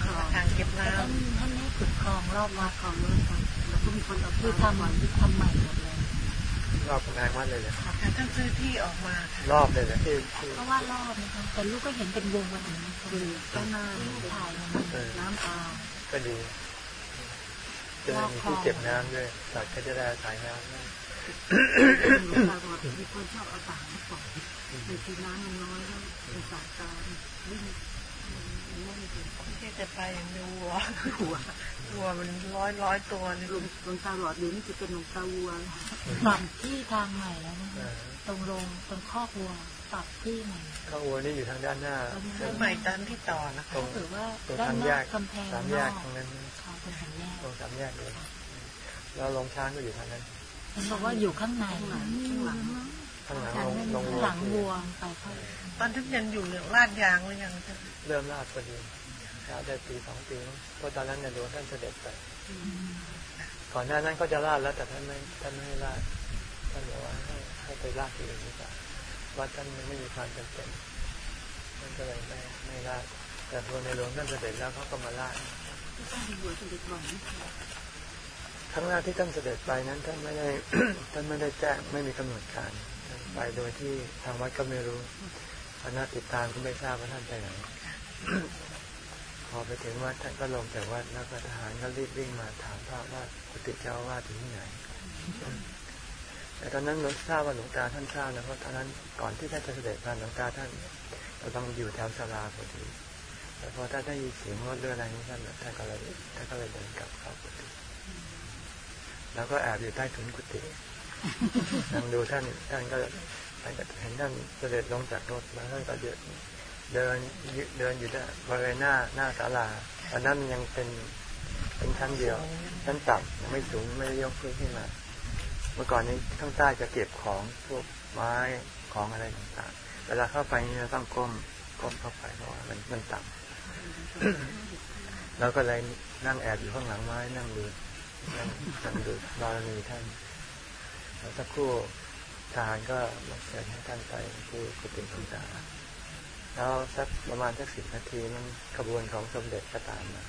คลอทางเก็บน้ท่านท่านให้ขุดคลองรอบวัดคลองนู้นค่ะแล้วก็มีคนเอาคือทำทำคือทำใหม่หมดเลย กำแพงวัดเลยเลยำค่ะท่านซื้อที่ออกมาค่ะรอบเลยเลยที่ที่เพราะว่ารอบนะคะแต่ลูกก็เห็นเป็นวงวันนี้คือต้นน้ลูกถ่ายมันเออำน้ำปลาก็ดีจะได้มีที่เก็บน้ำด้วยสัตว์ก็จะได้อาศัยน้ำได้หลวงตาบอกมีคนชอบเอาต่างมาปล่อยในที่น้ำมันน้อยแล้วเป็นสายตาวิ่งนั่นเองไม่ใช่แต่ไปอย่างดูวัวหัว วัวมันร้อยร้อยตัวนี่หลวงหลงตาหลอดเดี๋ยวนี้จะเป็นหลงตาวัวปรับที่ทางใหม่แล้วนะคะตรงโรงตรงคอกวัวปรับที่ใหม่ข้าววัวนี่อยู่ทางด้านหน้าซื้อใหม่ตอนที่ต่อนะคะตรงถือว่าด้านนอกกำแพงสามแยกตรงนั้นค่ะเป็นสามแยกตรงสามแยกเลยแล้วลงช้างก็อยู่ทางนั้นเห็นบอกว่าอยู่ข้างในข้างหลังข้างหลังลงลงหลังวัวไปตอนที่ยังอยู่เนี่ยลาดยางหรือยังเริ่มลาดพอดี ลาได้ปีสองปีเพราะตอนนั้นเนี่ยหลวงท่านเสด็จไปก่อนหน้านั้นก็จะลาดแล้วแต่ท่านไม่ท่านไม่ให้ลาดท่านบอกว่าให้ให้ไปลาดที่อื่นดีกว่าว่าท่านไม่มีความจำเป็นท่านก็เลยไม่ไม่ลาดแต่พอในหลวงท่านเสด็จแล้วเขาก็มาลาดต้งมีหัวสมเด็จบ่อยไหมครั้งแรกที่ท่านเสด็จไปนั้น ท่านไม่ได้ท่านไม่ได้แจ้งไม่มีกำหนดการไปโดยที่ทางวัดก็ไม่รู้คณะติดตามก็ไม่ทราบว่าท่านไปไหน พอไปถึงวัดท่านก็ลงจากวัดแล้วก็ทหารก็รีบวิ่งมาถามพระว่ากุฏิเจ้าอาวาสอยู่ที่ไหน แต่ตอนนั้นหลวงทราบว่าหลวงตาท่านทราบนะเพราะตอนนั้นก่อนที่ท่านจะเสด็จมาหลวงตาท่านก็ต้องอยู่แถวศาลาพอดีแต่พอท่านได้ยินเสียงรถเรืออะไรนี้ท่านท่านก็เลยท่านก็เลยเดินกลับเข้ากุฏิแล้วก็แอบอยู่ใต้ถุนกุฏินั่งดูท่านท่านก็ท่านเห็นท่านเสด็จลงจากรถแล้วท่านก็เดิน เดินเดินอยู่ด้านบริเวณหน้าหน้าศาลาตอนนั้นมันยังเป็นเป็นชั้นเดียวชั้นต่ำไม่สูงไม่ยกขึ้นขึ้นมาเมื่อก่อนนี้ข้างใต้จะเก็บของพวกไม้ของอะไรต่างๆ เวลาเข้าไปนี่เราต้องก้มก้มเข้าไปเพราะว่ามันมันต่ำแล้วก็เลยนั่งแอบอยู่ข้างหลังไม้นั่งดูนั่งนั่งดูบารมีท่านแล้วสักครู่ทหารก็บอกเชิญให้ท่านไปที่กุฏิหลวงตา แล้วสักประมาณสักสิบนาทีมันขบวนของสมเด็จก็ตามมา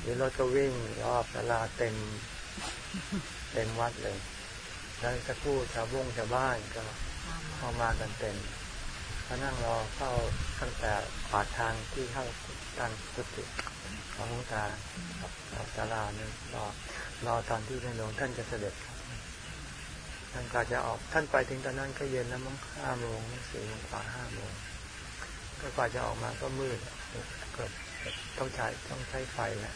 หรือรถก็วิ่งรอบศาลาเต็ม เต็มวัดเลย แล้วสักครู่ชาวบ้งชาวบ้านก็เข้ามากันเต็มเขานั่งรอเข้าตั้งแต่ปากทางที่เข้าทางกุฏิของหลวงตากับศาลาเนี่ยรอรอตอนที่ในหลวงท่านจะเสด็จท่านก็จะออกท่านไปถึงตอนนั้นก็เย็นแล้วมั้งห้าโมงสี่โมงกว่าห้าโมง ก็กว่าจะออกมาก็มืดเกิดต้องใช้ต้องใช้ไฟแหละ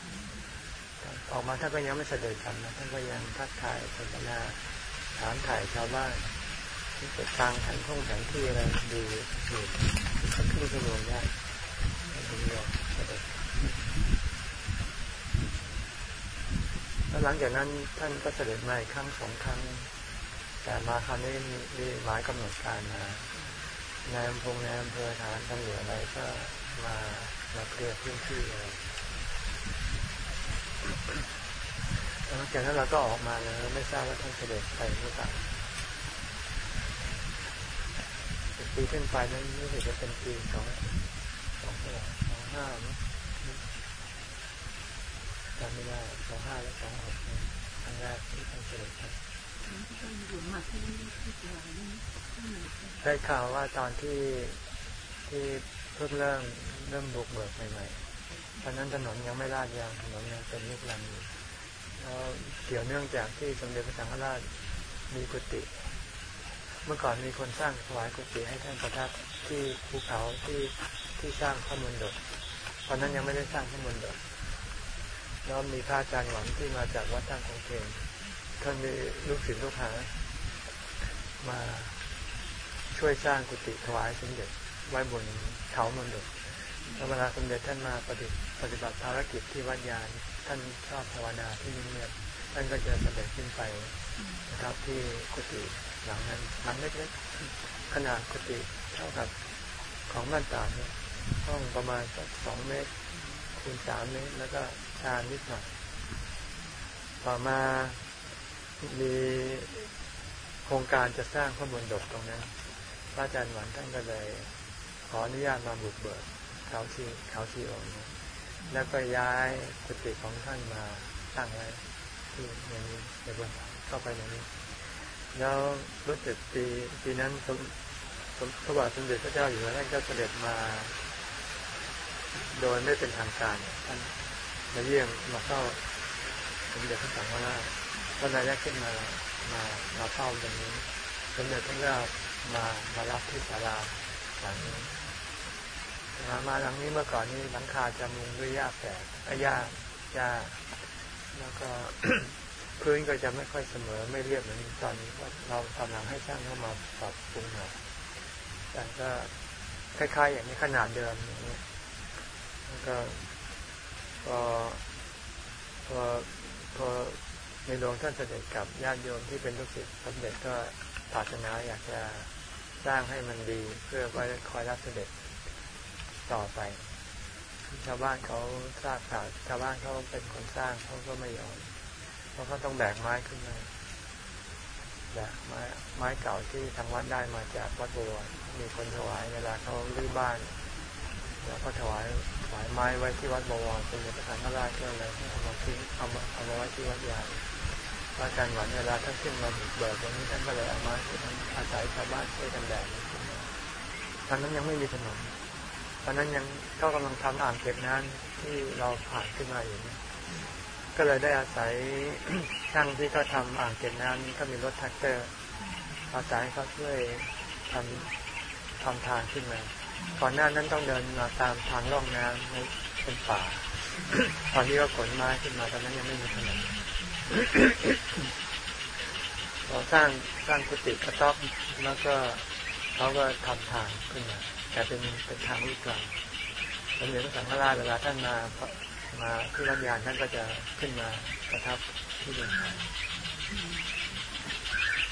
ออกมาท่านก็ยังไม่เสด็จกันนะท่านก็ยังทักทายสนทนาถามถ่ายชาวบ้านที่เกิดทางแผนท่องแผนที่อะไรดูดูสักครึ่งชั่วโมงได้ถึงยอมแล้วหลังจากนั้นท่านก็เสด็จมาอีกครั้งสองครั้ง แต่มาคราวนี้มีมีหมายกำหนดการมา นายอำเภอนายอำเภอฐานตำรวจอะไรก็มามาเคลียร์พื้นที่อะไรหลังจากนั้นเราก็ออกมาแล้วไม่ทราบว่าท่านเสด็จไปหรือเปล่าปีขึ้นไปนั้นรู้สึกจะเป็นปีสองสองเท่าสองห้ามั้งจำไม่ได้สองห้าและสองหกครั้งแรกที่ท่านเสด็จ ได้ข่าวว่าตอนที่ที่เพิ่งเริ่มเริ่มบุกเบิกใหม่ๆตอนนั้นถนนยังไม่ลาดยางถนนยังเป็นลูกลังอยู่แล้วเกี่ยวเนื่องจากที่สมเด็จพระสังฆราชมีกุฏิเมื่อก่อนมีคนสร้างถวายกุฏิให้ท่านประทับที่ภูเขาที่ที่สร้างพระมณฑลตอนนั้นยังไม่ได้สร้างพระมณฑลแล้วมีพระอาจารย์หวังที่มาจากวัดตั้งคงเพลง ท่านมีลูกศิษย์ลูกหา มาช่วยสร้างกุฏิถวายสมเด็จไว้บนเขามณฑลแล้วเวลาสมเด็จท่านมาปฏิปฏิบัติภารกิจที่วัดยานท่านชอบภาวนาที่เงียบท่านก็จะเสด็จขึ้นไปนะครับที่กุฏิหลังนั้นหลังเล็กๆขนาดกุฏิเท่ากับของบ้านตาเนี่ยห้องประมาณสักสองเมตรคูณสามเมตร แล้วก็ชานนิดหน่อยต่อมา มีโครงการจะสร้างพระมณฑปตรงนั้น พระอาจารย์หวันท่านก็เลยขออนุญาตมาบุกเบิกเขาชีเขาชีองค์นี้แล้วก็ย้ายกุฏิของท่านมาตั้งไว้ที่ในนี้ในบนเข้าไปในนี้ แล้วรู้สึกปีปีนั้นสมสมพระบาทสมเด็จพระเจ้าอยู่หัวท่านก็เสด็จมา โดยไม่เป็นทางการท่านมาเยี่ยมมาเข้าสมเด็จพระสังฆราช ก็นายแรกขึ้นมามามาเข้าตรงนี้สมเด็จพระเจ้ามามารับที่ศาลาหลังนี้มามาหลังนี้เมื่อก่อนนี้หลังคาจะมุงด้วยหญ้าแฝกหญ้าหญ้าแล้วก็พื้นก็จะไม่ค่อยเสมอไม่เรียบเหมือนตอนนี้เพราะเรากำลังให้ช่างเข้ามาปรับปรุงใหม่แต่ก็คล้ายๆ อย่างนี้ขนาดเดิมอย่างนี้แล้วก็พอพอพอ ในหลวงท่านเสด็จกับญาติโยมที่เป็นลูกศิษย์สมเด็จก็ปรารถนาอยากจะสร้างให้มันดีเพื่อไว้คอยรับเสด็จต่อไป ชาวบ้านเขาทราบข่าวชาวบ้านเขาเป็นคนสร้างเขาก็ไม่ยอมเพราะเขาต้องแบกไม้ขึ้นมาแบกไม้ไม้เก่าที่ทางวัดได้มาจากวัดบัวมีคนถวายเวลาเขารื้อบ้าน แล้วก็ถวาย วายไม้ไว้ที่วัดบวรเป็นพระสังฆราชก็เลยเอามาทิ้งเอามาเอามาไว้ที่วัดใหญ่พระอาจารย์หวันเวลาท่านขึ้นมาบุกเบิกตรงนี้ท่านก็เลยเอามาอาศัยชาวบ้านช่วยกันแบกตอนนั้นยังไม่มีถนนตอนนั้นยังก็กำลังทำอ่างเก็บน้ำที่เราผ่านขึ้นมาอยู่นี่ก็เลยได้อาศัยช่างที่เขาทำอ่างเก็บน้ำก็มีรถแทรกเตอร์อาศัยเขาช่วยทำทำทางขึ้นมา ก่อนหน้านั้นต้องเดินมาตามทางร่องน้ำในเป็นป่า ตอนนี้ก็ขนไม้ขึ้นมาตอนนั้นยังไม่มีถนนพอสร้างสร้างกุฏิกระต๊อบแล้วก็เขาก็ทำทางขึ้นมาแต่เป็นเป็นทางลูกกลางสมเด็จพระสังฆราชเวลาท่านมามาที่รัชยานท่านก็จะขึ้นมาประทับที่เดินทาง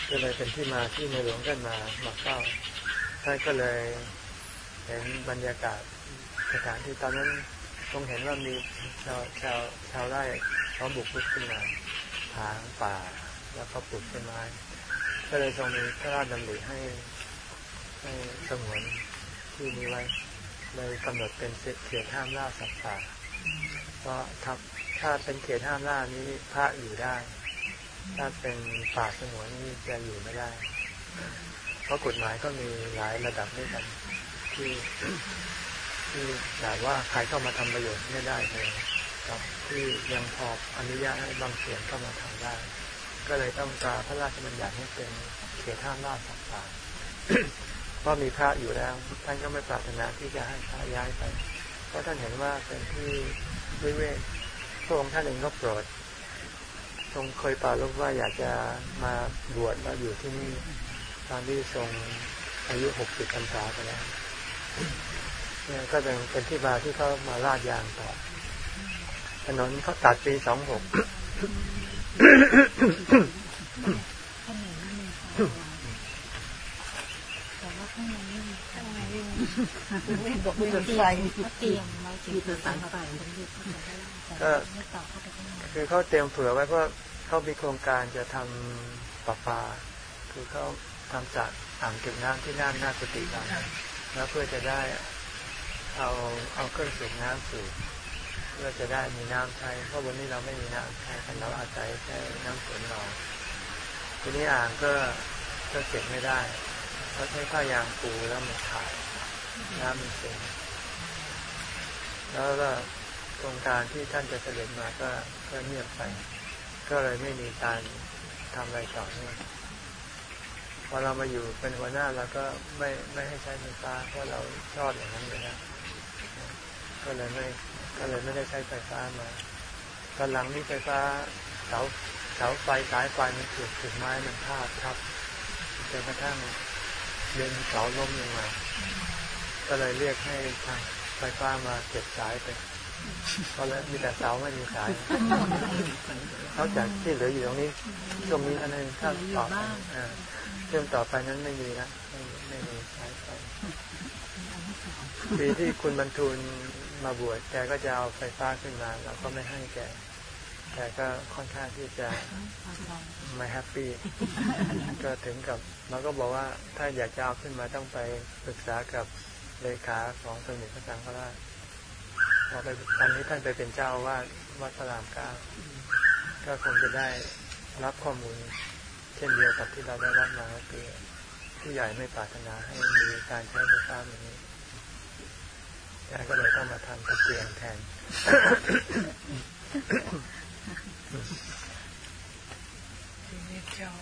ก็เลยเป็นที่มาที่ในหลวงท่านมามาเฝ้าท่านก็เลย เห็นบรรยากาศสถานที่ตอนนั้นทรงเห็นว่ามีชาวชาวชาวไร่เขาบุกรุกขึ้นมาทางป่า แล้วก็ปลูกต้นไม้ก็เลยทรงมีพระราชดำริให้ให้สงวนที่นี้ไว้เลยกำหนดเป็นเขตห้ามล่าสัตว์ป่าเพราะถ้าถ้าเป็นเขตห้ามล่านี้พระอยู่ได้ ถ้าเป็นป่าสงวนนี่จะอยู่ไม่ได้ เพราะกฎหมายก็มีหลายระดับด้วยกัน ที่ที่แบบว่าใครเข้ามาทำประโยชน์ไม่ได้เลยกับที่ยังพออนุญาตให้บางส่วนเข้ามาทำได้ ก็เลยต้องตรพระราชบัญญัติให้เป็นเขตห้ามล่าสัตว์ป่าเพราะมีพระอยู่แล้ว ท่านก็ไม่ปรารถนาที่จะให้พระย้ายไป เพราะท่านเห็นว่าเป็นที่วิเวกพระองค์ท่านเองก็โปรดทรงเคยปรารภว่าอยากจะมาบวชแล้วอยู่ที่นี่ตอนที่ทรงอายุหกสิบพรรษาไปแล้ว เนี่ยก็เป็นเป็นที่มาที่เขามาลาดยางต่อ ถนนเขาตัดปีสองหกข้างในไม่มีแต่ว่าข้างในไม่มีไม่มีบอกไม่เป็นไฟเขาเตรียมไว้ถึงจะสั่งไปสมเด็จพระสังฆราชแต่ไม่ต่คือเขาเตรียมเผื่อไว้เพราะเขามีโครงการจะทำประปา คือเขาทำจากอ่างเก็บน้ำที่น้านหน้ากุฏิเรา แล้วเพื่อจะได้เอาเอาเครื่องสูบน้ำสูบเพื่อจะได้มีน้ำใช้ เพราะวันนี้เราไม่มีน้ำใช้กันเราอาศัยแค่น้ำฝนเราทีนี้อ่างก็ก็เก็บไม่ได้เขาใช้ผ้ายางปูแล้วมันขาดน้ำมันเสียแล้วก็โครงการที่ท่านจะเสด็จมาก็ก็เงียบไป ก็เลยไม่มีการทำอะไรต่อเนื่อง อเรามาอยู่เป็นหัวหน้าเราก็ไม่ไม่ให้ใช้ไฟฟ้าเพราะเราชอบอย่างนั้นเลยนะก็เลยไม่ก็เลยไม่ได้ใช้ไฟฟ้ามาตอนหลังนี้ไฟฟ้าเสาเสาไฟสายไฟมันถูกถูกไม้มันพาดทับจนกระทั่งเดินเสาล้มลงมาก็เลยเรียกให้ทางไฟฟ้ามาเก็บสายไปก็เลยมีแต่เสาไม่มีสายนอกจากที่เหลืออยู่ตรงนี้ตรงนี้อันนึงถ้าต่อไปอ่า เชื่อมต่อไปนั้นไม่มีนะไม่ไม่มีสายไฟปีที่คุณบรรทุนมาบวชแกก็จะเอาไฟฟ้าขึ้นมาเราก็ไม่ให้แกแกก็ค่อนข้างที่จะไม่แฮปปี้ก็ถึงกับเราก็บอกว่าถ้าอยากจะเอาขึ้นมาต้องไปปรึกษากับเลขาของสมเด็จพระสังฆราชพอไปตอนนี้ท่านไปเป็นเจ้าอาวาวัดพระรามเก้าก็คงจะได้รับข้อมูล ช่นเดียวกับที่เราได้รับมาคือผู้ใหญ่ไม่ปรารถนาให้มีการใช้ไฟฟ้าอย่างนี้แกก็เลยต้องมาทำตะเกียงแทน ทีนี้เจ้า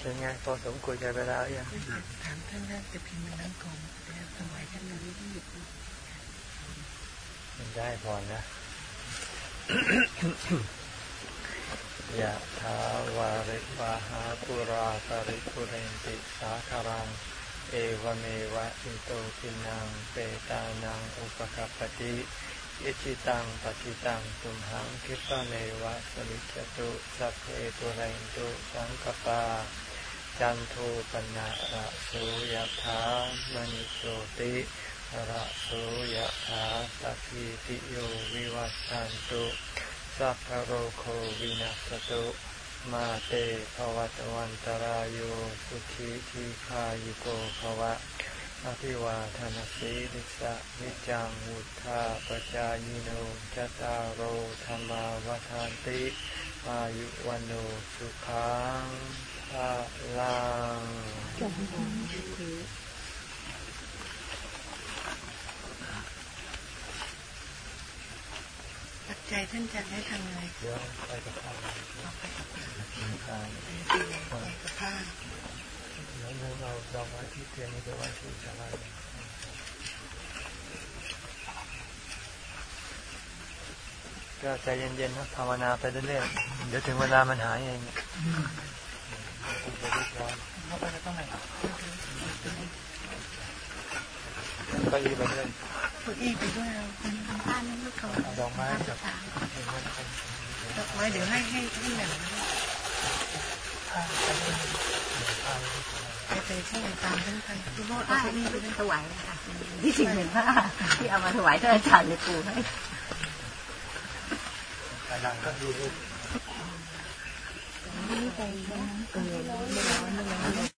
เป็นไง พอสมควรแก่เวลาหรือยังถามท่านได้แต่พิมพ์มันนั้นก่อนแล้วถวายท่านนั้นมันได้พอนะยะถาวาริวาหาปุราปริปุเรนติสาคารัง เอเอวเมวะอิโตทินังเปตานังอุปกัปปติอิจิตังปฏิตังตุมหังคิปะเมวะสมิจจตุสัพเพตุเรนตุสังกปา จันโทปนะระโสยถามณิโชติระโสยถาสัพพิติโยวิวัตชันตุสัพพโรโควินัสตุมาเตภวัตวันตรายโยสุขีทีขายุโกภวะอภิวาทานสีลิสะนิจังวุธาปจายโนจตารโอธรรมาวทานติอายุวันโนสุขัง ภาลังปัจจัยท่านจะให้ทำอะไรเดี๋ยวไปกับข้าวเอาไปกับผ้าข้าวไปกับผ้าแล้วเราเราไว้ที่เตียงนี้ไปไว้ที่ศาลาก็ใจเย็นๆนะภาวนาไปเรื่อยๆเดี๋ยวถึงเวลามันหายเอง คุณจะรีบร้อนเขาไปจะต้องไหนก็ยีไปเรื่อยเก้าอี้ไปด้วยเราบ้านนั้นลูกเขาดอกไม้จากดอกไม้เดี๋ยวให้ให้ให้แหม่มไปไปช่วยตามท่านไปพี่โมดเอาผ้าเก้าอี้นี่เป็นถวายนะคะที่จริงเป็นผ้าที่เอามาถวายท่านอาจารย์เลยปูให้ไปหลังก็ดู 日本人日